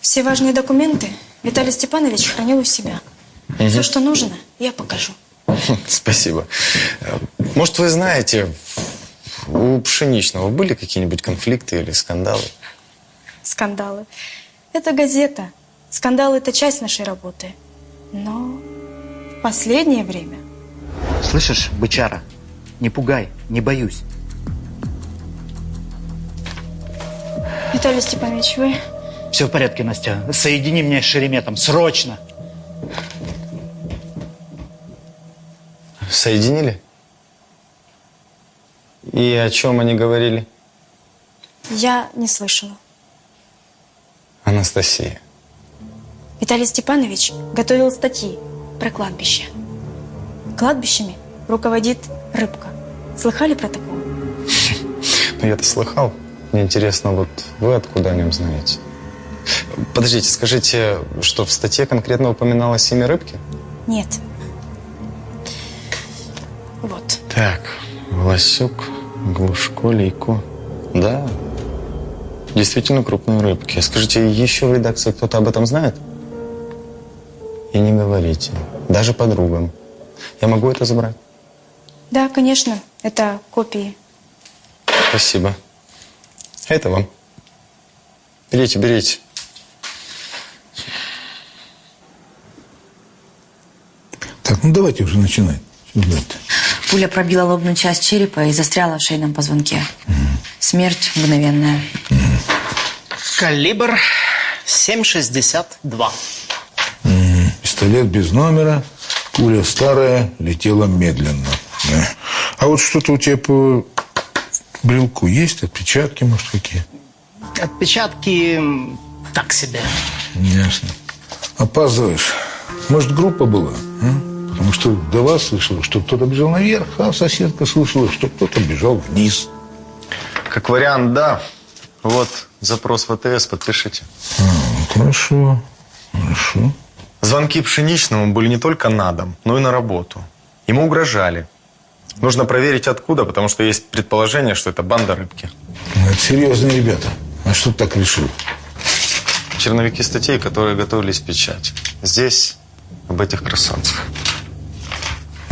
Все важные документы Виталий Степанович хранил у себя. Мгм. Все, что нужно, я покажу. *laughs* Спасибо. Может, вы знаете, у Пшеничного были какие-нибудь конфликты или скандалы? Скандалы. Это газета. Скандалы – это часть нашей работы. Но в последнее время Слышишь, бычара, не пугай, не боюсь. Виталий Степанович, вы... Все в порядке, Настя. Соедини меня с Шереметом, срочно. Соединили? И о чем они говорили? Я не слышала. Анастасия. Виталий Степанович готовил статьи про кладбище. Кладбищами руководит Рыбка. Слыхали про такого? *laughs* Ну, я-то слыхал. Мне интересно, вот вы откуда о нем знаете? Подождите, скажите, что в статье конкретно упоминалось имя рыбки? Нет. Вот. Так, Власюк, Глушко, Лейко. Да, действительно крупные рыбки. Скажите, еще в редакции кто-то об этом знает? И не говорите. Даже подругам. Я могу это забрать? Да, конечно, это копии. Спасибо. Это вам. Берите, берите. Так, ну давайте уже начинать. Чё ждать-то? Пуля пробила лобную часть черепа и застряла в шейном позвонке. Смерть мгновенная. Калибр 7,62. М, Пистолет без номера, пуля старая, летела медленно. Да. А вот что-то у тебя по брелку есть? Отпечатки, может, какие? Отпечатки так себе. Ясно. Опаздываешь. Может, группа была? а? Потому что до вас слышала, что кто-то бежал наверх, а соседка слышала, что кто-то бежал вниз. Как вариант, да. Вот запрос в АТС, подпишите. Хорошо, хорошо. Звонки Пшеничному были не только на дом, но и на работу. Ему угрожали. Нужно проверить откуда, потому что есть предположение, что это банда рыбки. Ну, Это серьезные ребята. А что ты так решил? Черновики статей, которые готовились в печать. Здесь об этих красавцах.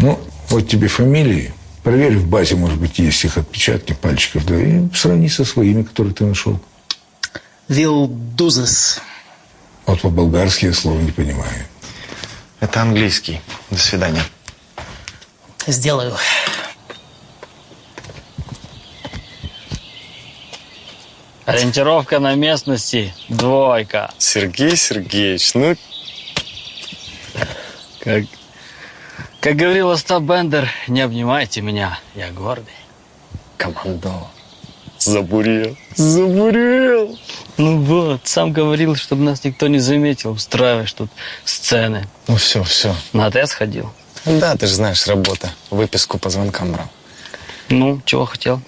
Ну, вот тебе фамилии. Проверь в базе, может быть, есть их отпечатки пальчиков, да, и сравни со своими, которые ты нашел. Вилдузес. Вот по-болгарски я слова не понимаю. Это английский. До свидания. Сделаю. Ориентировка на местности – двойка. Сергей Сергеевич, ну... Как, как говорил Остап Бендер, не обнимайте меня, я гордый. Командор. Забурел. Забурел. Ну вот, сам говорил, чтобы нас никто не заметил, устраиваешь тут сцены. Ну все, все. На АТС ходил? Да, ты же знаешь, работа. Выписку по звонкам брал. Ну, чего хотел?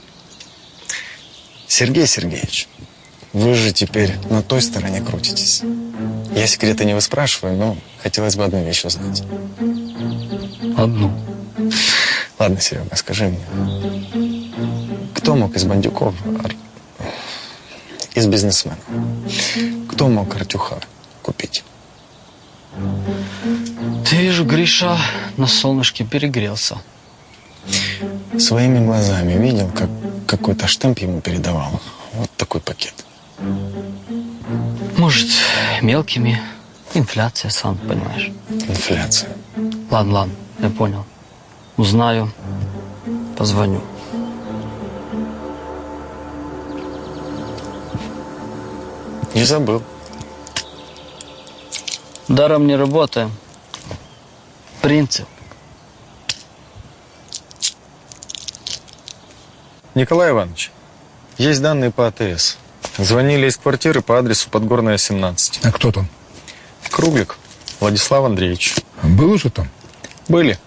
Сергей Сергеевич, вы же теперь на той стороне крутитесь. Я секреты не выспрашиваю, но хотелось бы одну вещь узнать. Одну. Ладно, Серега, скажи мне, кто мог из бандюков, из бизнесменов, кто мог Артюха купить? Ты, вижу, Гриша на солнышке перегрелся. Своими глазами видел, как какой-то штамп ему передавал. Вот такой пакет. Может, мелкими. Инфляция, сам понимаешь. Инфляция. Ладно, ладно, я понял. Узнаю, позвоню. Не забыл. Даром не работаем. Принцип. Николай Иванович, есть данные по АТС. Звонили из квартиры по адресу Подгорная, 17. А кто там? Круглик Владислав Андреевич. Был уже там? Были.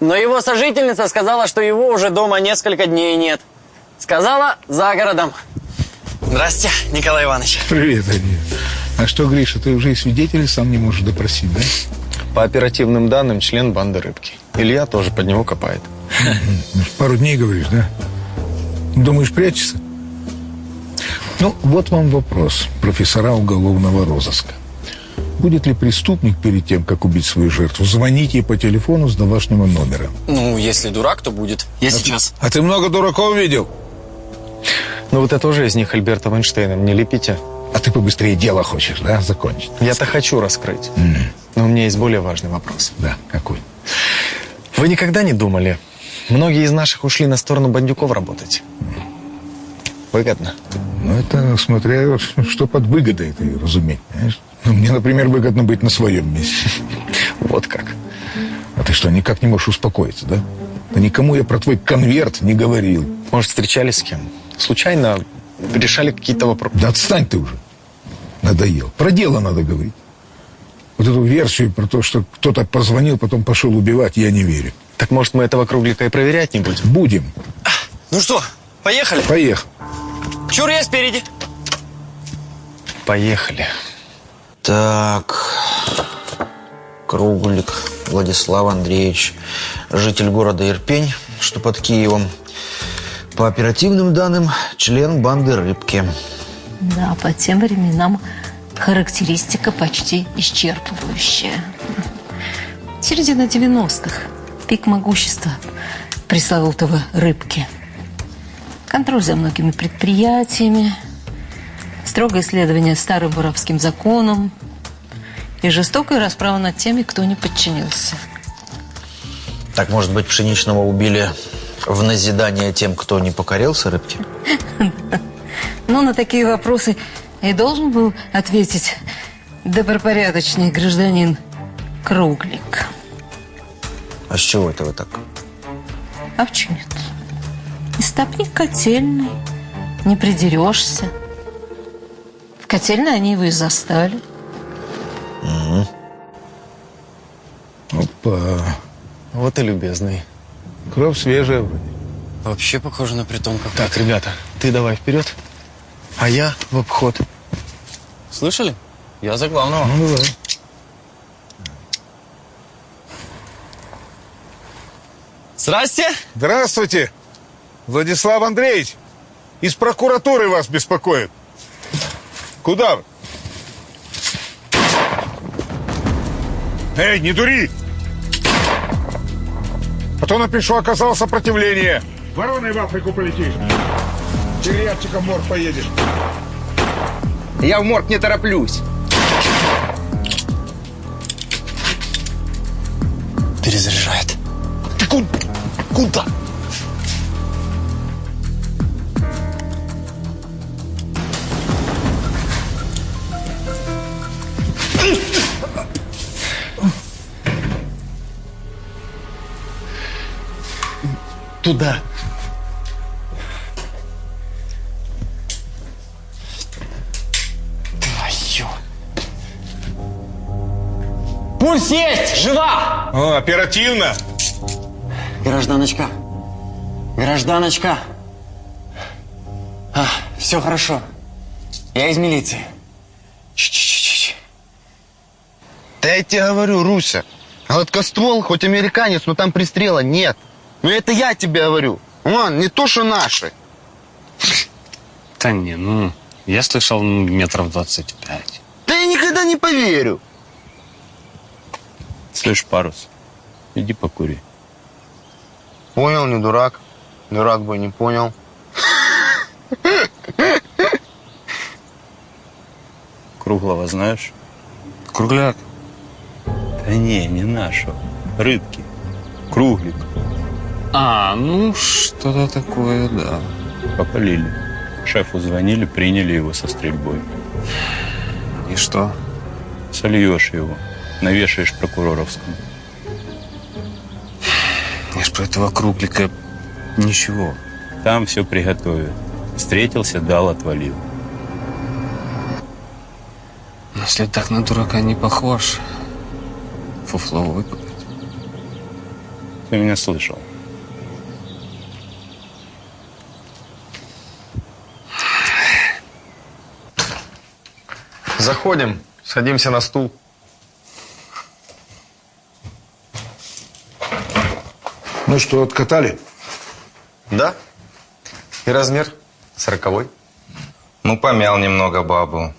Но его сожительница сказала, что его уже дома несколько дней нет. Сказала, за городом. Здрасте, Николай Иванович. Привет, Андрей. А что, Гриша, ты уже и свидетелей сам не можешь допросить, да? По оперативным данным, член банды рыбки. Илья тоже под него копает. Пару дней, говоришь, да? Думаешь, прячется? Ну, вот вам вопрос профессора уголовного розыска. Будет ли преступник перед тем, как убить свою жертву, звонить ей по телефону с домашнего номера? Ну, если дурак, то будет. Я сейчас. А ты много дураков видел? Ну вот это уже из них Альберта Вайнштейном не лепите. А ты побыстрее дело хочешь, да, закончить? Я-то хочу раскрыть. Но у меня есть более важный вопрос. Да, какой? Вы никогда не думали? Многие из наших ушли на сторону бандюков работать. Выгодно. Ну, это смотря, что под выгодой ты разуметь, понимаешь? Ну, мне, например, выгодно быть на своем месте. *laughs* Вот как. А ты что, никак не можешь успокоиться, да? Да никому я про твой конверт не говорил. Может, встречались с кем? Случайно решали какие-то вопросы? Да отстань ты уже. Надоел. Про дело надо говорить. Вот эту версию про то, что кто-то позвонил, потом пошел убивать, я не верю. Так может, мы этого круглика и проверять не будем? Будем. Ну что, поехали? Поехали. Чур, я спереди. Поехали. Так, Круглик Владислав Андреевич, житель города Ирпень, что под Киевом. По оперативным данным, член банды «Рыбки». Да, по тем временам характеристика почти исчерпывающая. Середина 90-х. Пик могущества пресловутого рыбки. Контроль за многими предприятиями, строгое исследование старым воровским законам и жестокая расправа над теми, кто не подчинился. Так, может быть, Пшеничного убили в назидание тем, кто не покорился рыбке? *laughs* Ну, на такие вопросы и должен был ответить добропорядочный гражданин Круглик. А с чего это вы так? А в чем нет? Истопник котельный, не придерешься. В котельной они его и застали. Мгм. Опа. Вот и любезный. Кровь свежая вроде. Вообще похоже на притон какой-то. Так, ребята, ты давай вперед, а я в обход. Слышали? Я за главного. Ну, давай. Здрасте. Здравствуйте, Владислав Андреевич. Из прокуратуры вас беспокоит. Куда вы? Эй, не дури! А то напишу, оказал сопротивление. Вороной в Африку полетишь. Тельятчиком в морг поедешь. Я в морг не тороплюсь. Перезаряжает. Ты куда? Куда? Туда. Твою. Пульс есть! Жива! О, оперативно. Гражданочка. Гражданочка. А, все хорошо. Я из милиции. Да я тебе говорю, Руся, гладкоствол, хоть американец, но там пристрела нет. Ну это я тебе говорю. Вон, не то, что наши. Да не, ну, я слышал ну, метров 25. Да я никогда не поверю. Слышь, парус, иди покури. Понял, не дурак. Дурак бы не понял. Круглого знаешь? Кругляк. Да не, не нашего. Рыбки. Круглик. А, ну, что-то такое, да. Попалили. Шефу звонили, приняли его со стрельбой. И что? Сольешь его. Навешаешь прокуроровскому. Я ж про этого круглика ничего. там все приготовят. Встретился, дал, отвалил. Если так на дурака не похож, фуфло выкупит. Ты меня слышал. Заходим, садимся на стул. Ну что, откатали? Да. И размер сороковой. Ну, помял немного бабу.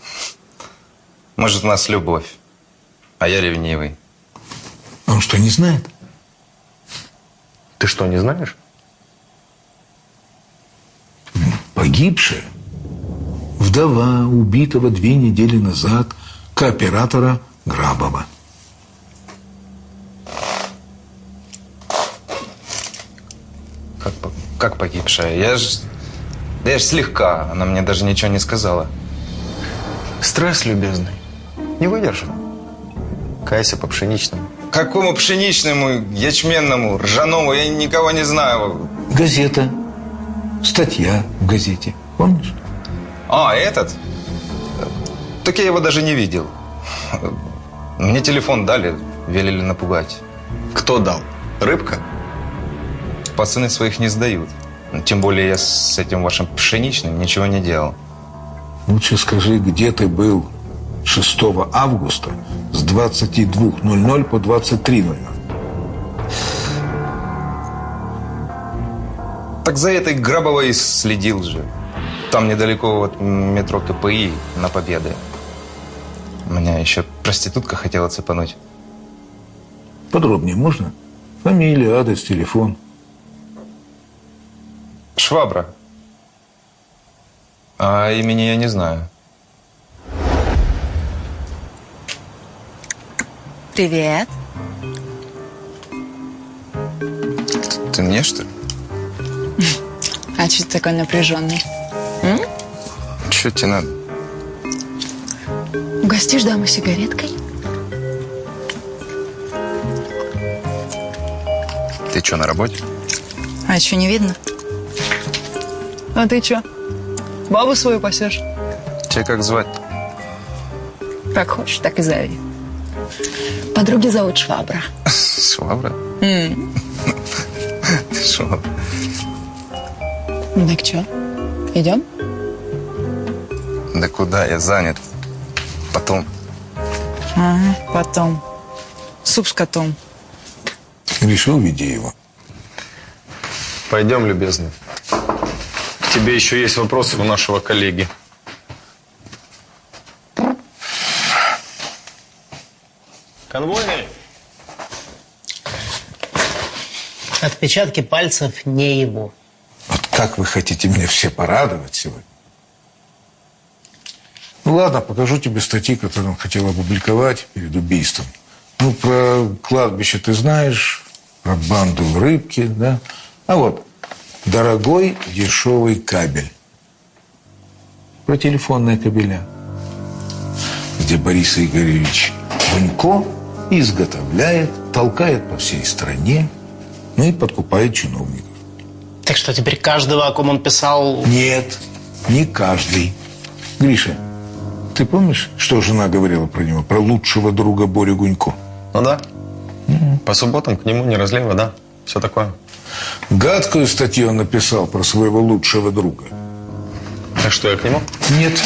Может, у нас любовь, а я ревнивый. Он что, не знает? Ты что, не знаешь? Погибшая. Вдова убитого две недели назад кооператора Грабова. Как, как погибшая? Я ж... Да я ж слегка. Она мне даже ничего не сказала. Стресс, любезный. Не выдержал. Кайся по пшеничному. Какому пшеничному, ячменному, ржаному? Я никого не знаю. Газета. Статья в газете. А, этот? Так я его даже не видел. Мне телефон дали, велели напугать. Кто дал? Рыбка? Пацаны своих не сдают. Тем более я с этим вашим пшеничным ничего не делал. Лучше скажи, где ты был 6 августа с 22.00 по 23.00. Так за этой Грабовой следил же. Там недалеко от метро КПИ на Победы. Меня еще проститутка хотела цепануть. Подробнее можно? Фамилия, адрес, телефон. Швабра. А имени я не знаю. Привет. Ты мне, что ли? *laughs* А что ты такой напряженный? М? Че тебе надо? Угостишь даму сигареткой? Ты что, на работе? А еще не видно? А ты чё? Бабу свою пасешь? Тебя как звать? Как хочешь, так и зови. Подруги зовут Швабра. *laughs* Швабра? *laughs* Швабра. Ну так что, идем? Да куда? Я занят. Потом. Ага, потом. Суп с котом. Решил, веди его. Пойдем, любезный. К тебе еще есть вопросы у нашего коллеги. Конвойный. Отпечатки пальцев не его. Как вы хотите меня все порадовать сегодня? Ну ладно, покажу тебе статьи, которые он хотел опубликовать перед убийством. Ну, про кладбище ты знаешь, про банду рыбки, да? А вот, дорогой дешевый кабель. Про телефонные кабеля. Где Борис Игоревич Гунько изготовляет, толкает по всей стране, ну и подкупает чиновников. Так что теперь каждого, о ком он писал... Нет, не каждый. Гриша, ты помнишь, что жена говорила про него, про лучшего друга Борю Гунько? Ну да. По субботам к нему не разлей вода. Все такое. Гадкую статью он написал про своего лучшего друга. Так что, я к нему? Нет.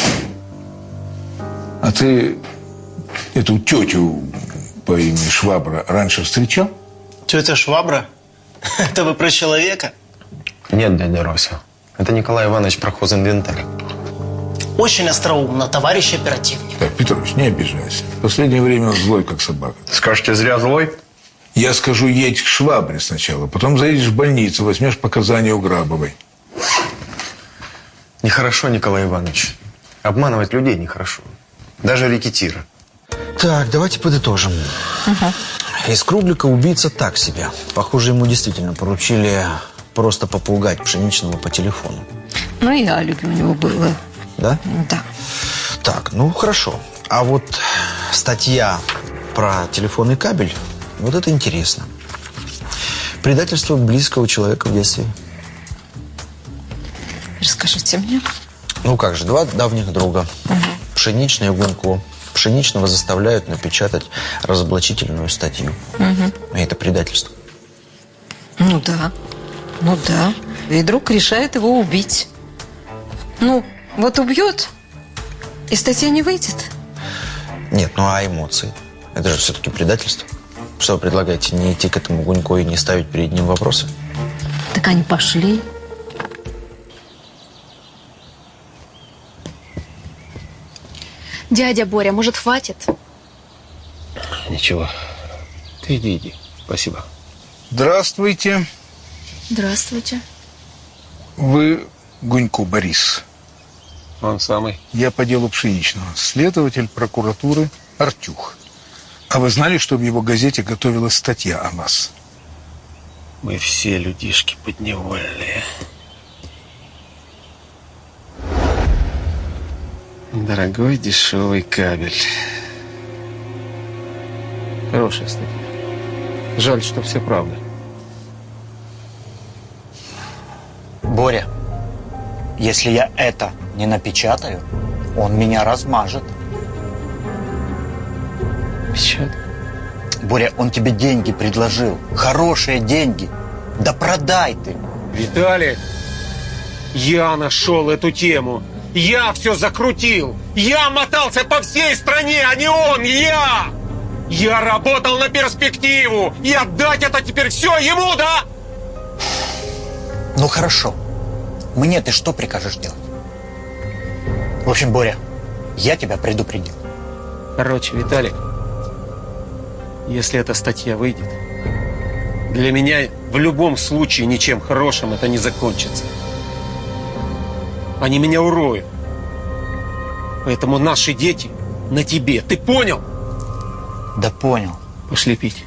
А ты эту тетю по имени Швабра раньше встречал? Тетя Швабра? *laughs* Это вы про человека? Нет, дядя Рося. Это Николай Иванович про хозинвентарь. Очень остроумно, товарищ оперативник. Так, Петрович, не обижайся. В последнее время он злой, как собака. Скажете, зря злой? Я скажу, едь к Швабре сначала, потом заедешь в больницу, возьмешь показания у Грабовой. Нехорошо, Николай Иванович. Обманывать людей нехорошо. Даже рекетира. Так, давайте подытожим. Из Круглика убийца так себе. Похоже, ему действительно поручили просто попугать Пшеничного по телефону. Ну и алиби у него было. Да? Да. Так, ну хорошо. А вот статья про телефонный кабель, вот это интересно. Предательство близкого человека в детстве. Расскажите мне. Ну как же, два давних друга. Пшеничный и Гунько. Пшеничного заставляют напечатать разоблачительную статью. Мгм. И это предательство. Ну да, ну да. И друг решает его убить. Ну, вот убьет, и статья не выйдет. Нет, ну а эмоции? Это же все-таки предательство. Что вы предлагаете, не идти к этому Гунько и не ставить перед ним вопросы? Так они пошли. Дядя Боря, может, хватит? Ничего. Ты иди, иди. Спасибо. Здравствуйте. Здравствуйте. Вы Гунько Борис. Он самый. Я по делу Пшеничного. Следователь прокуратуры Артюх. А вы знали, что в его газете готовилась статья о вас? Мы все людишки подневольные. Дорогой дешевый кабель. Хорошая статья. Жаль, что все правда. Боря, если я это не напечатаю, он меня размажет. Печат? Боря, он тебе деньги предложил. Хорошие деньги. Да продай ты. Виталик, я нашел эту тему. Я все закрутил. Я мотался по всей стране, а не он, я! Я работал на перспективу. И отдать это теперь все ему, да? Ну хорошо. Мне ты что прикажешь делать? В общем, Боря, я тебя предупредил. Короче, Виталик, если эта статья выйдет, для меня в любом случае ничем хорошим это не закончится. Они меня уроют. Поэтому наши дети на тебе. Ты понял? Да понял. Пошли пить.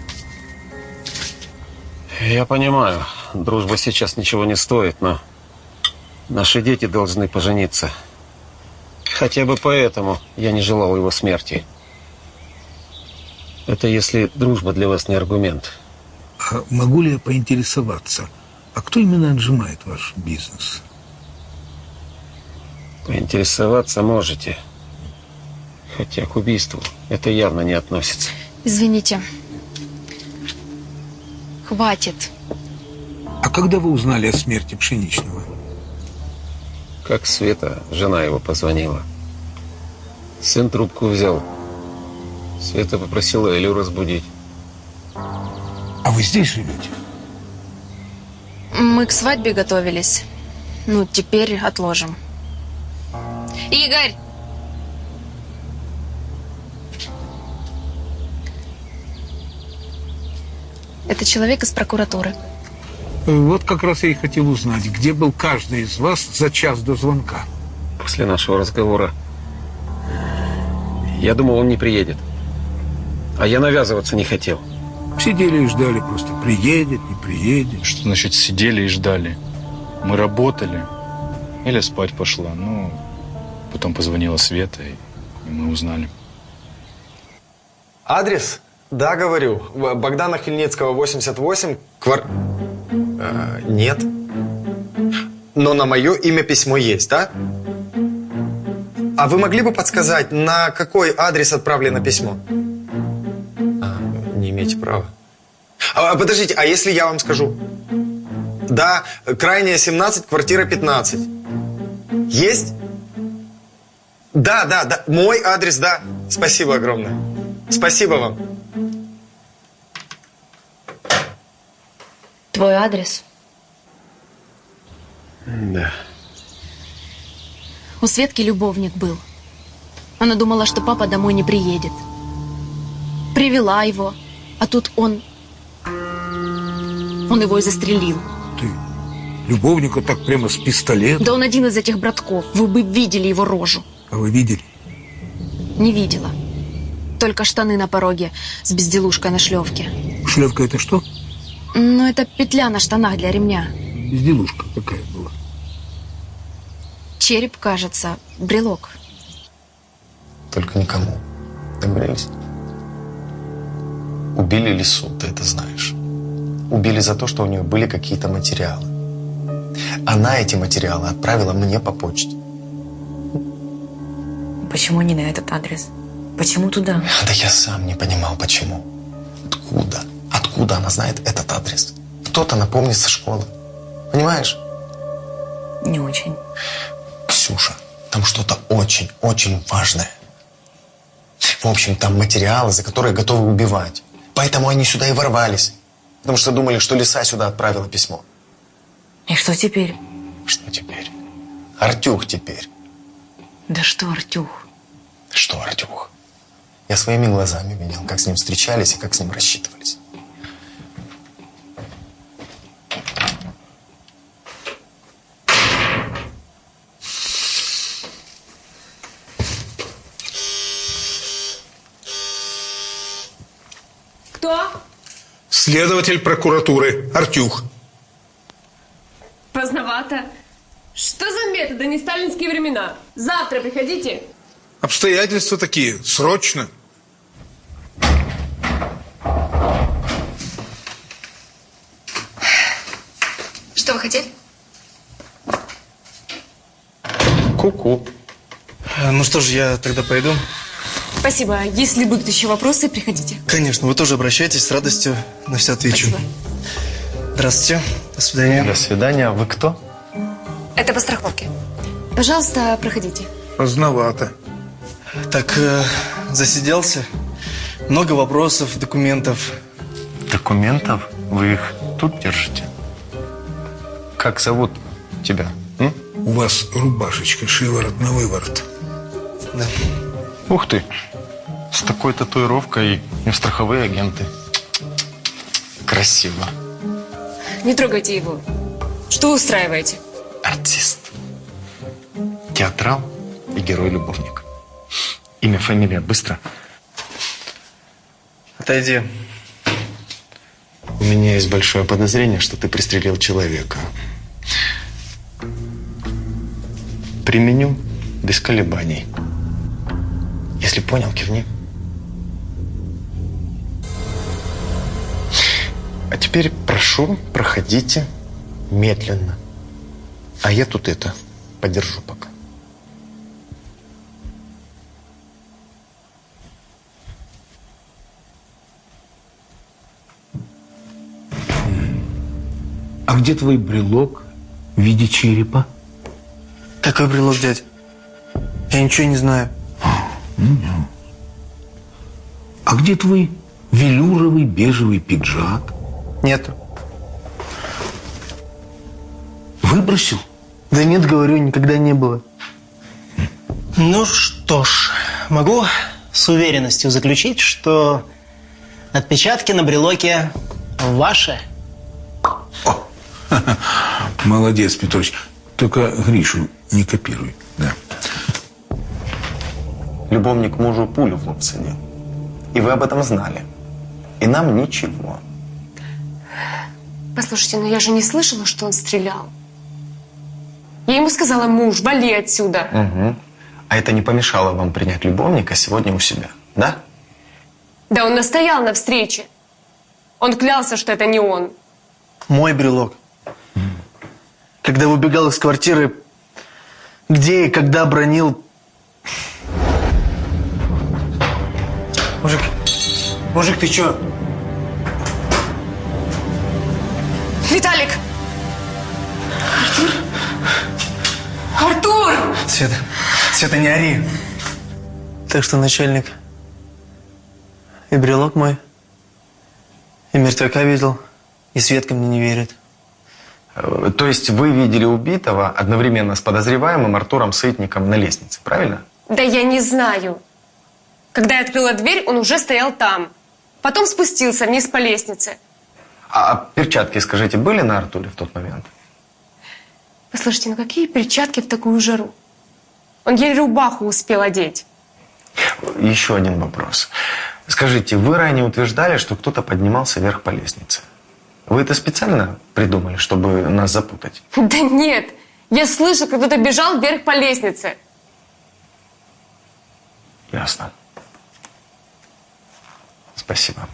Я понимаю, дружба сейчас ничего не стоит, но наши дети должны пожениться. Хотя бы поэтому я не желал его смерти. Это если дружба для вас не аргумент. А могу ли я поинтересоваться, а кто именно отжимает ваш бизнес? Поинтересоваться можете. Хотя к убийству это явно не относится. Извините. Хватит. А когда вы узнали о смерти Пшеничного? Как Света, жена его, позвонила. Сын трубку взял. Света попросила Элю разбудить. А вы здесь живете? Мы к свадьбе готовились. Ну, теперь отложим. Игорь! Это человек из прокуратуры. Вот как раз я и хотел узнать, где был каждый из вас за час до звонка. После нашего разговора я думал, он не приедет. А я навязываться не хотел. Сидели и ждали просто, приедет, не приедет. Что значит сидели и ждали? Мы работали. Эля спать пошла. Ну, потом позвонила Света, и мы узнали. Адрес? Да, говорю. Богдана Хмельницкого, 88, квар... Э, нет. Но на мое имя письмо есть, да? А вы могли бы подсказать, на какой адрес отправлено письмо? А, не имеете права. А, подождите, а если я вам скажу? Да, крайняя 17, квартира 15. Есть? Да, да, да. Мой адрес, да. Спасибо огромное. Спасибо вам. Твой адрес? Да. У Светки любовник был. Она думала, что папа домой не приедет. Привела его, а тут он... Он его и застрелил. Любовника так прямо с пистолета. Да он один из этих братков. Вы бы видели его рожу. А вы видели? Не видела. Только штаны на пороге с безделушкой на шлевке. Шлевка это что? Ну, это петля на штанах для ремня. Безделушка какая была. Череп, кажется, брелок. Только никому. Договорились? Убили Лису, ты это знаешь. Убили за то, что у нее были какие-то материалы. Она эти материалы отправила мне по почте. Почему не на этот адрес? Почему туда? Да я сам не понимал, почему. Откуда? Откуда она знает этот адрес? Кто-то напомнит со школы. Понимаешь? Не очень. Ксюша, там что-то очень-очень важное. В общем, там материалы, за которые готовы убивать. Поэтому они сюда и ворвались. Потому что думали, что Лиса сюда отправила письмо. И что теперь? Что теперь? Артюх теперь. Да что, Артюх? Что, Артюх? Я своими глазами видел, как с ним встречались и как с ним рассчитывались. Кто? Следователь прокуратуры Артюх. Поздновато. Что за методы, не сталинские времена? Завтра приходите. Обстоятельства такие, срочно. Что вы хотели? Ку-ку. Ну что ж, я тогда пойду. Спасибо. Если будут еще вопросы, приходите. Конечно, вы тоже обращайтесь, с радостью на все отвечу. Спасибо. Здравствуйте, до свидания. До свидания. Вы кто? Это по страховке. Пожалуйста, проходите. Поздновато. Так, э, засиделся. Много вопросов, документов. Документов? Вы их тут держите? Как зовут тебя? м? У вас рубашечка шиворот на выворот. Да. Ух ты. С такой татуировкой и в страховые агенты. Красиво. Не трогайте его. Что устраиваете? Артист. Театрал и герой-любовник. Имя, фамилия, быстро. Отойди. У меня есть большое подозрение, что ты пристрелил человека. Применю без колебаний. Если понял, кивни. А теперь прошу, проходите медленно. А я тут это подержу пока. А где твой брелок в виде черепа? Какой брелок, дядь? Я ничего не знаю. А где твой велюровый бежевый пиджак? Нету. Выбросил? Да нет, говорю, никогда не было. Ну что ж, могу с уверенностью заключить, что отпечатки на брелоке ваши. *laughs* Молодец, Петрович. Только Гришу не копируй. Да. Любовник мужу пулю в лоб садил. И вы об этом знали. И нам ничего. Послушайте, но я же не слышала, что он стрелял. Я ему сказала, муж, вали отсюда. Угу. А это не помешало вам принять любовника сегодня у себя, да? Да он настоял на встрече. Он клялся, что это не он. Мой брелок. Когда выбегал из квартиры, где и когда бронил... Мужик, мужик, ты чё? Виталик! Артур! Света, Света, не ори. Так что, начальник, и брелок мой, и мертвяка видел, и Светка мне не верит. Э, То есть вы видели убитого одновременно с подозреваемым Артуром Сытником на лестнице, правильно? Да я не знаю. Когда я открыла дверь, он уже стоял там. Потом спустился вниз по лестнице. А перчатки, скажите, были на Артуре в тот момент? Послушайте, ну какие перчатки в такую жару? Он еле рубаху успел одеть. Еще один вопрос. Скажите, вы ранее утверждали, что кто-то поднимался вверх по лестнице. Вы это специально придумали, чтобы нас запутать? *laughs* Да нет, я слышу, как кто-то бежал вверх по лестнице. Ясно. Спасибо.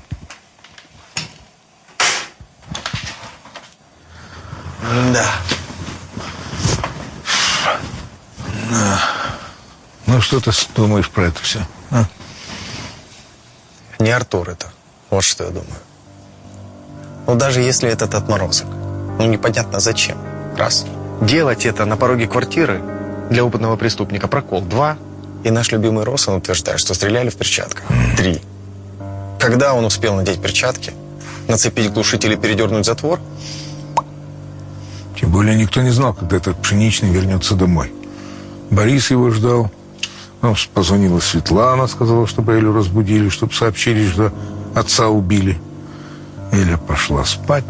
Да. Да. Ну, что ты думаешь про это все? а? Не Артур это. Вот что я думаю. Ну, даже если этот отморозок. Ну, непонятно зачем. Раз. Делать это на пороге квартиры для опытного преступника прокол. Два. И наш любимый Росон утверждает, что стреляли в перчатках. Три. Когда он успел надеть перчатки, нацепить глушитель и передернуть затвор, более никто не знал, когда этот пшеничный вернется домой. Борис его ждал. Ну, позвонила Светлана, сказала, чтобы Элю разбудили, чтобы сообщили, что отца убили. Эля пошла спать.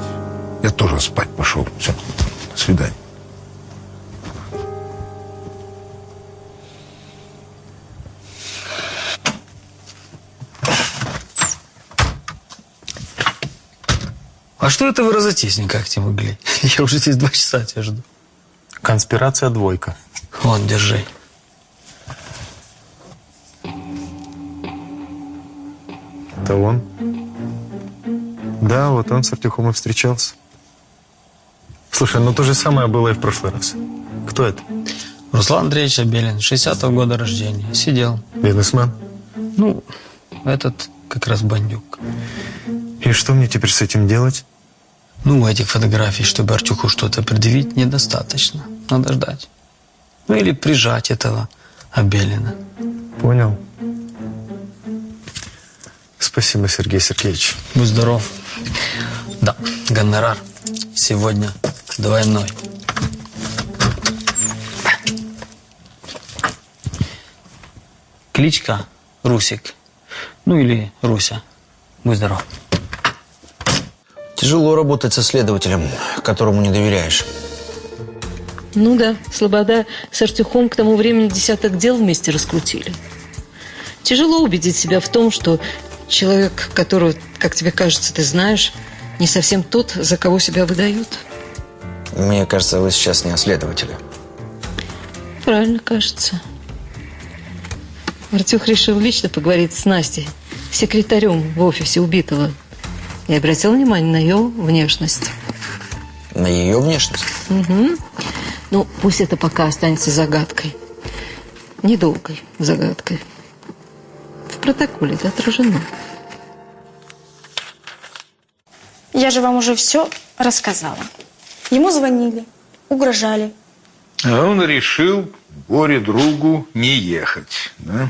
Я тоже спать пошел. Все, до свидания. Что это вы разойтись никак не могли? *laughs* Я уже здесь два часа тебя жду. конспирация двойка. Вот, держи. Это он? Да, вот он с Артюхом и встречался. Слушай, ну то же самое было и в прошлый раз. Кто это? Руслан Андреевич Абелин, 60-го года рождения. Сидел. Бизнесмен? Ну, этот как раз бандюк. И что мне теперь с этим делать? Ну, этих фотографий, чтобы Артюху что-то предъявить, недостаточно. Надо ждать. Ну, или прижать этого Абелина. Понял. Спасибо, Сергей Сергеевич. Будь здоров. Да, гонорар сегодня двойной. Кличка Русик. Ну или Руся. Будь здоров. Тяжело работать со следователем, которому не доверяешь. Ну да, Слобода с Артюхом к тому времени десяток дел вместе раскрутили. Тяжело убедить себя в том, что человек, которого, как тебе кажется, ты знаешь, не совсем тот, за кого себя выдают. Мне кажется, вы сейчас не о следователе. Правильно кажется. Артюх решил лично поговорить с Настей, секретарем в офисе убитого, и обратил внимание на ее внешность. На ее внешность? Угу. Ну, пусть это пока останется загадкой. Недолгой загадкой. В протоколе это отражено. Я же вам уже все рассказала. Ему звонили, угрожали. А он решил горе другу не ехать, да?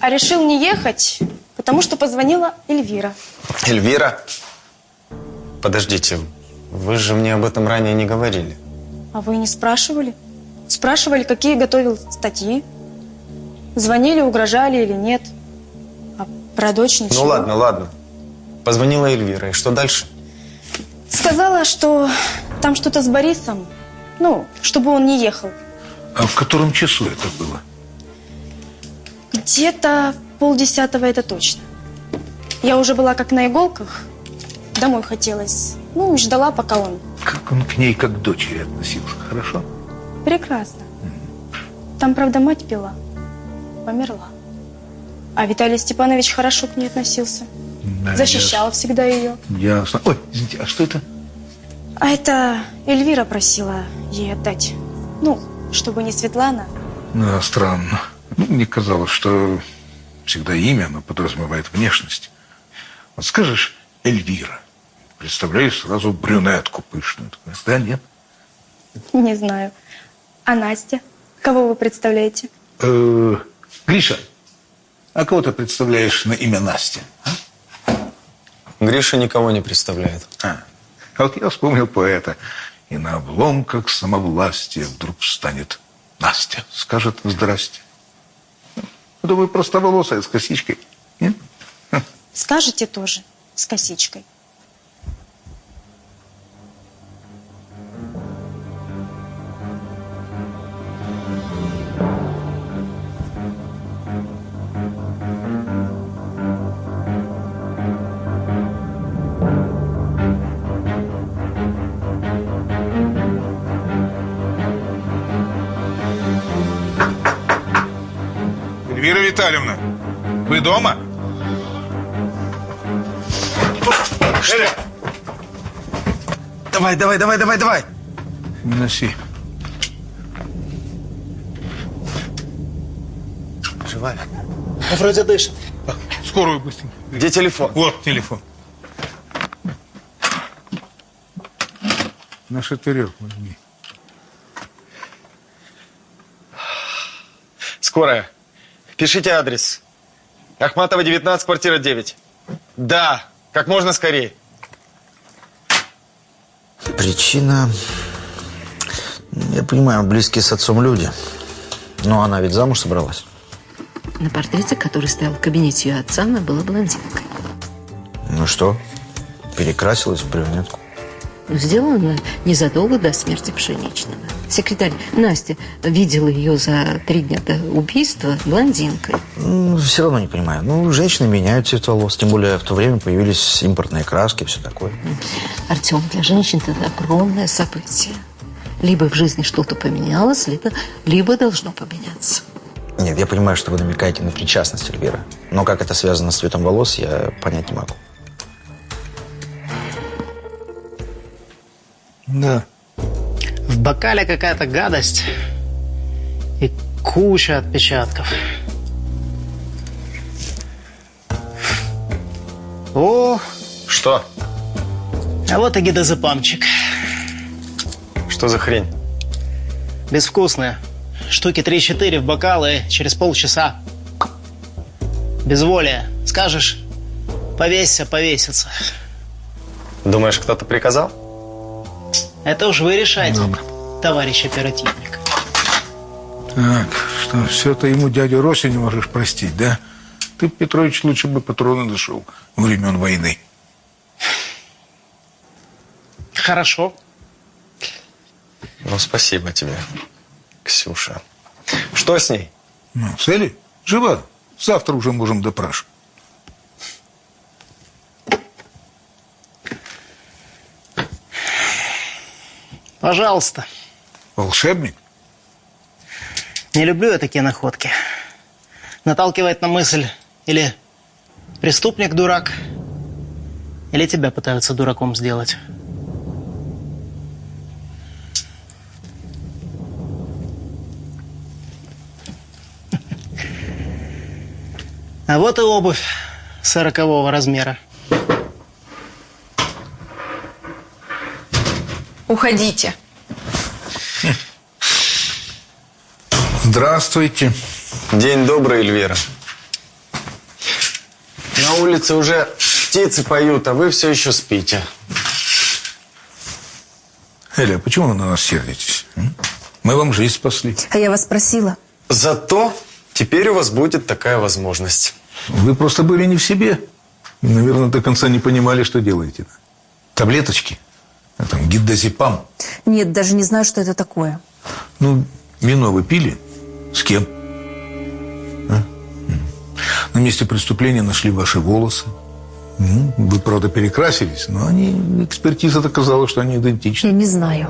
А решил не ехать, потому что позвонила Эльвира. Эльвира? Подождите, вы же мне об этом ранее не говорили. А вы не спрашивали? Спрашивали, какие готовил статьи? Звонили, угрожали или нет? А про дочь ничего. Ну ладно, ладно. Позвонила Эльвира, и что дальше? Сказала, что там что-то с Борисом. Ну, чтобы он не ехал. А в котором часу это было? Где-то полдесятого это точно. Я уже была как на иголках. Домой хотелось. Ну, и ждала, пока он. Как он к ней как к дочери относился, хорошо? Прекрасно. Там, правда, мать пила. Померла. А Виталий Степанович хорошо к ней относился. Да, Защищал всегда ее. Ясно. Ой, извините, а что это? А это Эльвира просила ей отдать. Ну, чтобы не Светлана. Ну, странно. Ну, мне казалось, что всегда имя, оно подразумевает внешность. Вот скажешь Эльвира, представляешь сразу брюнетку пышную. Да, нет? Не знаю. А Настя? Кого вы представляете? Э, Гриша, а кого ты представляешь на имя Настя? Гриша никого не представляет. А, а вот я вспомнил поэта. И на обломках самовластия вдруг встанет Настя. Скажет «Здрасте». Думаю, простоволосая с косичкой. Нет? Скажете тоже с косичкой. Вера Витальевна, вы дома? Что? Давай, давай, давай, давай, давай. Не носи. Живая? Да ну, вроде дышит. Скорую быстренько. Где телефон? Вот телефон. На шатырек возьми. Скорая. Пишите адрес. Ахматова, 19, квартира 9. Да, как можно скорее. Причина... Я понимаю, близкие с отцом люди. Но она ведь замуж собралась. На портрете, который стоял в кабинете ее отца, она была блондинкой. Ну что, перекрасилась в брюнетку. Но сделано незадолго до смерти Пшеничного. Секретарь Настя видела ее за три дня до убийства блондинкой. Ну, все равно не понимаю. Ну, женщины меняют цвет волос. Тем более в то время появились импортные краски и все такое. Артем, для женщин это огромное событие. Либо в жизни что-то поменялось, либо, либо должно поменяться. Нет, я понимаю, что вы намекаете на причастность Эльвиры. Но как это связано с цветом волос, я понять не могу. Да. В бокале какая-то гадость и куча отпечатков. О, Что? а вот и гидозепамчик. Что за хрень? Безвкусная. Штуки 3-4 в бокалы через полчаса. Безволие. Скажешь, повесься, повесится. Думаешь, кто-то приказал? Это уж вы решайте, товарищ оперативник. Так, что, все ты ему дядю Рося не можешь простить, да? Ты, Петрович, лучше бы патроны нашел времен войны. Хорошо. Ну, спасибо тебе, Ксюша. Что с ней? Ну, цели? Жива. Завтра уже можем допрашивать. Пожалуйста. Волшебник? Не люблю я такие находки. Наталкивает на мысль или преступник дурак, или тебя пытаются дураком сделать. *laughs* А вот и обувь сорокового размера. Уходите. Здравствуйте. День добрый, Эльвира. На улице уже птицы поют, а вы все еще спите. Эля, почему вы на нас сердитесь? Мы вам жизнь спасли. А я вас спросила. Зато теперь у вас будет такая возможность. Вы просто были не в себе. Наверное, до конца не понимали, что делаете. Таблеточки. А там гидозепам. Нет, даже не знаю, что это такое. Ну, вино вы пили? С кем? А? На месте преступления нашли ваши волосы. М, Вы, правда, перекрасились, но они, экспертиза доказала, что они идентичны. Я не знаю.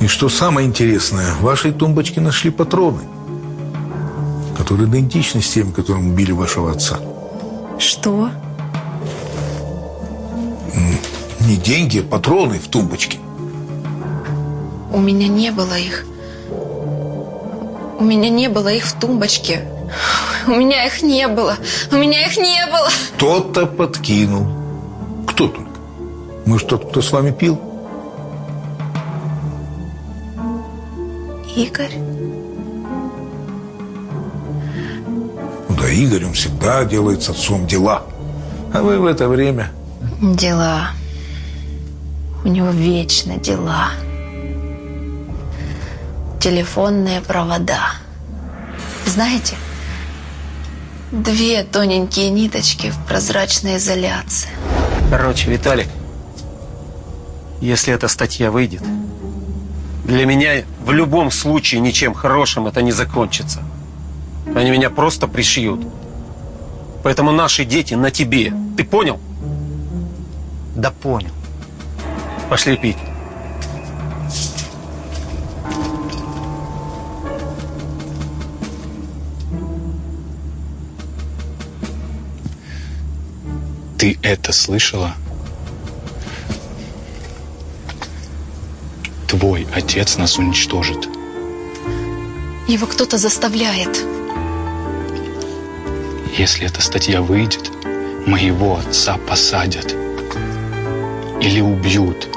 И что самое интересное, в вашей тумбочке нашли патроны, которые идентичны с теми, которым убили вашего отца. Что? Не деньги, а патроны в тумбочке. У меня не было их. У меня не было их в тумбочке. У меня их не было. У меня их не было. Кто-то подкинул. Кто только? Может, тот, кто с вами пил? Игорь? Ну да, Игорь, он всегда делает с отцом дела. А вы в это время... Дела. У него вечно дела. Телефонные провода. Знаете, две тоненькие ниточки в прозрачной изоляции. Короче, Виталик, если эта статья выйдет, для меня в любом случае ничем хорошим это не закончится. Они меня просто пришьют. Поэтому наши дети на тебе. Ты понял? Да понял. Пошли пить. Ты это слышала? Твой отец нас уничтожит. Его кто-то заставляет. Если эта статья выйдет, моего отца посадят. Или убьют.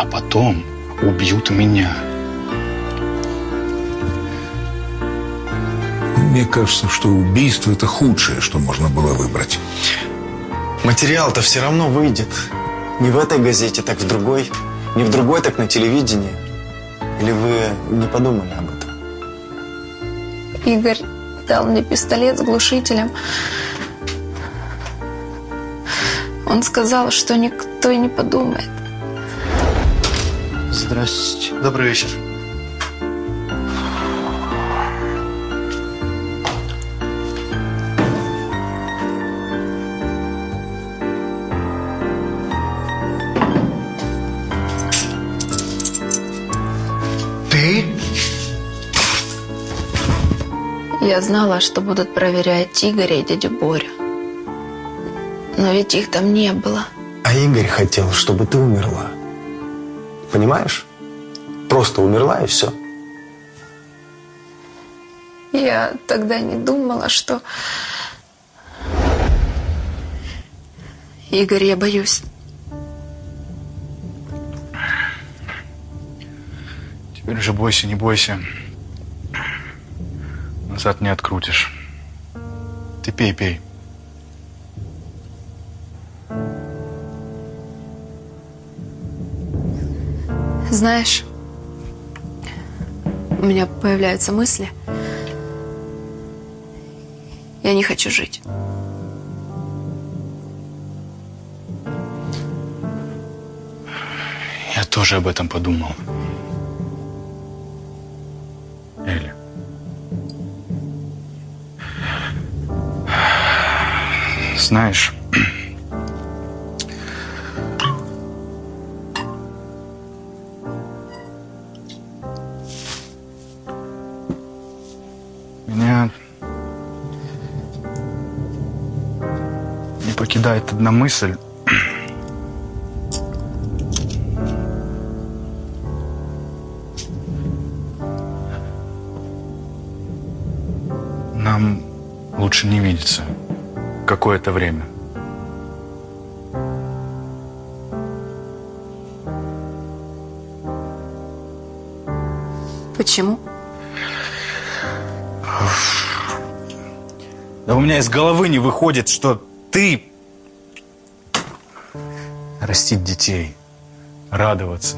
А потом убьют меня. Мне кажется, что убийство – это худшее, что можно было выбрать. Материал-то все равно выйдет. Не в этой газете, так в другой. Не в другой, так на телевидении. Или вы не подумали об этом? Игорь дал мне пистолет с глушителем. Он сказал, что никто и не подумает. Здравствуйте. Добрый вечер. Ты? Я знала, что будут проверять Игоря и дядю Борю. Но ведь их там не было. А Игорь хотел, чтобы ты умерла. Понимаешь? Просто умерла и все. Я тогда не думала, что... Игорь, я боюсь. Теперь уже бойся, не бойся. Назад не открутишь. Ты пей, пей. Знаешь, у меня появляются мысли. Я не хочу жить. Я тоже об этом подумал. Эля. Знаешь, покидает одна мысль. Нам лучше не видеться какое-то время. Почему? Да у меня из головы не выходит, что ты растить детей, радоваться.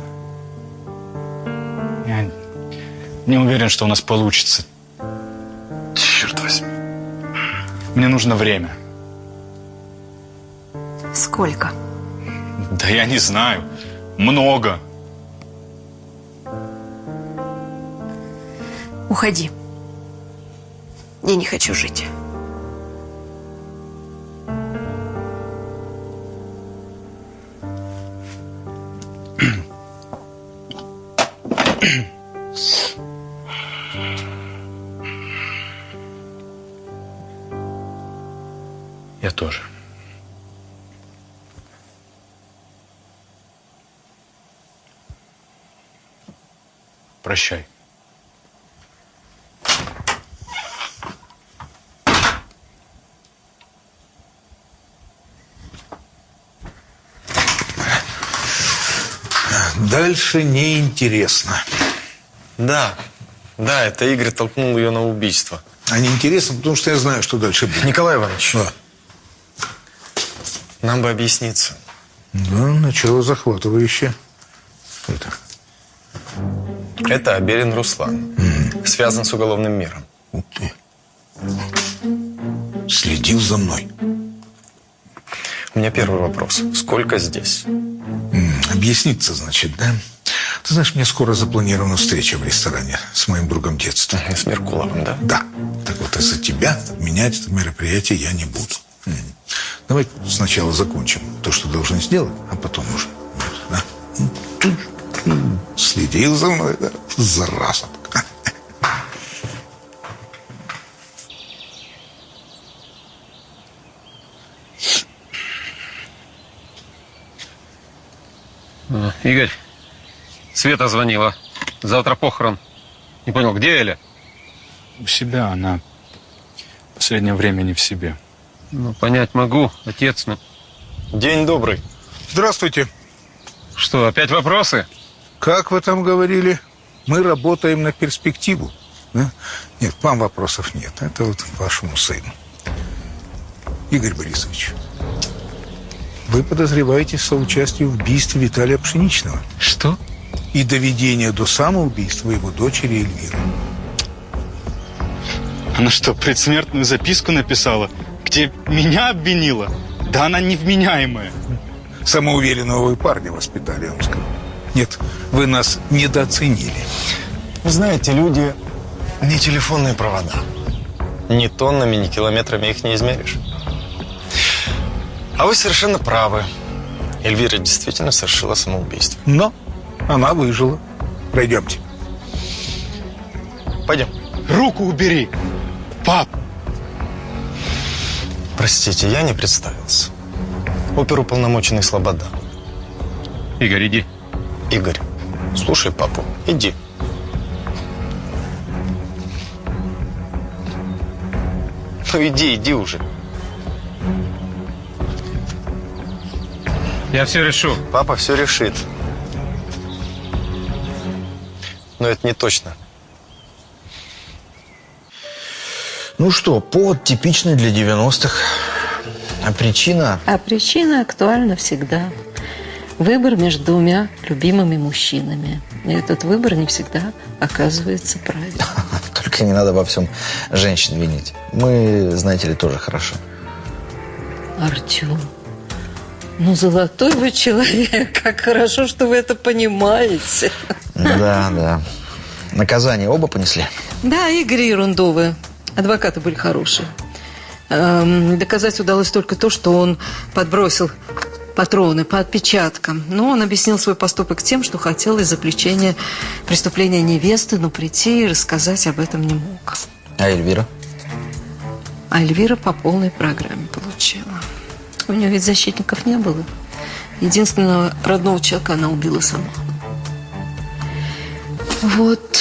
Я не уверен, что у нас получится. Черт возьми. Мне нужно время. Сколько? Да я не знаю. Много. Уходи. Я не хочу жить. Прощай. Дальше неинтересно. Да, да, это Игорь толкнул ее на убийство. А неинтересно, потому что я знаю, что дальше будет. Николай Иванович, нам бы объясниться. Да, начало захватывающее. Это? Это Аберин Руслан. Связан с уголовным миром. Ух ты. Следил за мной. У меня первый вопрос. Сколько здесь? Объясниться, значит, да? Ты знаешь, мне скоро запланирована встреча в ресторане с моим другом детства. С Меркуловым, да? Да. Так вот, из-за тебя отменять это мероприятие я не буду. Давай сначала закончим то, что должны сделать, а потом уже. Следил за мной, да? Зараза. А, Игорь, Света звонила. Завтра похорон. Не понял, где Эля? У себя она последнее время не в себе. Ну, понять могу, отец, но... День добрый. Здравствуйте. Что, опять вопросы? Как вы там говорили? Мы работаем на перспективу. Да? Нет, вам вопросов нет. Это вот вашему сыну. Игорь Борисович, вы подозреваете в соучастии в убийстве Виталия Пшеничного. Что? И доведение до самоубийства его дочери Эльвиры. Она что, предсмертную записку написала, где меня обвинила? Да она невменяемая. Самоуверенного вы парня воспитали, я вам скажу. Нет, вы нас недооценили. Вы знаете, люди не телефонные провода. Ни тоннами, ни километрами их не измеришь. А вы совершенно правы. Эльвира действительно совершила самоубийство. Но она выжила. Пройдемте. Пойдем. Руку убери! Пап! Простите, я не представился. Оперуполномоченный Слобода. Игорь, иди. Игорь, слушай папу, иди. Ну иди, иди уже. Я все решу. Папа все решит. Но это не точно. Ну что, повод типичный для 90-х. А причина? А причина актуальна всегда. Выбор между двумя любимыми мужчинами. И этот выбор не всегда оказывается правильным. *laughs* Только не надо во всем женщин винить. Мы, знаете ли, тоже хорошо. Артем, ну золотой вы человек. *laughs* Как хорошо, что вы это понимаете. Да, да. Наказание оба понесли? Да, Игорь ерундовые. Адвокаты были хорошие. Эм, доказать удалось только то, что он подбросил патроны по отпечаткам. Но он объяснил свой поступок тем, что хотел из заключения преступления невесты, но прийти и рассказать об этом не мог. А Эльвира? А Эльвира по полной программе получила. У нее ведь защитников не было. Единственного родного человека она убила сама. Вот.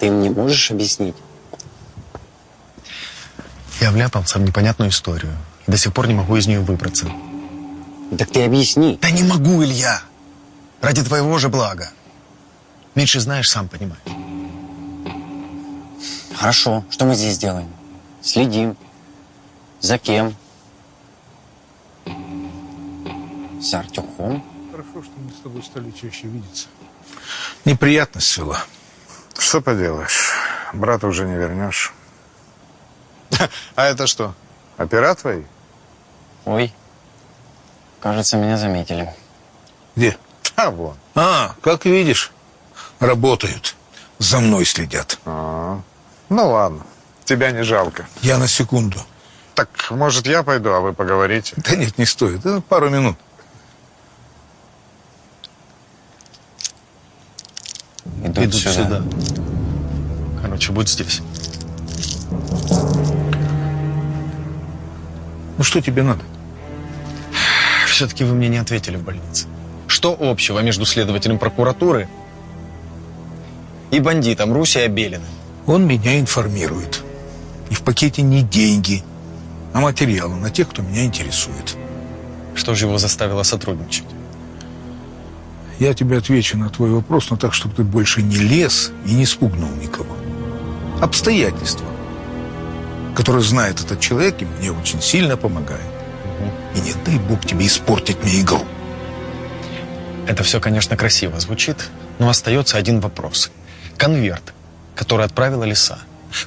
Ты мне можешь объяснить? Я вляпался в непонятную историю. И до сих пор не могу из нее выбраться. Так ты объясни. Да не могу, Илья. Ради твоего же блага. Меньше знаешь, сам понимаешь. Хорошо, что мы здесь делаем? Следим. За кем? За Артюхом? Хорошо, что мы с тобой стали чаще видеться. Неприятность свела. Что поделаешь, брата уже не вернешь. А это что, опера твои? Ой, кажется, меня заметили. Где? А, вон. А, как видишь, работают. За мной следят. А, ну ладно, тебя не жалко. Я на секунду. Так, может, я пойду, а вы поговорите? Да нет, не стоит. Пару минут. Идут, Идут сюда. сюда. Короче, будь здесь. Ну что тебе надо? Все-таки вы мне не ответили в больнице. Что общего между следователем прокуратуры и бандитом Руси Абелиным? Он меня информирует. И в пакете не деньги, а материалы на тех, кто меня интересует. Что же его заставило сотрудничать? Я тебе отвечу на твой вопрос, но так, чтобы ты больше не лез и не спугнул никого. Обстоятельства, которые знает этот человек, и мне очень сильно помогает. И не дай бог тебе испортить мне игру. Это все, конечно, красиво звучит, но остается один вопрос. Конверт, который отправила Лиса.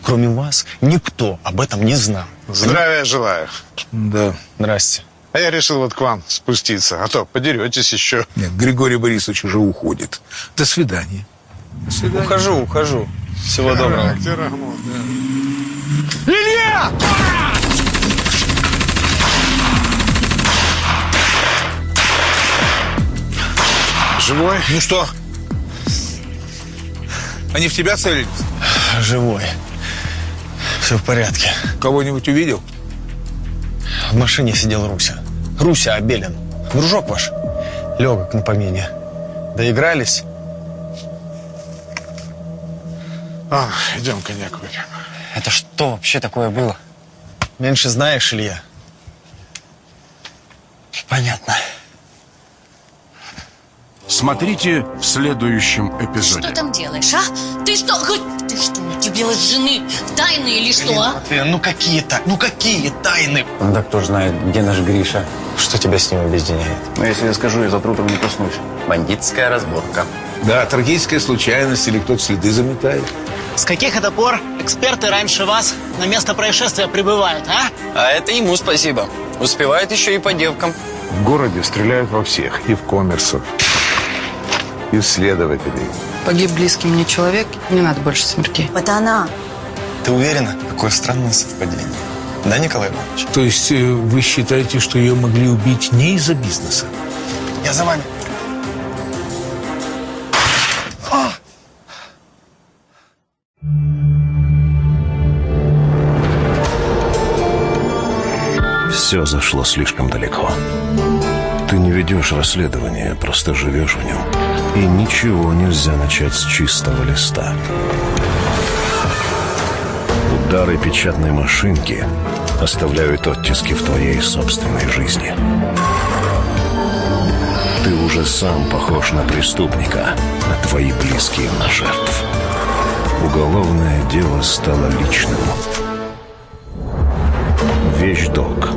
Кроме вас, никто об этом не знал. Здравия желаю. Да. Здрасте. А я решил вот к вам спуститься, а то подеретесь еще. Нет, Григорий Борисович уже уходит. До свидания. До свидания. Ухожу, ухожу. Всего доброго. Характер, Ахмат, да. Илья! Живой? Ну что? Они в тебя целились? Живой. Все в порядке. Кого-нибудь увидел? В машине сидел Руся. Руся Абелин. Дружок ваш. Легок на помине. Доигрались? А, идем коньяк выпьем. Это что вообще такое было? Меньше знаешь, Илья. Понятно. Смотрите в следующем эпизоде. Что там делаешь, а? Ты что, хоть... Ты что, у тебя от жены тайны или что, а? Матвей, ну какие так? Ну какие тайны? Ну так кто знает, где наш Гриша? Что тебя с ним объединяет? Ну, если я скажу, я завтра утром не проснусь. Бандитская разборка. Да, трагическая случайность или кто-то следы заметает. С каких это пор эксперты раньше вас на место происшествия прибывают, а? А это ему спасибо. Успевает еще и по девкам. В городе стреляют во всех. И в коммерсов, и в следователей. Погиб близкий мне человек, не надо больше смертей. Это она. Ты уверена? Какое странное совпадение. Да, Николай Иванович? То есть э, вы считаете, что ее могли убить не из-за бизнеса? Я за вами. Все зашло слишком далеко. Ты не ведешь расследование, просто живешь в нем. И ничего нельзя начать с чистого листа. Удары печатной машинки оставляют оттиски в твоей собственной жизни. Ты уже сам похож на преступника, а твои близкие на жертв. Уголовное дело стало личным. Вещдок.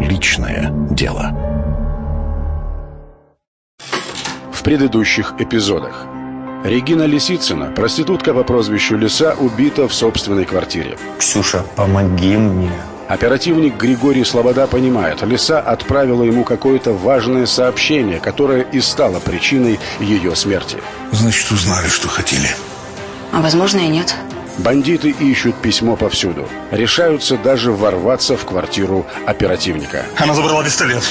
Личное дело. В предыдущих эпизодах. Регина Лисицына, проститутка по прозвищу Лиса, убита в собственной квартире. Ксюша, помоги мне. Оперативник Григорий Слобода понимает, Лиса отправила ему какое-то важное сообщение, которое и стало причиной ее смерти. Значит, узнали, что хотели. А возможно и нет. Бандиты ищут письмо повсюду. Решаются даже ворваться в квартиру оперативника. Она забрала пистолет.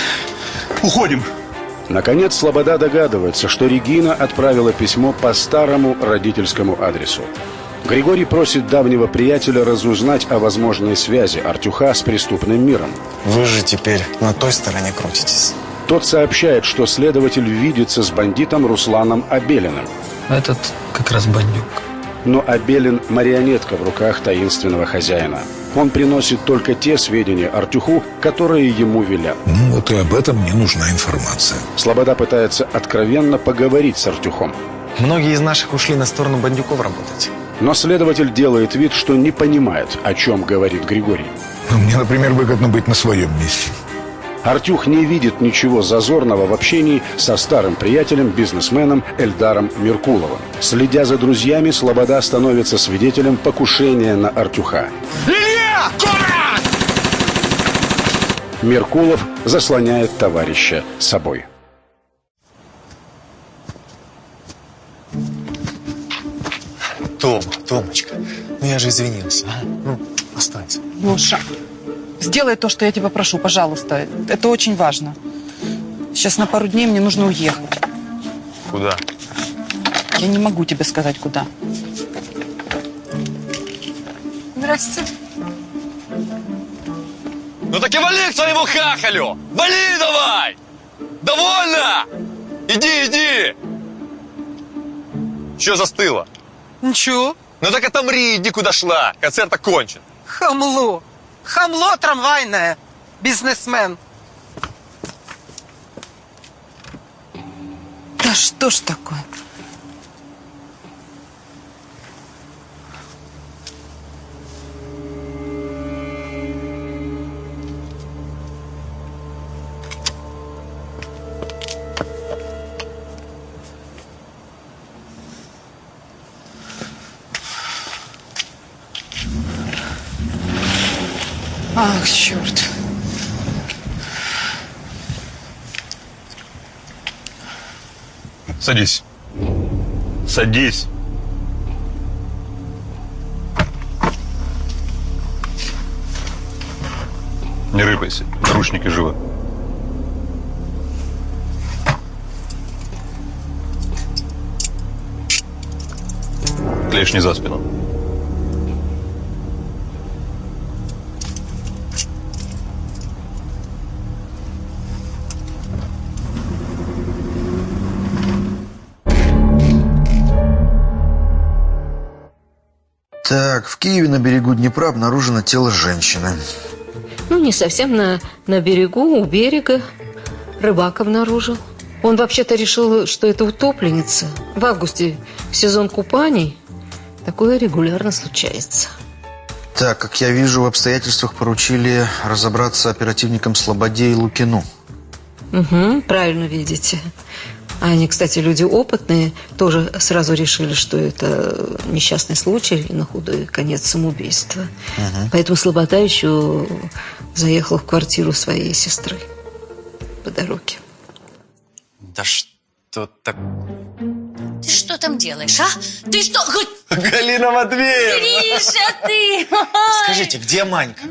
Уходим. Наконец, Слобода догадывается, что Регина отправила письмо по старому родительскому адресу. Григорий просит давнего приятеля разузнать о возможной связи Артюха с преступным миром. Вы же теперь на той стороне крутитесь. Тот сообщает, что следователь видится с бандитом Русланом Абелиным. Этот как раз бандюк. Но Абелин – марионетка в руках таинственного хозяина. Он приносит только те сведения Артюху, которые ему велят. Ну, вот и об этом мне нужна информация. Слобода пытается откровенно поговорить с Артюхом. Многие из наших ушли на сторону бандюков работать. Но следователь делает вид, что не понимает, о чем говорит Григорий. Ну, мне, например, выгодно быть на своем месте. Артюх не видит ничего зазорного в общении со старым приятелем, бизнесменом Эльдаром Меркуловым. Следя за друзьями, Слобода становится свидетелем покушения на Артюха. Илья! Меркулов заслоняет товарища собой. Тома, Томочка, ну я же извинился. А? Ну, останься. Леша, сделай то, что я тебя прошу, пожалуйста. Это очень важно. Сейчас на пару дней мне нужно уехать. Куда? Я не могу тебе сказать, куда. Здравствуйте. Ну так и вали к своему хахалю! Вали давай! Довольно! Иди, иди! Че застыло? Ничего. Ну так отомри, иди куда шла. Концерт окончен. Хамло. Хамло трамвайное. Бизнесмен. Да что ж такое? Ах, черт. Садись. Садись. Не рыпайся. Наручники живы. Клешни за спину. Так, в Киеве на берегу Днепра обнаружено тело женщины. Ну, не совсем на, на берегу, у берега. Рыбак обнаружил. Он вообще-то решил, что это утопленница. В августе в сезон купаний такое регулярно случается. Так, как я вижу, в обстоятельствах поручили разобраться оперативникам Слободе и Лукину. Угу, правильно видите. А Они, кстати, люди опытные, тоже сразу решили, что это несчастный случай и на худой конец самоубийства. Мгм. Поэтому Слобода еще заехал в квартиру своей сестры по дороге. Да что так... Ты что там делаешь, а? Ты что? Хоть- Галина Матвеевна! Гриша, ты! Скажите, где Манька?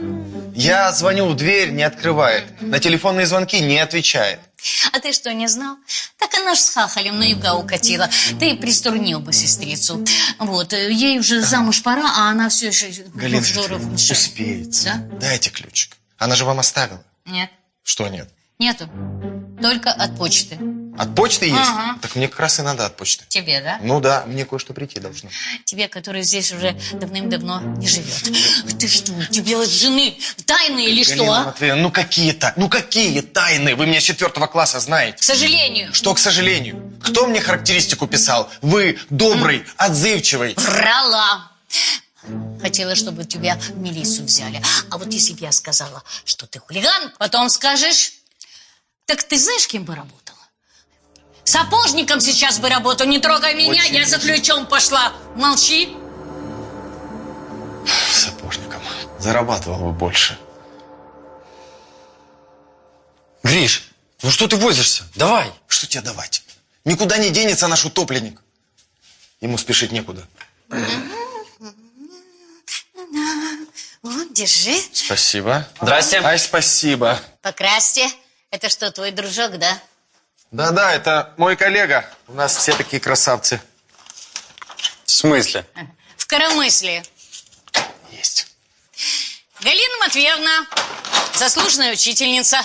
Я звоню в дверь, не открывает. На телефонные звонки не отвечает. *laughs* А ты что, не знал? Так она ж с хахалем на юга укатила. Ты приструнил бы сестрицу. Вот, э, ей уже замуж пора, а она все еще... Галина мешает. успеется. Дайте ключик. Она же вам оставила. Нет, Что нет? нету. Только от почты. От почты есть? Ага. Так мне как раз и надо от почты. Тебе, да? Ну да, мне кое-что прийти должно. Тебе, который здесь уже давным-давно не живет. Ты что, у тебя от жены тайны или что? Галина а? Матвеевна, ну какие та... ну какие тайны? Вы меня с четвертого класса знаете. К сожалению. Что, к сожалению? Кто мне характеристику писал? Вы добрый, отзывчивый. Врала. Хотела, чтобы тебя в милицию взяли. А вот если бы я сказала, что ты хулиган, потом скажешь, так ты знаешь, кем бы работала? Сапожником сейчас бы работал. Не трогай меня, Очень я за ключом пошла. Молчи. Сапожником. Зарабатывал бы больше. Гриш, ну что ты возишься? Давай. Что тебе давать? Никуда не денется наш утопленник. Ему спешить некуда. Вот, держи. Спасибо. Здрасте. Ай, спасибо. Покрасьте. Это что, твой дружок, да? Да-да, это мой коллега. У нас все такие красавцы. В смысле? В коромысле. Есть. Галина Матвеевна, заслуженная учительница.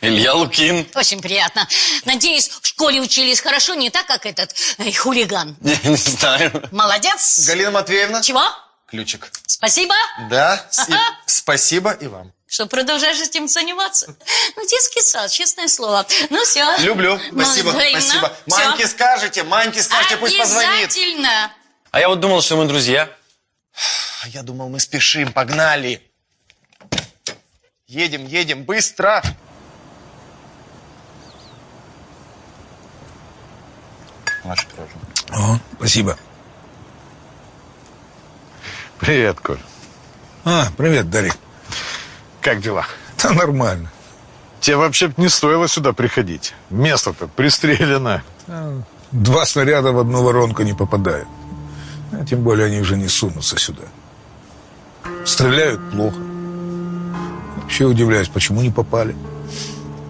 Илья Лукин. Очень приятно. Надеюсь, в школе учились хорошо, не так, как этот э, хулиган. *laughs* Не, не знаю. Молодец. Галина Матвеевна. Чего? Ключик. Спасибо, Да, с- *laughs* и- спасибо и вам. Что продолжаешь этим заниматься. Ну, детский сад, честное слово. Ну, все. Люблю. Спасибо, спасибо. Маньке скажете, Маньке скажете, пусть позвонит. Обязательно. А я вот думал, что мы друзья. А я думал, мы спешим, погнали. Едем, едем, быстро. Ваше пирожное. О, спасибо. Привет, Коль. А, привет, Дарик. Как дела? Да нормально. Тебе вообще не стоило сюда приходить. Место-то пристрелено. Два снаряда в одну воронку не попадают. А тем более они уже не сунутся сюда. Стреляют плохо. Вообще удивляюсь, почему не попали.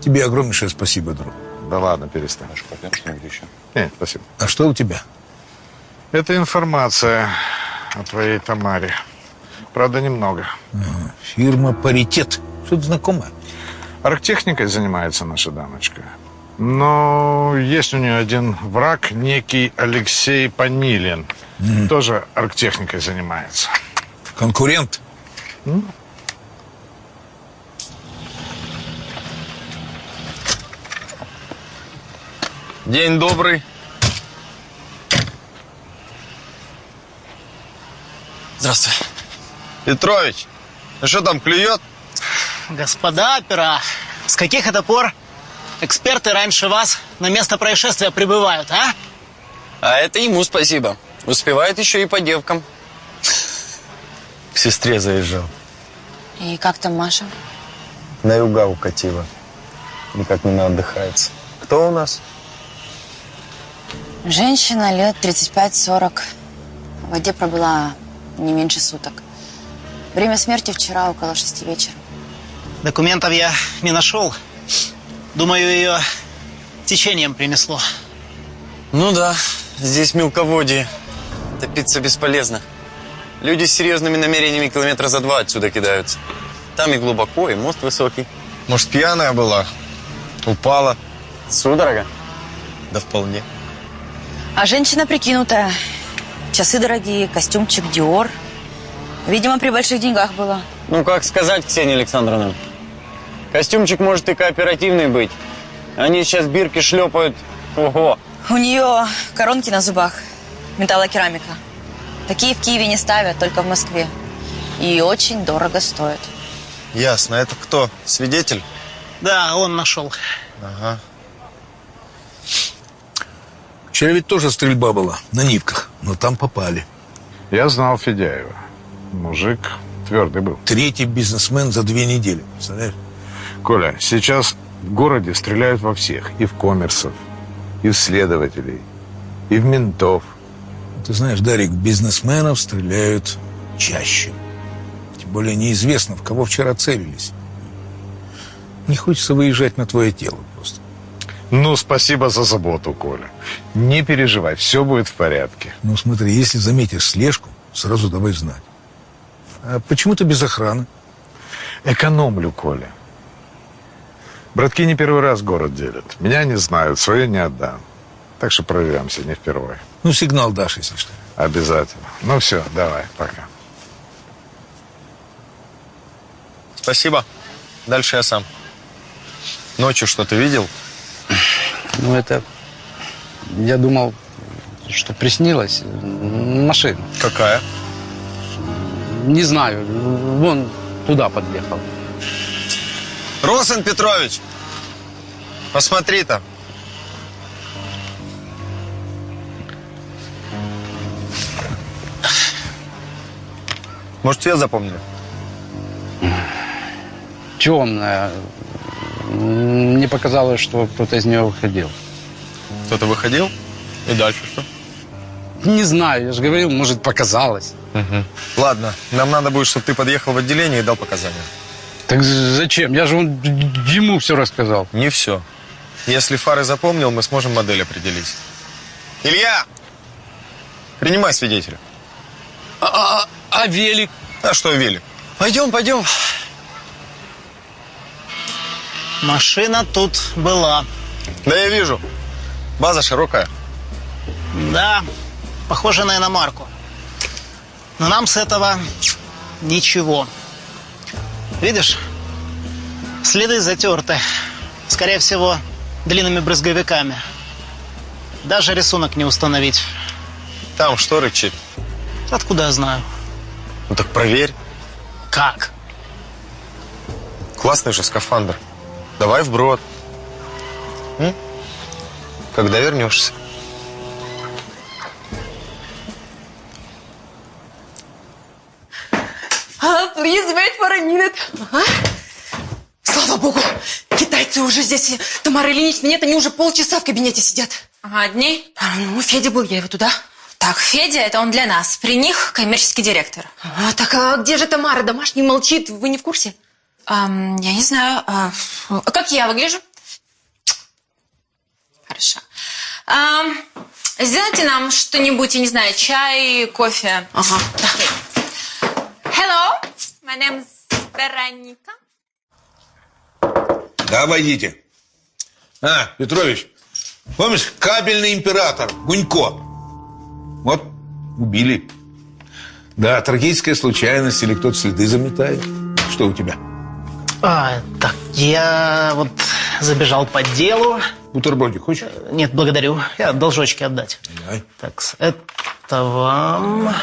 Тебе огромнейшее спасибо, друг. Да ладно, перестань. Попьем что-нибудь еще? Нет, спасибо. А что у тебя? Это информация о твоей Тамаре. Правда, немного. Фирма «Паритет». Что-то знакомое? Арктехникой занимается наша дамочка. Но есть у нее один враг, некий Алексей Панилин. Тоже арктехникой занимается. Конкурент? День добрый. Здравствуй. Петрович, ну что там, клюет? Господа опера, с каких это пор эксперты раньше вас на место происшествия прибывают, а? А это ему спасибо. Успевает еще и по девкам. К сестре заезжал. И как там Маша? На юга укатила. Никак не отдыхается. Кто у нас? Женщина лет 35-40. В воде пробыла не меньше суток. Время смерти вчера около шести вечера. Документов я не нашел. Думаю, ее течением принесло. Ну да, здесь мелководье. Топиться бесполезно. Люди с серьезными намерениями километра за два отсюда кидаются. Там и глубоко, и мост высокий. Может, пьяная была? Упала? Судорога? Да вполне. А женщина прикинутая. Часы дорогие, костюмчик Диор. Видимо, при больших деньгах было. Ну, как сказать, Ксения Александровна? Костюмчик может и кооперативный быть. Они сейчас бирки шлепают. Ого. У нее коронки на зубах. Металлокерамика. Такие в Киеве не ставят, только в Москве. И очень дорого стоят. Ясно. Это кто? Свидетель? Да, он нашел. Ага. Вчера ведь тоже стрельба была на Нивках, но там попали. Я знал Федяева. Мужик твердый был. Третий бизнесмен за две недели, представляешь? Коля, сейчас в городе стреляют во всех. И в коммерсов, и в следователей, и в ментов. Ты знаешь, Дарик, бизнесменов стреляют чаще. Тем более неизвестно, в кого вчера целились. Не хочется выезжать на твое тело просто. Ну, спасибо за заботу, Коля. Не переживай, все будет в порядке. Ну, смотри, если заметишь слежку, сразу давай знать. А почему ты без охраны? Экономлю, Коля. Братки не первый раз город делят. Меня не знают, свое не отдам. Так что проверяемся не впервые. Ну, сигнал дашь, если что. Обязательно. Ну все, давай, пока. Спасибо. Дальше я сам. Ночью что-то видел? Ну, это... Я думал, что приснилось. Машина. Какая? Не знаю. Вон туда подъехал. Росен Петрович! Посмотри там. Может, цвет запомнили? Темная. Мне показалось, что кто-то из нее выходил. Кто-то выходил? И дальше что? Не знаю, я же говорил, может, показалось. Угу. Ладно, нам надо будет, чтобы ты подъехал в отделение и дал показания. Так зачем? Я же он, ему все рассказал. Не все. Если фары запомнил, мы сможем модель определить. Илья! Принимай свидетеля. А, а, а велик? А что велик? Пойдем, пойдем. Машина тут была. Да я вижу. База широкая. Да, похоже на иномарку. Но нам с этого ничего. Видишь, следы затерты. Скорее всего, длинными брызговиками. Даже рисунок не установить. Там что рычит? Откуда я знаю? Ну так проверь. Как? Классный же скафандр. Давай вброд. М? Когда вернешься? Please wait for a minute. Ага. Слава богу, китайцы уже здесь. Тамара Ильинична нет, они уже полчаса в кабинете сидят. Ага, одни? А, ну, Федя был, я его туда. Так, Федя, это он для нас. При них коммерческий директор. А, так, а где же Тамара? Домашний молчит, вы не в курсе? Ам, я не знаю. А, а как я выгляжу? Хорошо. Ам, сделайте нам что-нибудь, я не знаю, чай, кофе. Ага. Hello, my name is Вероника. Да, войдите. А, Петрович, помнишь, кабельный император, Гунько? Вот, убили. Да, трагическая случайность или кто-то следы заметает. Что у тебя? А, так, я вот забежал по делу. Бутербродик хочешь? Нет, благодарю. Я должочки отдать. Давай. Так, это вам,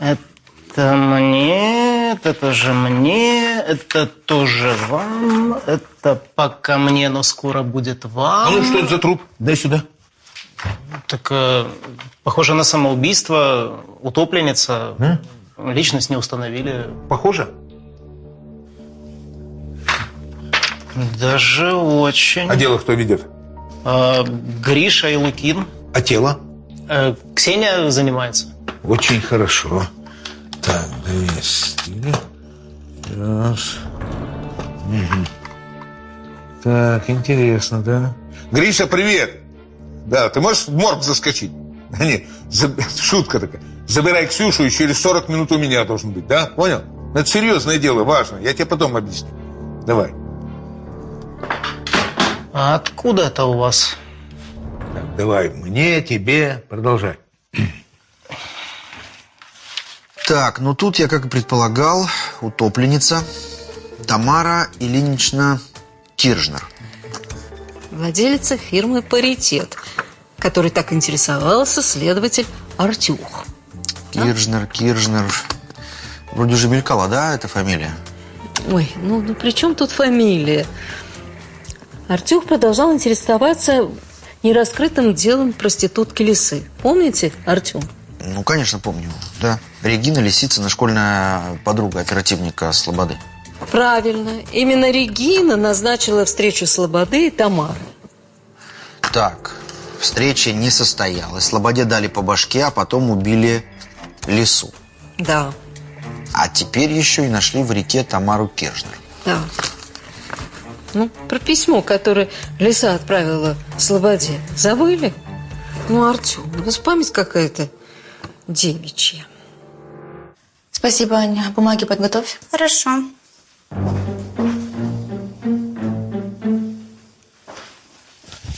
это мне, это тоже мне, это тоже вам, это пока мне, но скоро будет вам. А ну что это за труп? Дай сюда. Так, э, похоже на самоубийство, утопленница. Личность не установили. Похоже? Даже очень. А дело кто ведет? Э, Гриша и Лукин. А тело? Э, Ксения занимается. Очень хорошо. Так, двести. Раз. Мгм. Так, интересно, да? Гриша, привет! Да, ты можешь в морг заскочить? *laughs* Нет, заб- шутка такая. Забирай Ксюшу, и через 40 минут у меня должен быть, да? Понял? Это серьезное дело, важно. Я тебе потом объясню. Давай. А откуда это у вас? Так, давай, мне, тебе, продолжай. *clears throat* Так, ну тут я, как и предполагал, утопленница Тамара Ильинична Киржнер. Владелица фирмы «Паритет», который так интересовался следователь Артюх. Киржнер, Киржнер. Вроде уже мелькала, да, эта фамилия? Ой, ну, ну при чем тут фамилия? Артюх продолжал интересоваться нераскрытым делом проститутки Лисы. Помните, Артем? Ну, конечно, помню, да. Регина Лисицына, школьная подруга оперативника Слободы. Правильно. Именно Регина назначила встречу Слободы и Тамары. Так, встреча не состоялась. Слободе дали по башке, а потом убили Лису. Да, А теперь еще и нашли в реке Тамару Киржнер. да. Ну, про письмо, которое Лиса отправила Слободе. Забыли? Ну, Артем, у вас память какая-то девичья. Спасибо, Аня. Бумаги подготовь. Хорошо.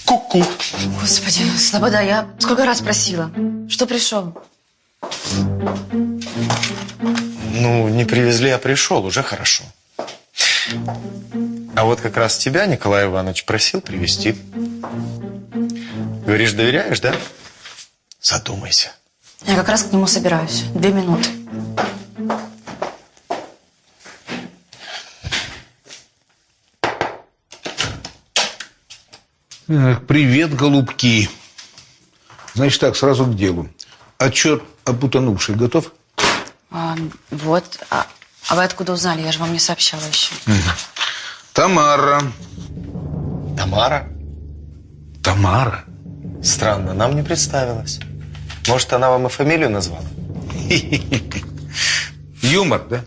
Ку-ку. Господи, Слобода, я сколько раз просила. Что пришел? Ну, не привезли, а пришел, уже хорошо. А вот как раз тебя Николай Иванович просил привезти. Говоришь, доверяешь, да? Задумайся. Я как раз к нему собираюсь. Две минуты. Привет, голубки. Значит так, сразу к делу. Отчет об утонувшей готов? А, вот. А, а вы откуда узнали? Я же вам не сообщала еще. Тамара. Тамара? Тамара? Странно, нам не представилась. Может, она вам и фамилию назвала? *laughs* Юмор, да?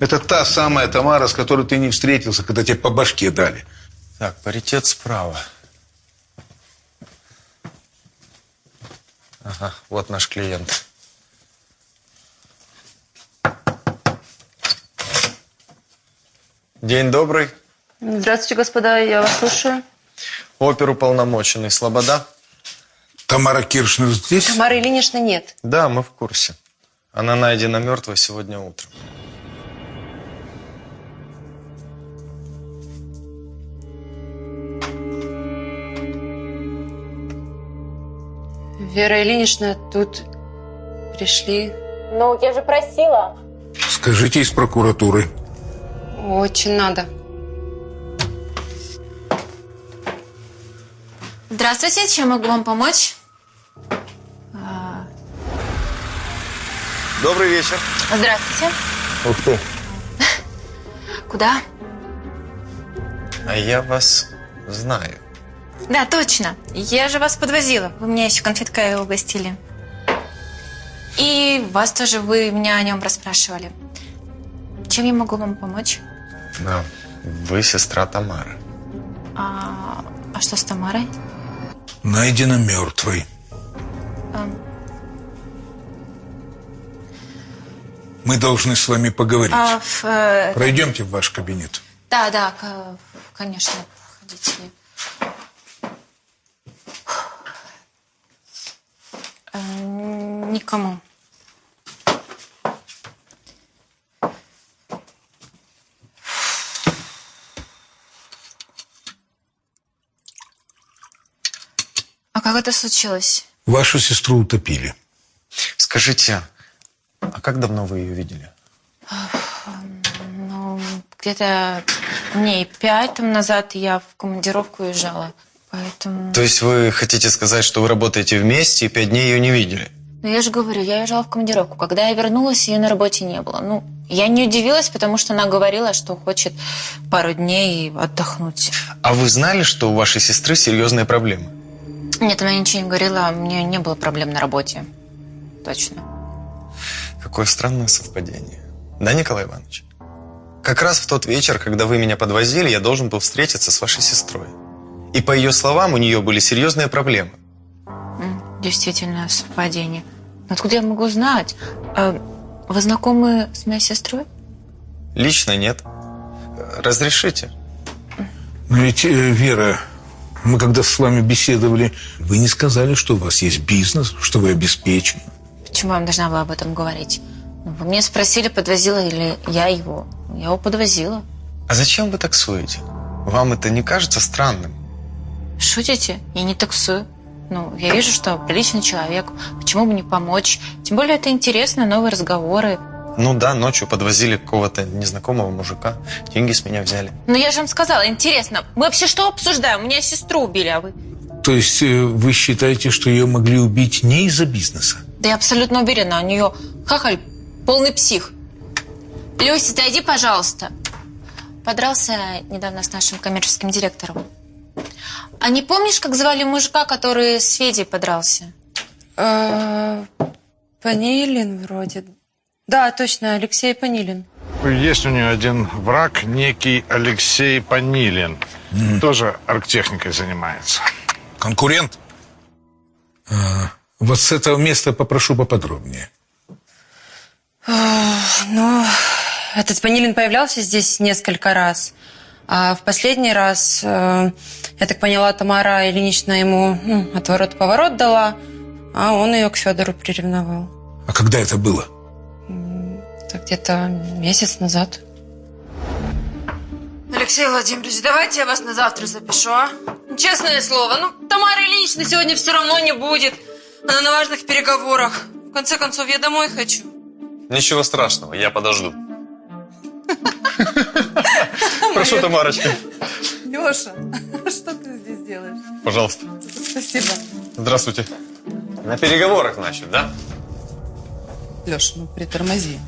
Это та самая Тамара, с которой ты не встретился, когда тебе по башке дали. Так, паритет справа. Ага, вот наш клиент. День добрый. Здравствуйте, господа. Я вас слушаю. Оперуполномоченный Слобода. Тамара Киршнер здесь? Тамары Ильиничны нет. Да, мы в курсе. Она найдена мертвой сегодня утром. Вера Ильинична, тут пришли. Ну, я же просила. Скажите из прокуратуры. Очень надо. Здравствуйте, чем могу вам помочь? Добрый вечер. Здравствуйте. Ух ты. *laughs* Куда? А я вас знаю. Да, точно. Я же вас подвозила. Вы меня еще конфеткой угостили. И вас тоже, вы меня о нем расспрашивали. Чем я могу вам помочь? Да, вы сестра Тамары. А, а что с Тамарой? Найдена мертвой. А, Мы должны с вами поговорить. а, в, э, Пройдемте в ваш кабинет. Да, да, конечно, ходите. Э, Никому. Как это случилось? Вашу сестру утопили. Скажите, а как давно вы ее видели? Ну, где-то дней пять там назад я в командировку уезжала. Поэтому... То есть вы хотите сказать, что вы работаете вместе и пять дней ее не видели? Ну, я же говорю, я уезжала в командировку. Когда я вернулась, ее на работе не было. Ну, я не удивилась, потому что она говорила, что хочет пару дней отдохнуть. А вы знали, что у вашей сестры серьезные проблемы? Нет, она ничего не говорила, у нее не было проблем на работе. Точно. Какое странное совпадение. Да, Николай Иванович? Как раз в тот вечер, когда вы меня подвозили, я должен был встретиться с вашей сестрой. И по ее словам, у нее были серьезные проблемы. Действительно, совпадение. Но откуда я могу знать? А вы знакомы с моей сестрой? Лично нет. Разрешите? Но ведь, э, Вера, мы когда с вами беседовали, вы не сказали, что у вас есть бизнес, что вы обеспечены. Почему я вам должна была об этом говорить? Вы меня спросили, подвозила или я его. Я его подвозила. А зачем вы таксуете? Вам это не кажется странным? Шутите? Я не таксую. Ну, я вижу, что приличный человек. Почему бы не помочь? Тем более это интересно, новые разговоры. Ну да, ночью подвозили какого-то незнакомого мужика. Деньги с меня взяли. Ну, я же вам сказала, интересно. Мы вообще что обсуждаем? У меня сестру убили, а вы? То есть э, вы считаете, что ее могли убить не из-за бизнеса? Да я абсолютно уверена, у нее хахаль полный псих. Люся, зайди, пожалуйста. Подрался недавно с нашим коммерческим директором. А не помнишь, как звали мужика, который с Федей подрался? А, Панилин вроде. Да, точно, Алексей Панилин. Есть у нее один враг, некий Алексей Панилин. Тоже арктехникой занимается. Конкурент? А, вот с этого места попрошу поподробнее. А, Ну, этот Панилин появлялся здесь несколько раз. А в последний раз, э, я так поняла, Тамара Ильинична ему ну, отворот-поворот дала, а он ее к Федору приревновал. А когда это было? Это где-то месяц назад. Алексей Владимирович, давайте я вас на завтра запишу, а? Честное слово, ну, Тамары Ильиничны сегодня все равно не будет. Она на важных переговорах. В конце концов, я домой хочу. Ничего страшного, я подожду. Прошу, Тамарочка. Леша, что ты здесь делаешь? Пожалуйста. Спасибо. Здравствуйте. На переговорах, значит, да? Леша, ну притормози.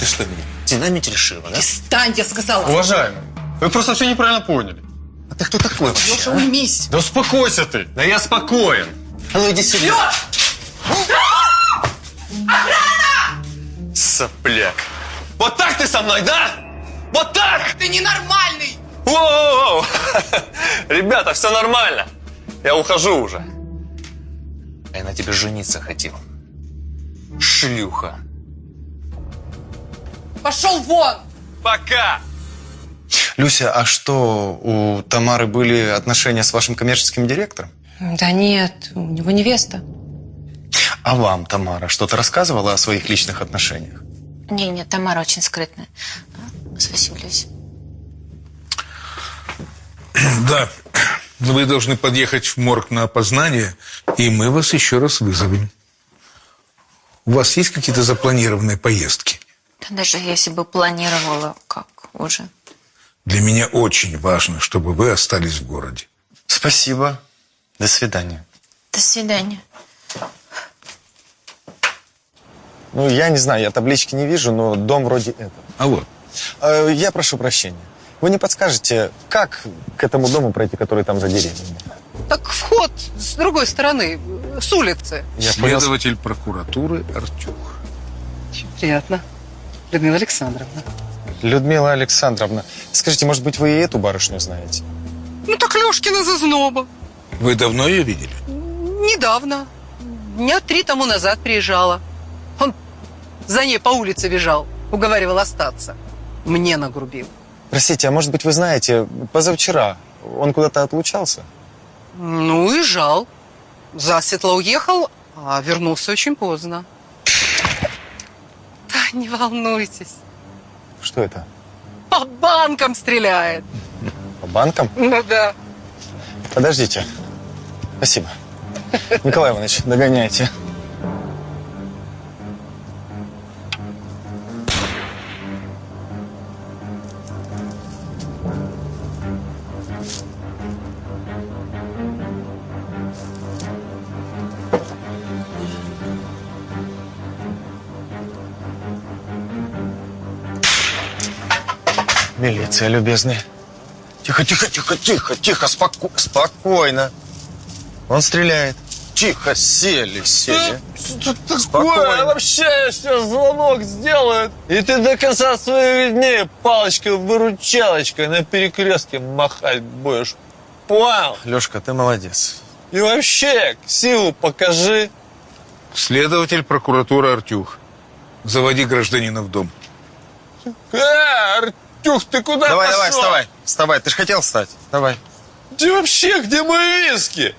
Ты что, меня динамить решила, да? Стань, я сказала. Уважаемый, вы просто все неправильно поняли. А ты кто такой вообще? Леша, а? уймись. Да успокойся ты. Да я спокоен. А ну иди сюда. Сопляк. Вот так ты со мной, да? Вот так! Ты ненормальный! Воу! Ребята, все нормально. Я ухожу уже. Я на тебе жениться хотел. Шлюха. Пошел вон! Пока! Люся, а что, у Тамары были отношения с вашим коммерческим директором? Да нет, у него невеста. А вам, Тамара, что-то рассказывала о своих личных отношениях? Не, нет, Тамара очень скрытная. Спасибо, Люся. Да, вы должны подъехать в морг на опознание, и мы вас еще раз вызовем. У вас есть какие-то запланированные поездки? Да даже если бы планировала, как уже. Для меня очень важно, чтобы вы остались в городе. Спасибо. До свидания. До свидания. Ну, я не знаю, я таблички не вижу, но дом вроде это. А вот. Э, Я прошу прощения. Вы не подскажете, как к этому дому пройти, который там за деревьями? Так вход с другой стороны, с улицы. Я понял. Следователь прокуратуры Артюх. Очень приятно. Людмила Александровна. Людмила Александровна, скажите, может быть, вы и эту барышню знаете? Ну так Лешкина зазноба. Вы давно ее видели? Недавно. Дня три тому назад приезжала. Он за ней по улице бежал, уговаривал остаться. Мне нагрубил. Простите, а может быть, вы знаете, позавчера он куда-то отлучался? Ну, уезжал. Засветло уехал, а вернулся очень поздно. *laughs* Не волнуйтесь. Что это? По банкам стреляет. По банкам? Ну да. Подождите. Спасибо. Николай Иванович, догоняйте. Милиция, любезный. Тихо, тихо, тихо, тихо, тихо, споко... спокойно. Он стреляет. Тихо, сели, сели. Такое вообще сейчас звонок сделают, и ты до конца своих дней палочкой-выручалочкой на перекрестке махать будешь. Понял? Лешка, ты молодец. И вообще, силу покажи. Следователь прокуратуры Артюх. Заводи гражданина в дом. Э, Артюх, ты куда Давай, пошел? давай, вставай, вставай. Ты же хотел встать. Давай. Ты вообще, где мои виски?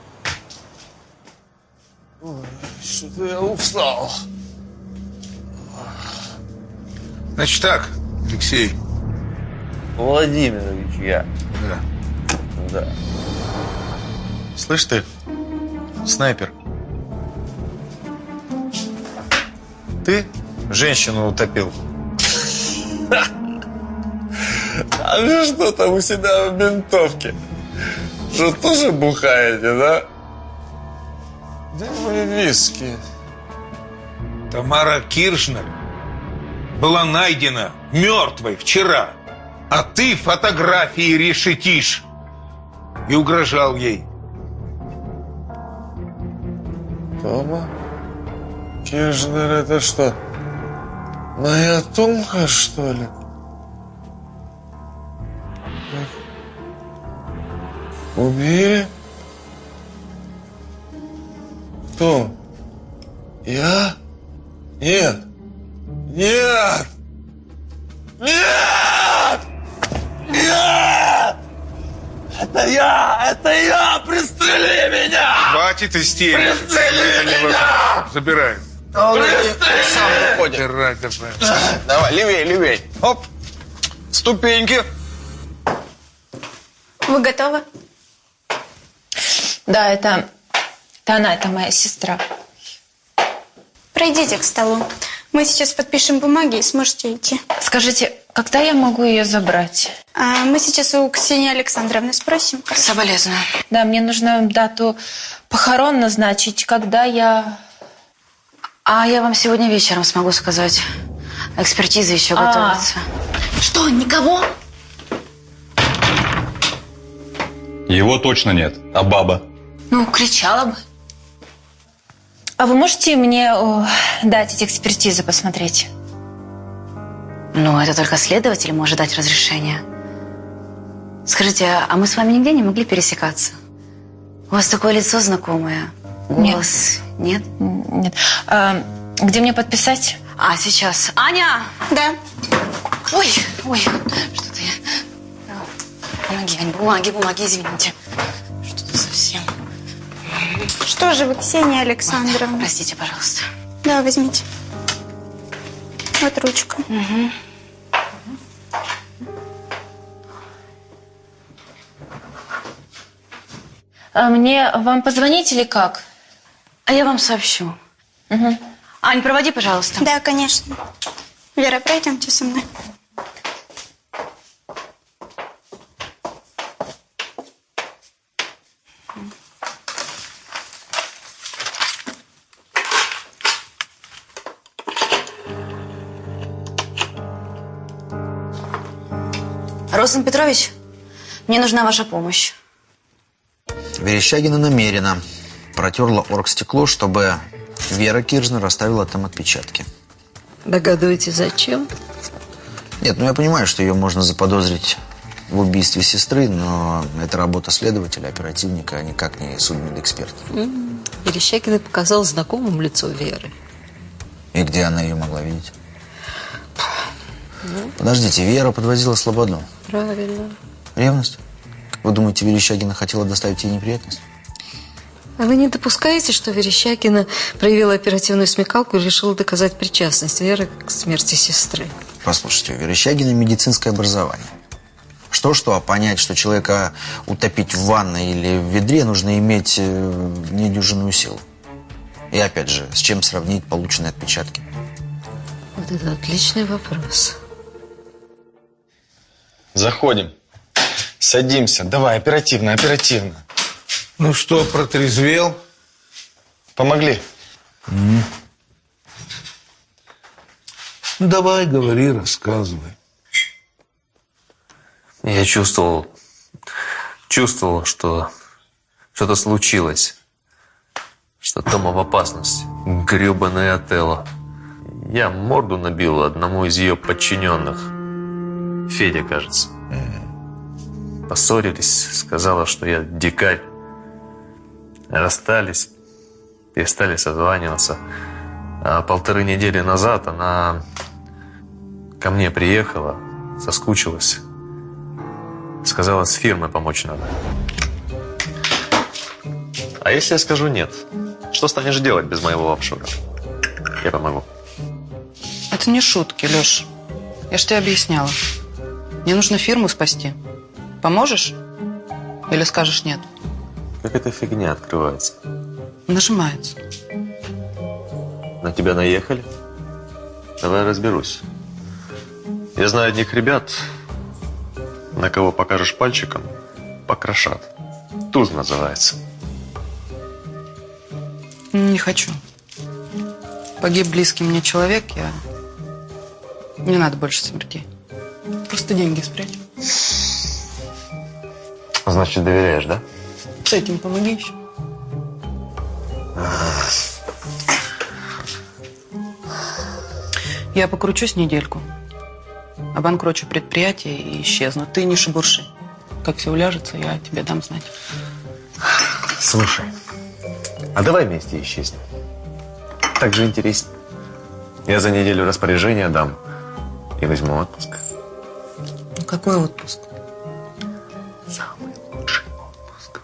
Ой, Что-то я устал. Значит так, Алексей. Владимирович, я. Да. Да. Слышь ты, снайпер. Ты женщину утопил. *laughs* А вы что там у себя в ментовке? Что, тоже бухаете, да? Где мои виски? Тамара Киршнер была найдена мертвой вчера, а ты фотографии решетишь и угрожал ей. Тома? Киршнер это что? Моя Томка, что ли? Убили? Кто? Я? Нет. Нет! Нет! Нет! Это я! Это я! Пристрели меня! Хватит истерики. Пристрели Это меня! Забираем. Сам выходит. Забирай, давай. Давай, левей, левей. Оп. Ступеньки. Вы готовы? Да, это, это она, это моя сестра. Пройдите к столу. Мы сейчас подпишем бумаги и сможете идти. Скажите, когда я могу ее забрать? А мы сейчас у Ксении Александровны спросим. Соболезную. Да, мне нужно дату похорон назначить, когда я... А я вам сегодня вечером смогу сказать. Экспертиза еще А. готовится. Что, никого? Его точно нет, а баба? Ну, кричала бы. А вы можете мне о, дать эти экспертизы посмотреть? Ну, это только следователь может дать разрешение. Скажите, а мы с вами нигде не могли пересекаться? У вас такое лицо знакомое. Голос. Нет? Нет. А, где мне подписать? А, сейчас. Аня! Да. Ой, ой, что-то я... Помоги, Ань, бумаги, бумаги, извините. Что-то совсем... Что же вы, Ксения Александровна? Простите, пожалуйста. Да, возьмите. Вот ручка. А мне вам позвонить или как? А я вам сообщу. Угу. Ань, проводи, пожалуйста. Да, конечно. Вера, пройдемте со мной. Ростом Петрович, мне нужна ваша помощь. Верещагина намеренно протерла оргстекло, чтобы Вера Киржнер оставила там отпечатки. Догадываетесь, зачем? Нет, ну я понимаю, что ее можно заподозрить в убийстве сестры, но это работа следователя, оперативника, а никак не судмедэксперта. М, Верещагина показал знакомым лицо Веры. И где она ее могла видеть? Ну, Подождите, Вера подвозила Слободу. правильно. Ревность? Вы думаете, Верещагина хотела доставить ей неприятность? А вы не допускаете, что Верещагина проявила оперативную смекалку и решила доказать причастность Веры к смерти сестры? Послушайте, у Верещагина медицинское образование. Что-что, а понять, что человека утопить в ванной или в ведре, нужно иметь э, недюжинную силу. И опять же, с чем сравнить полученные отпечатки? Вот это отличный вопрос. Заходим. Садимся. Давай, оперативно, оперативно. Ну что, протрезвел? Помогли. Ну, давай, говори, рассказывай. Я чувствовал, чувствовал, что что-то случилось, что Тома в опасности. Гребаное Отелло. Я морду набил одному из ее подчиненных. Федя, кажется. Поссорились, сказала, что я дикарь. Расстались, перестали созваниваться. А полторы недели назад она ко мне приехала, соскучилась. Сказала, с фирмой помочь надо. А если я скажу нет? Что станешь делать без моего офшора? Я помогу. Это не шутки, Леш. Я ж тебе объясняла. Мне нужно фирму спасти. Поможешь? Или скажешь нет? Как эта фигня открывается? Нажимается. На тебя наехали? Давай разберусь. Я знаю одних ребят, на кого покажешь пальчиком, покрошат. Туз называется. Не хочу. Погиб близкий мне человек, я... Не надо больше смертей. Просто деньги спрячь. Значит, доверяешь, да? С этим помоги еще. Я покручусь недельку. Обанкрочу предприятие и исчезну. Ты не шебурши. Как все уляжется, я тебе дам знать. Слушай, а давай вместе исчезнем. Так же интереснее. Я за неделю распоряжение дам и возьму отпуск. Какой отпуск? Самый лучший отпуск.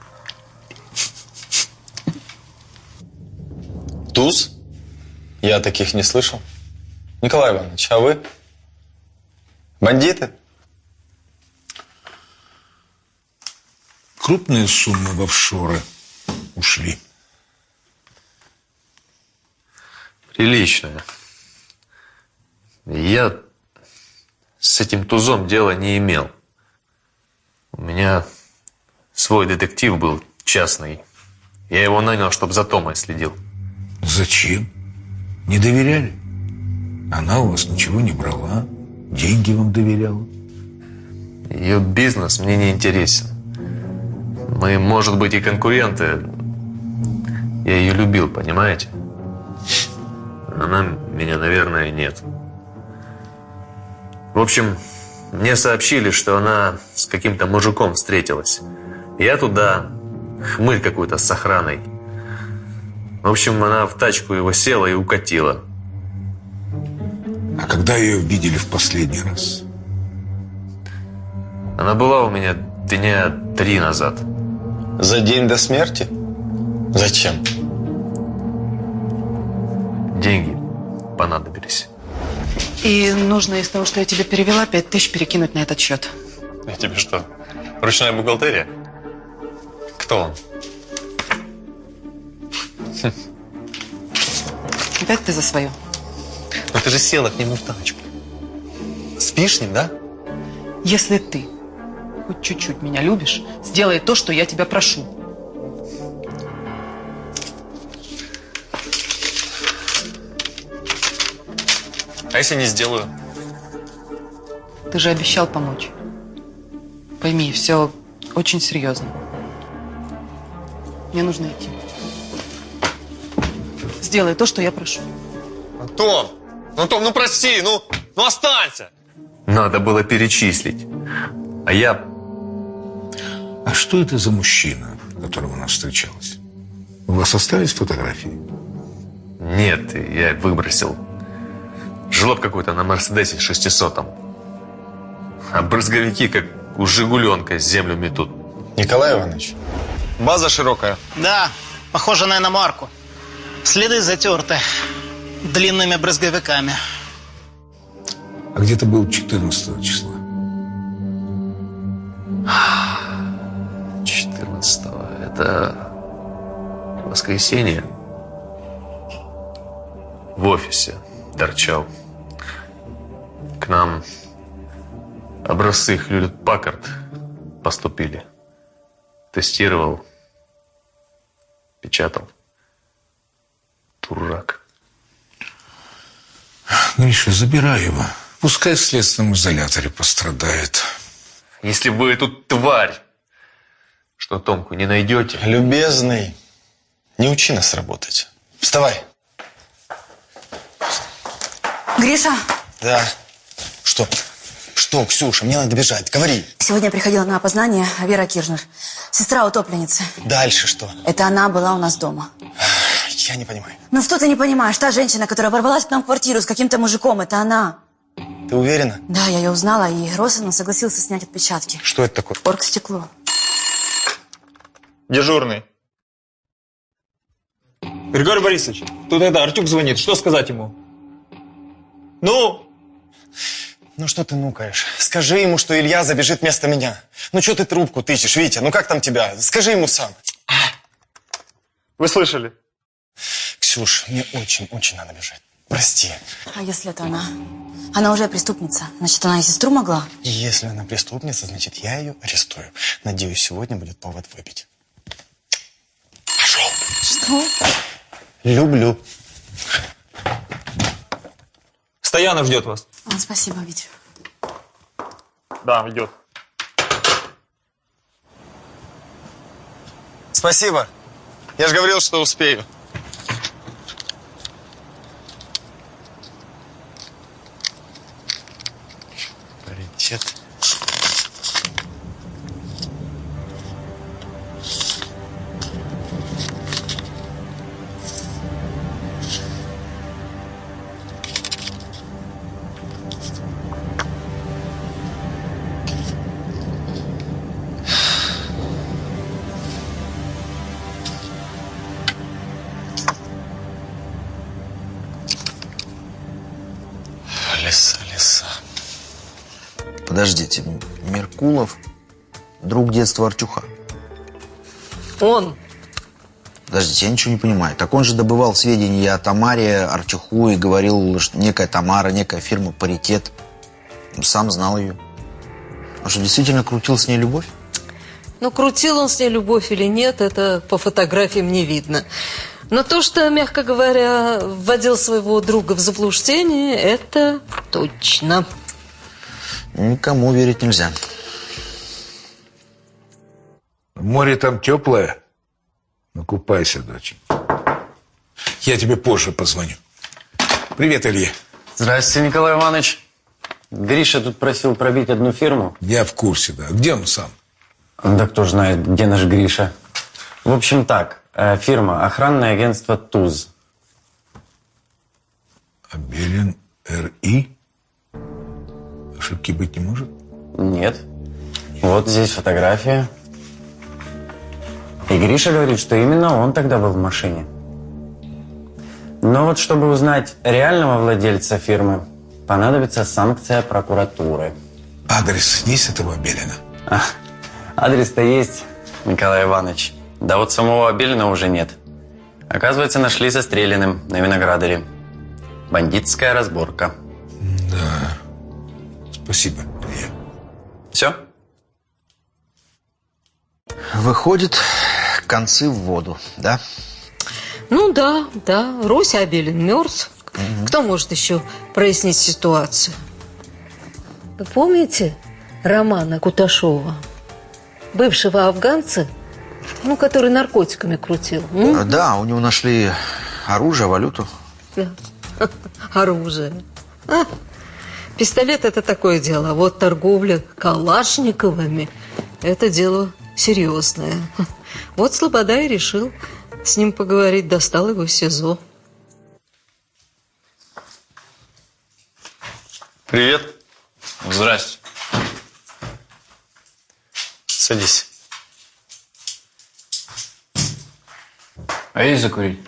Туз? Я таких не слышал. Николай Иванович, а вы? Бандиты? Крупные суммы в офшоры ушли. Приличная. Я с этим тузом дела не имел. У меня свой детектив был частный. Я его нанял, чтобы за Томой следил. Зачем? Не доверяли? Она у вас ничего не брала, деньги вам доверяла. Ее бизнес мне не интересен. Мы, может быть, и конкуренты. Я ее любил, понимаете? Она меня, наверное, нет. В общем, мне сообщили, что она с каким-то мужиком встретилась. Я туда, хмырь какой-то с охраной. В общем, она в тачку его села и укатила. А когда ее видели в последний раз? Она была у меня дня три назад. За день до смерти? Зачем? Деньги понадобились. И нужно из того, что я тебе перевела, пять тысяч перекинуть на этот счет. И тебе что, ручная бухгалтерия? Кто он? *laughs* Опять ты за свое. Ну ты же села к нему в тачку. Спишь с ним, да? Если ты хоть чуть-чуть меня любишь, сделай то, что я тебя прошу. А если не сделаю? Ты же обещал помочь. Пойми, все очень серьезно. Мне нужно идти. Сделай то, что я прошу. Ну, Том, ну прости, ну, ну останься! Надо было перечислить. А я... А что это за мужчина, с которым она встречалась? У вас остались фотографии? Нет, я выбросил. Жлоб какой-то на Мерседесе 600 А брызговики, как у Жигуленка, землю метут. Николай Иванович, база широкая. Да, похоже на иномарку. Следы затерты длинными брызговиками. А где ты был 14 числа? 14 Это воскресенье. В офисе торчал. К нам образцы Хьюлет Паккард поступили. Тестировал. Печатал. Дурак. Гриша, забирай его. Пускай в следственном изоляторе пострадает. Если вы эту тварь, что Томку не найдете... Любезный, не учи нас работать. Вставай. Гриша, Да. Что? Что, Ксюша, мне надо бежать. Говори. сегодня приходила на опознание Вера Киржнер, сестра утопленницы. Дальше что? Это она была у нас дома. Я не понимаю. Ну что ты не понимаешь? Та женщина, которая ворвалась к нам в квартиру с каким-то мужиком, это она. Ты уверена? Да, я ее узнала, и Росанов согласился снять отпечатки. Что это такое? Оргстекло. Дежурный. Григорий Борисович, тут это Артюк звонит. Что сказать ему? Ну? Ну что ты нукаешь? Скажи ему, что Илья забежит вместо меня. Ну что ты трубку тычешь, Витя? Ну как там тебя? Скажи ему сам. Вы слышали? Ксюш, мне очень-очень надо бежать. Прости. А если это она? Она уже преступница. Значит, она и сестру могла? Если она преступница, значит, я ее арестую. Надеюсь, сегодня будет повод выпить. Пошел. Что? Люблю. Стоянов ждет вас. А, спасибо, Витя. Да, идет. Спасибо. Я же говорил, что успею. Подождите, Меркулов, друг детства Артюха. Он. Подождите, я ничего не понимаю. Так он же добывал сведения о Тамаре, Артюху и говорил, что некая Тамара, некая фирма «Паритет». Сам знал ее. А что, действительно крутил с ней любовь? Ну, крутил он с ней любовь или нет, это по фотографиям не видно. Но то, что, мягко говоря, вводил своего друга в заблуждение, это точно. Никому верить нельзя. Море там теплое. Ну, купайся, дочь. Я тебе позже позвоню. Привет, Илья. Здравствуйте, Николай Иванович. Гриша тут просил пробить одну фирму. Я в курсе, да. Где он сам? Да кто ж знает, где наш Гриша. В общем так, э, фирма «Охранное агентство ТУЗ». Абелин Р.И. Ошибки быть не может? Нет. Вот здесь фотография. И Гриша говорит, что именно он тогда был в машине. Но вот чтобы узнать реального владельца фирмы, понадобится санкция прокуратуры. Адрес есть этого Абелина? А, адрес-то есть, Николай Иванович. Да вот самого Абелина уже нет. Оказывается, нашли застреленным на Виноградаре. Бандитская разборка. Спасибо, Илья. Все? Выходит, концы в воду, да? Ну да, да, Руся Абелин мертв. Кто может еще прояснить ситуацию? Вы помните Романа Куташова? Бывшего афганца, ну, который наркотиками крутил. м? Да, у него нашли оружие, валюту. Да. *laughs* Оружие. А, пистолет это такое дело. А вот торговля калашниковыми это дело серьезное. *laughs* Вот Слобода и решил с ним поговорить, достал его в СИЗО. Привет. Здрасте. Садись. А есть закурить?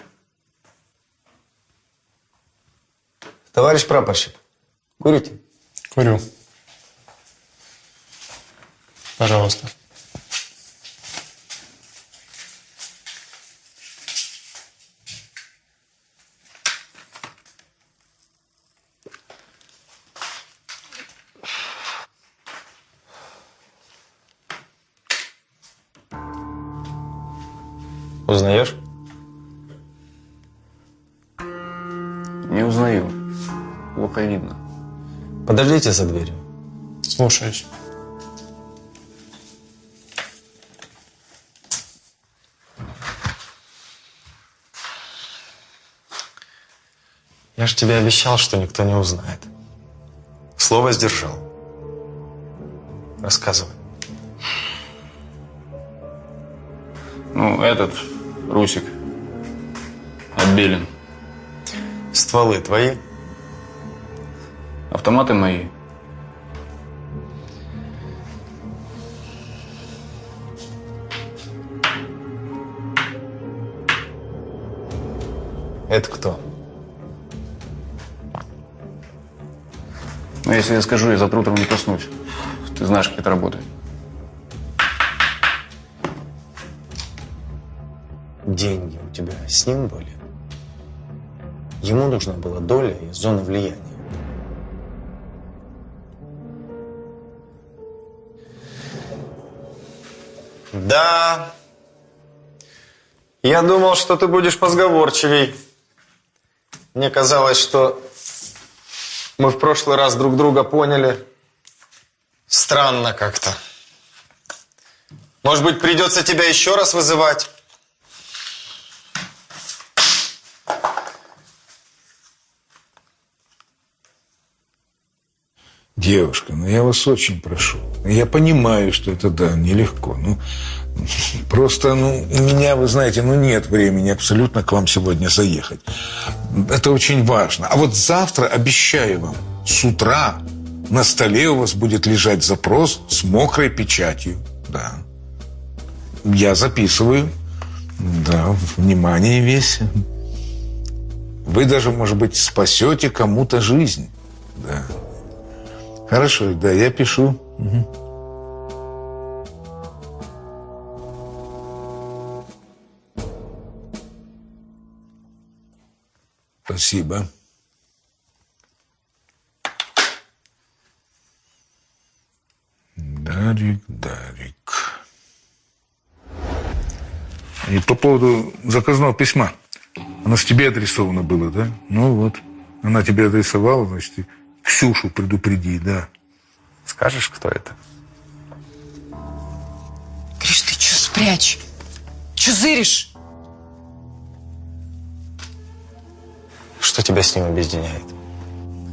Товарищ прапорщик, курите? Курю. Пожалуйста. Узнаешь? Не узнаю. Плохо видно. Подождите за дверью. Слушаюсь. Я ж тебе обещал, что никто не узнает. Слово сдержал. Рассказывай. Ну, этот, Русик. Отбелин. Стволы твои? Автоматы мои. Это кто? Но если я скажу, я завтра утром не проснусь. Ты знаешь, как это работает. Деньги у тебя с ним были? Ему нужна была доля и зона влияния. Да. Я думал, что ты будешь позговорчивей. Мне казалось, что мы в прошлый раз друг друга поняли. Странно как-то. Может быть, придется тебя еще раз вызывать? Девушка, ну я вас очень прошу. Я понимаю, что это, да, нелегко. Ну, просто, ну, у меня, вы знаете, ну, нет времени абсолютно к вам сегодня заехать. Это очень важно. А вот завтра, обещаю вам, с утра на столе у вас будет лежать запрос с мокрой печатью. Да. Я записываю. Да, внимание весь. Вы даже, может быть, спасете кому-то жизнь. Да. Хорошо, да, я пишу. Угу. Спасибо. Дарик, Дарик. И по поводу заказного письма. Оно с тебе адресовано было, да? Ну вот. Она тебе адресовала, значит, Ксюшу предупреди, да. Скажешь, кто это? Гриш, ты что спрячь? Че зыришь? Что тебя с ним объединяет?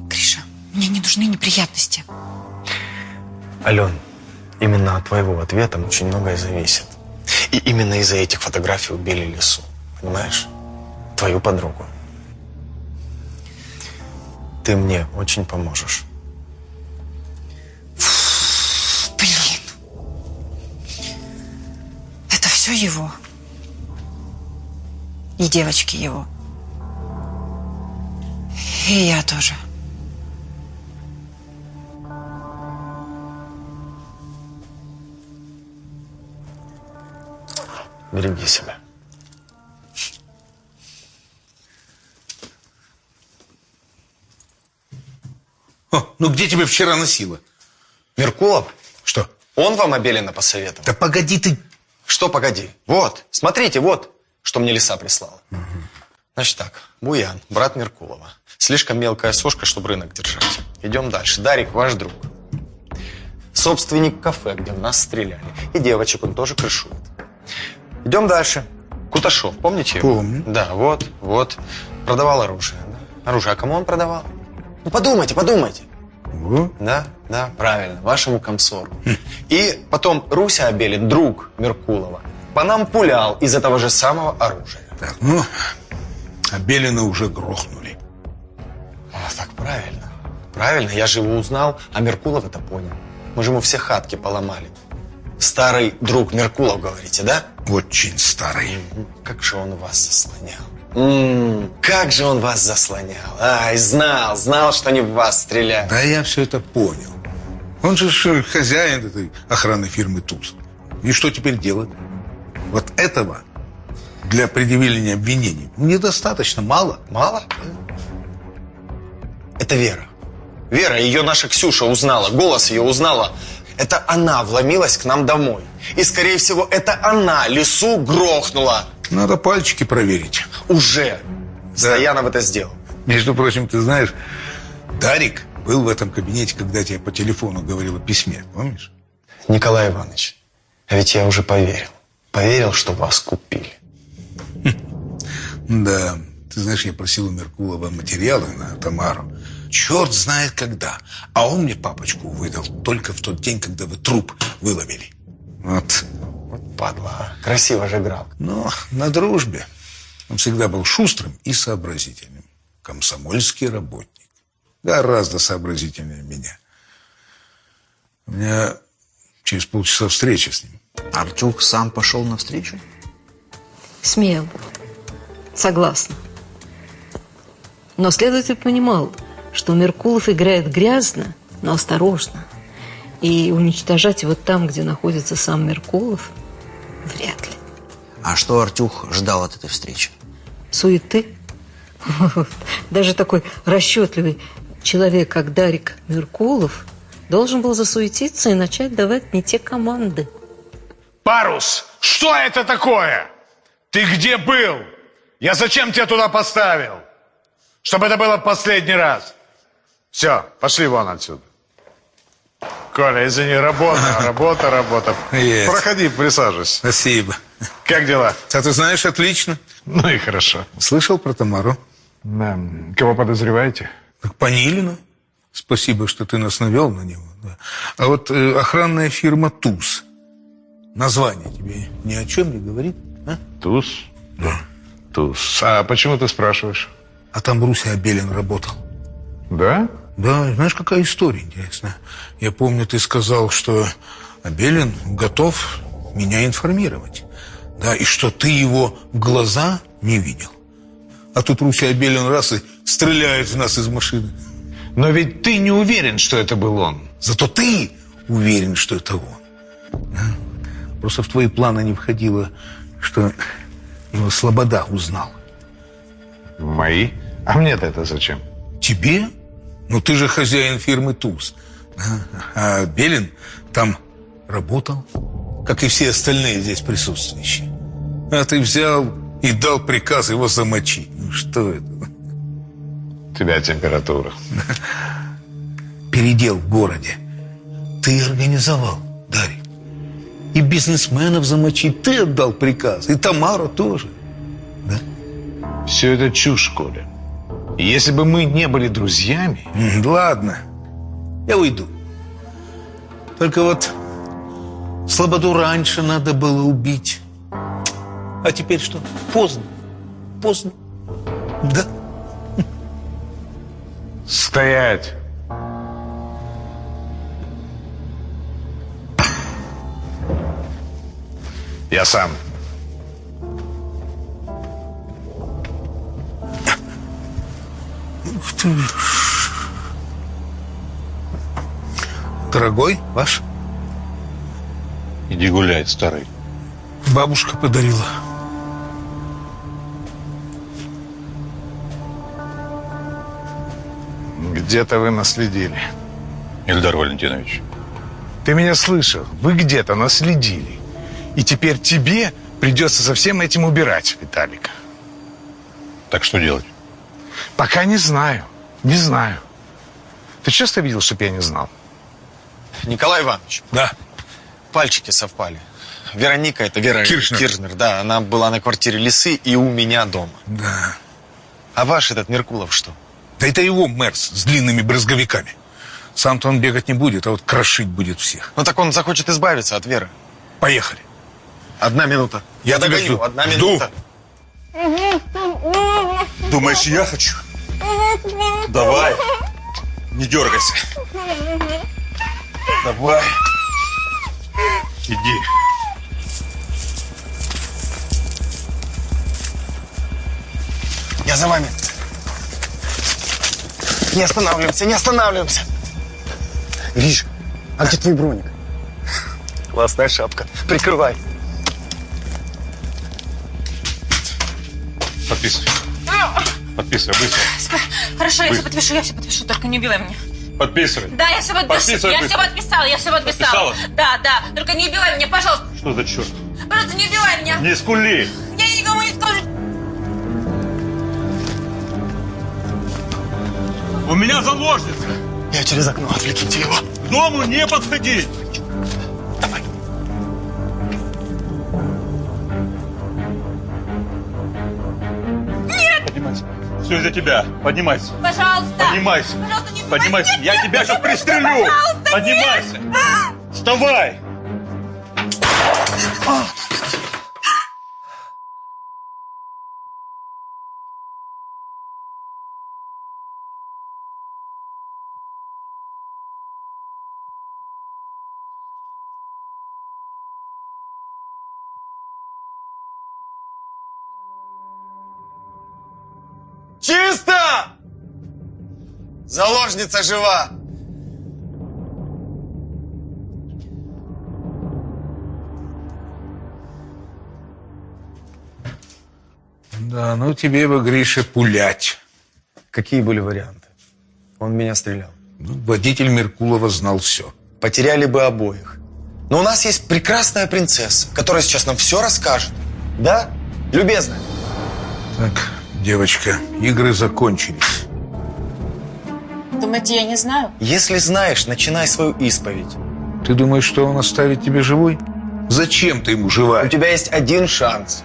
Гриша, мне не нужны неприятности. Ален, именно от твоего ответа очень многое зависит. И именно из-за этих фотографий убили Лису. Понимаешь? Твою подругу. Ты мне очень поможешь. Блин. Это все его. И девочки его. И я тоже. Береги себя. О, ну где тебя вчера носило? Меркулов? Что? Он вам Абелина посоветовал? Да погоди ты. Что погоди? Вот, смотрите, вот, что мне лиса прислала. Угу. Значит так, Буян, брат Меркулова. Слишком мелкая сошка, чтобы рынок держать. Идем дальше. Дарик, ваш друг. Собственник кафе, где в нас стреляли. И девочек он тоже крышует. Идем дальше. Куташов, помните его? Помню. Да, вот, вот. Продавал оружие. Да? Оружие, а кому он продавал? Ну подумайте, подумайте. Вот. Да, да, правильно, вашему комсору. И потом Руся Абелин, друг Меркулова, по нам пулял из этого же самого оружия. Так, ну, Абелина уже грохнули. А, так правильно. Правильно, я же его узнал, а Меркулов это понял. Мы же ему все хатки поломали. Старый друг Меркулов, говорите, да? Очень старый. Как же он вас заслонял. М -м, как же он вас заслонял. Ай, знал, знал, что они в вас стреляют. Да я все это понял. Он же хозяин этой охранной фирмы ТУЗ. И что теперь делать? Вот этого для предъявления обвинений недостаточно, мало. Мало? Это Вера. Вера, ее наша Ксюша узнала, голос ее узнала. Это она вломилась к нам домой. И, скорее всего, это она лесу грохнула. Надо пальчики проверить. Уже. Да. Стоянов это сделал. Между прочим, ты знаешь, Дарик был в этом кабинете, когда тебе по телефону говорил о письме, помнишь? Николай Иванович, а ведь я уже поверил. Поверил, что вас купили. Да, ты знаешь, я просил у Меркулова материалы на Тамару. Черт знает когда. А он мне папочку выдал только в тот день, когда вы труп выловили. Вот. Падла. А. Красиво же играл. Но на дружбе. Он всегда был шустрым и сообразительным. Комсомольский работник. Гораздо сообразительнее меня. У меня через полчаса встреча с ним. Артюк сам пошел навстречу? Смел. Согласна. Но следователь понимал, что Меркулов играет грязно но осторожно. И уничтожать его там, где находится сам Меркулов, вряд ли. А что Артюх ждал от этой встречи? Суеты. Даже такой расчетливый человек, как Дарик Меркулов, должен был засуетиться и начать давать не те команды. Парус, что это такое? Ты где был? Я зачем тебя туда поставил? Чтобы это было в последний раз. Все, пошли вон отсюда. Коля, извини, работа, *laughs* работа, работа. Есть. Проходи, присаживайся. Спасибо. Как дела? А ты знаешь, отлично. Ну и хорошо. Слышал про Тамару? Да. Кого подозреваете? Так Панилина. Спасибо, что ты нас навел на него. да. А вот э, охранная фирма ТУЗ. Название тебе ни о чем не говорит? А? Туз? Да. Туз. А почему ты спрашиваешь? А там Руся Абелин работал. Да? Да, знаешь, какая история интересная. Я помню, ты сказал, что Абелин готов меня информировать. Да, и что ты его в глаза не видел. А тут Руся Абелин раз и стреляет в нас из машины. Но ведь ты не уверен, что это был он. Зато ты уверен, что это он. Да? Просто в твои планы не входило, что его Слобода узнал. Мои? А мне-то это зачем? Тебе? Ну ты же хозяин фирмы ТУЗ. Да? А Белин там работал, как и все остальные здесь присутствующие. А ты взял и дал приказ его замочить. Ну что это? У тебя температура. Передел в городе. Ты организовал, Дарья. И бизнесменов замочить ты отдал приказ. И Тамара тоже. Все это чушь, Коля. Если бы мы не были друзьями... Ладно, я уйду. Только вот Слободу раньше надо было убить. А теперь что? Поздно. Поздно. Да. Стоять! Я сам. Дорогой ваш? Иди гулять, старый. Бабушка подарила. Где-то вы наследили. Ильдар Валентинович. Ты меня слышал? Вы где-то наследили. И теперь тебе придется за всем этим убирать, Виталик. Так что делать? Пока не знаю. Не знаю. Ты часто видел, чтоб я не знал? Николай Иванович. Да. Пальчики совпали. Вероника, это Вера Киршнер. Киршнер, да, она была на квартире Лисы и у меня дома. Да. А ваш этот Меркулов что? Да это его Мерс с длинными брызговиками. Сам-то он бегать не будет, а вот крошить будет всех. Ну так он захочет избавиться от Веры. Поехали. Одна минута. Я тебя догоню, жду. одна Жду. Думаешь, я хочу? Давай. Не дергайся. Давай. Иди. Я за вами. Не останавливаемся, не останавливаемся. Гриш, а где твой броник? Классная шапка. Прикрывай. Подписывай. Подписывай, быстро. Хорошо, я Быстро. все подпишу, я все подпишу, только не убивай меня. Подписывай. Да, я все подпишу. Подписывай Я все быстро. подписала, я все подписала. Подписала? Да, да. Только не убивай меня, пожалуйста. Что за черт? Пожалуйста, не убивай меня. Не скули. Я никому не скажу. У меня заложница. Я через окно, отвлеките его. К дому не подходить. Все из-за тебя. Поднимайся. Пожалуйста. Поднимайся. Пожалуйста, не. Поднимайся. Нет, Я нет, тебя нет, сейчас нет, пристрелю. пожалуйста, Поднимайся. нет. А! Вставай. Чисто! Заложница жива! Да, ну тебе бы, Гриша, пулять. Какие были варианты? Он меня стрелял. Ну, водитель Меркулова знал все. Потеряли бы обоих. Но у нас есть прекрасная принцесса, которая сейчас нам все расскажет. Да, любезная? Так, девочка, игры закончились. Думаете, я не знаю? Если знаешь, начинай свою исповедь. Ты думаешь, что он оставит тебя живой? Зачем ты ему У живая? тебя есть один шанс.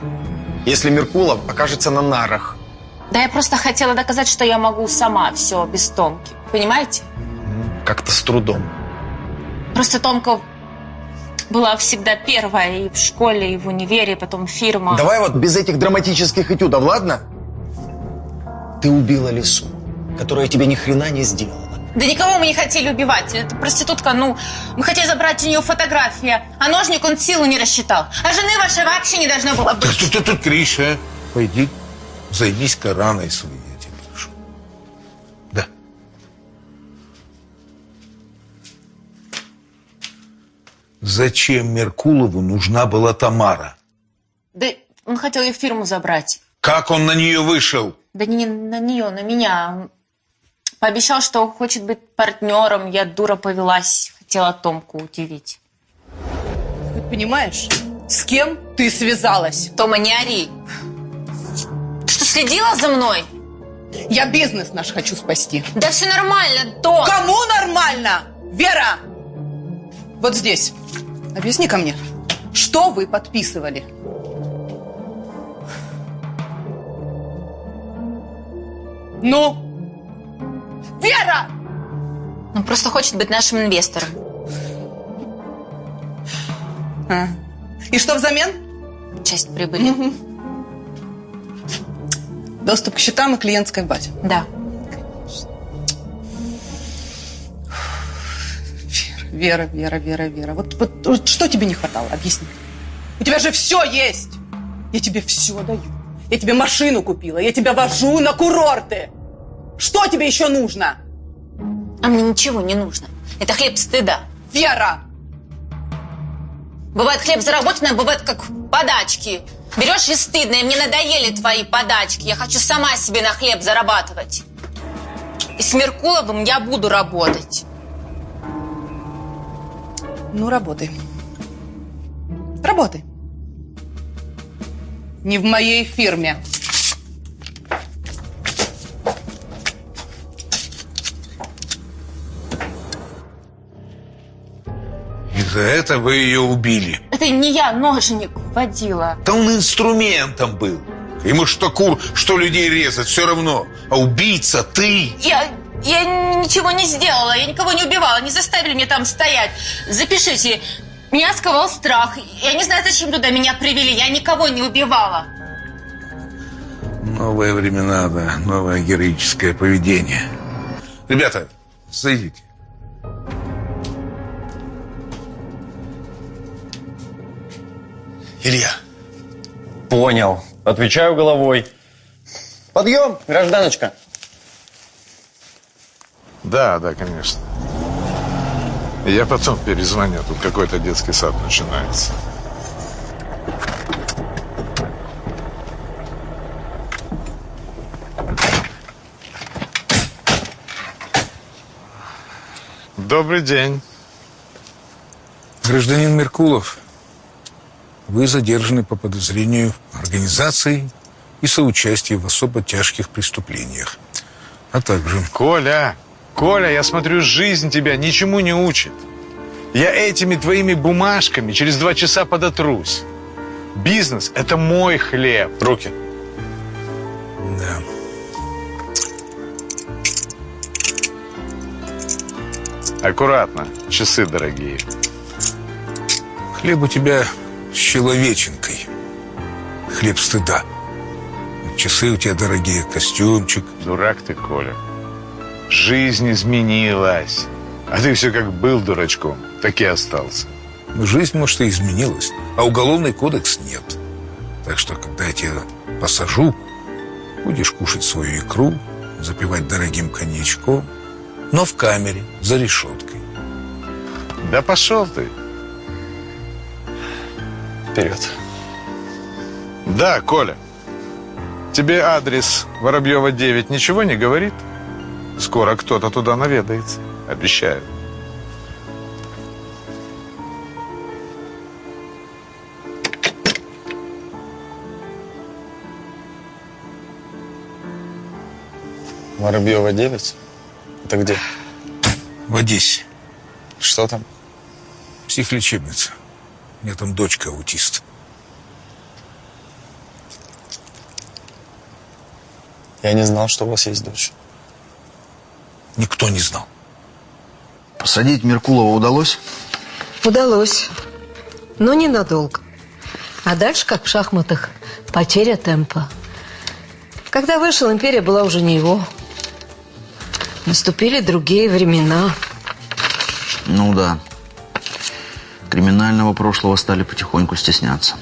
Если Меркулов окажется на нарах. Да я просто хотела доказать, что я могу сама все без Томки. Понимаете? Как-то с трудом. Просто Томка была всегда первая и в школе, и в универе, и потом фирма. Давай вот без этих драматических этюдов, ладно? Ты убила лису, которая тебе ни хрена не сделала. Да никого мы не хотели убивать. Это проститутка, ну, мы хотели забрать у нее фотографии, а ножник он силу не рассчитал. А жены вашей вообще не должно было быть. Тут, тут, тут, Гриша, пойди, займись Кораной своей, я тебя прошу. Да. Зачем Меркулову нужна была Тамара? Да он хотел ее в фирму забрать. Как он на нее вышел? Да не на нее, на меня. Пообещал, что хочет быть партнером. Я дура повелась. Хотела Томку удивить. Ты понимаешь, с кем ты связалась? Тома, не ори. Ты что, следила за мной? Я бизнес наш хочу спасти. Да все нормально, Том. Кому нормально? Вера! Вот здесь. Объясни ко мне, что вы подписывали? Ну? Вера! Он просто хочет быть нашим инвестором. А. И что взамен? Часть прибыли. Доступ к счетам и клиентской базе. Да. Вера, Вера, Вера, Вера. Вот, вот, вот что тебе не хватало? Объясни. У тебя же все есть. Я тебе все даю. Я тебе машину купила. Я тебя вожу на курорты. Что тебе еще нужно? А мне ничего не нужно. Это хлеб стыда. Вера! Бывает хлеб заработанный, а бывает как подачки. Берешь и стыдно, и мне надоели твои подачки. Я хочу сама себе на хлеб зарабатывать. И с Меркуловым я буду работать. Ну, работай. Работай. Не в моей фирме. За это вы ее убили. Это не я ножник водила. Да он инструментом был. Ему что кур, что людей резать, все равно. А убийца ты. Я, я ничего не сделала, я никого не убивала, не заставили меня там стоять. Запишите, меня сковал страх. Я не знаю, зачем туда меня привели, я никого не убивала. Новые времена, да, новое героическое поведение. Ребята, сойдите. Илья, Понял. Отвечаю головой. Подъем, гражданочка. Да, да, конечно. Я потом перезвоню, тут какой-то детский сад начинается. Добрый день. Гражданин Меркулов, вы задержаны по подозрению организации и соучастия в особо тяжких преступлениях. А также... Коля, Коля, я смотрю, жизнь тебя ничему не учит. Я этими твоими бумажками через два часа подотрусь. Бизнес – это мой хлеб. Руки. Да. Аккуратно, часы дорогие. Хлеб у тебя с человеченкой. Хлеб стыда. Часы у тебя дорогие, костюмчик. Дурак ты, Коля. Жизнь изменилась. А ты все как был дурачком, так и остался. Жизнь, может, и изменилась, а уголовный кодекс нет. Так что, когда я тебя посажу, будешь кушать свою икру, запивать дорогим коньячком, но в камере, за решеткой. Да пошел ты. Вперед. Да, Коля. Тебе адрес Воробьева 9 ничего не говорит? Скоро кто-то туда наведается. Обещаю. Воробьева 9? Это где? В Одессе. Что там? Психлечебница. У меня там дочка аутист. Я не знал, что у вас есть дочь. Никто не знал. Посадить Меркулова удалось? Удалось. Но ненадолго. А дальше, как в шахматах, потеря темпа. Когда вышел, империя была уже не его. Наступили другие времена. Ну да. Криминального прошлого стали потихоньку стесняться.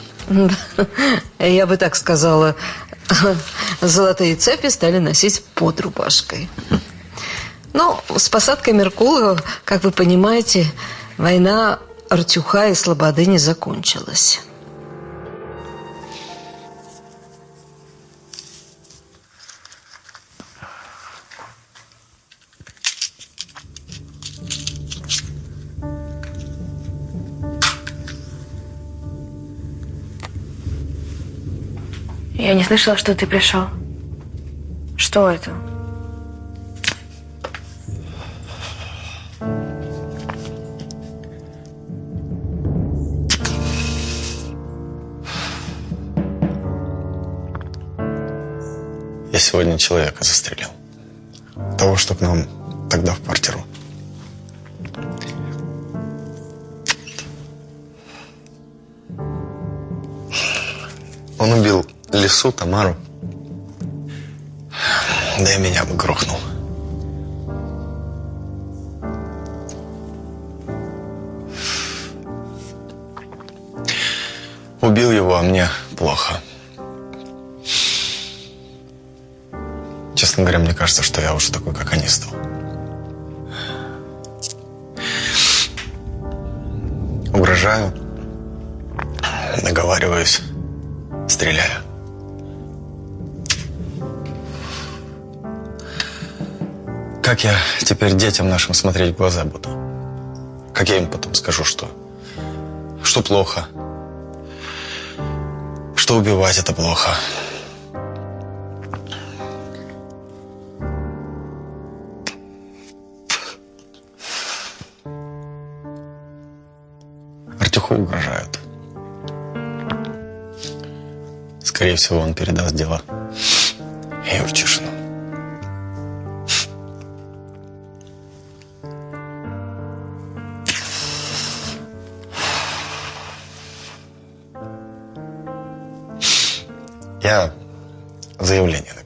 Я бы так сказала, золотые цепи стали носить под рубашкой. Но с посадкой Меркулова, как вы понимаете, война Артюха и Слободы не закончилась. Я не слышала, что ты пришел. Что это? Я сегодня человека застрелил. Того, что к нам тогда в квартиру. Он убил Лису, Тамару. Да и меня бы грохнул. Убил его, а мне плохо. Честно говоря, мне кажется, что я уже такой, как они стал. Угрожаю, договариваюсь, стреляю. Как я теперь детям нашим смотреть в глаза буду? Как я им потом скажу, что, что плохо, что убивать это плохо? Артюху угрожают. Скорее всего, он передаст дела Юрчишину. Я заявление.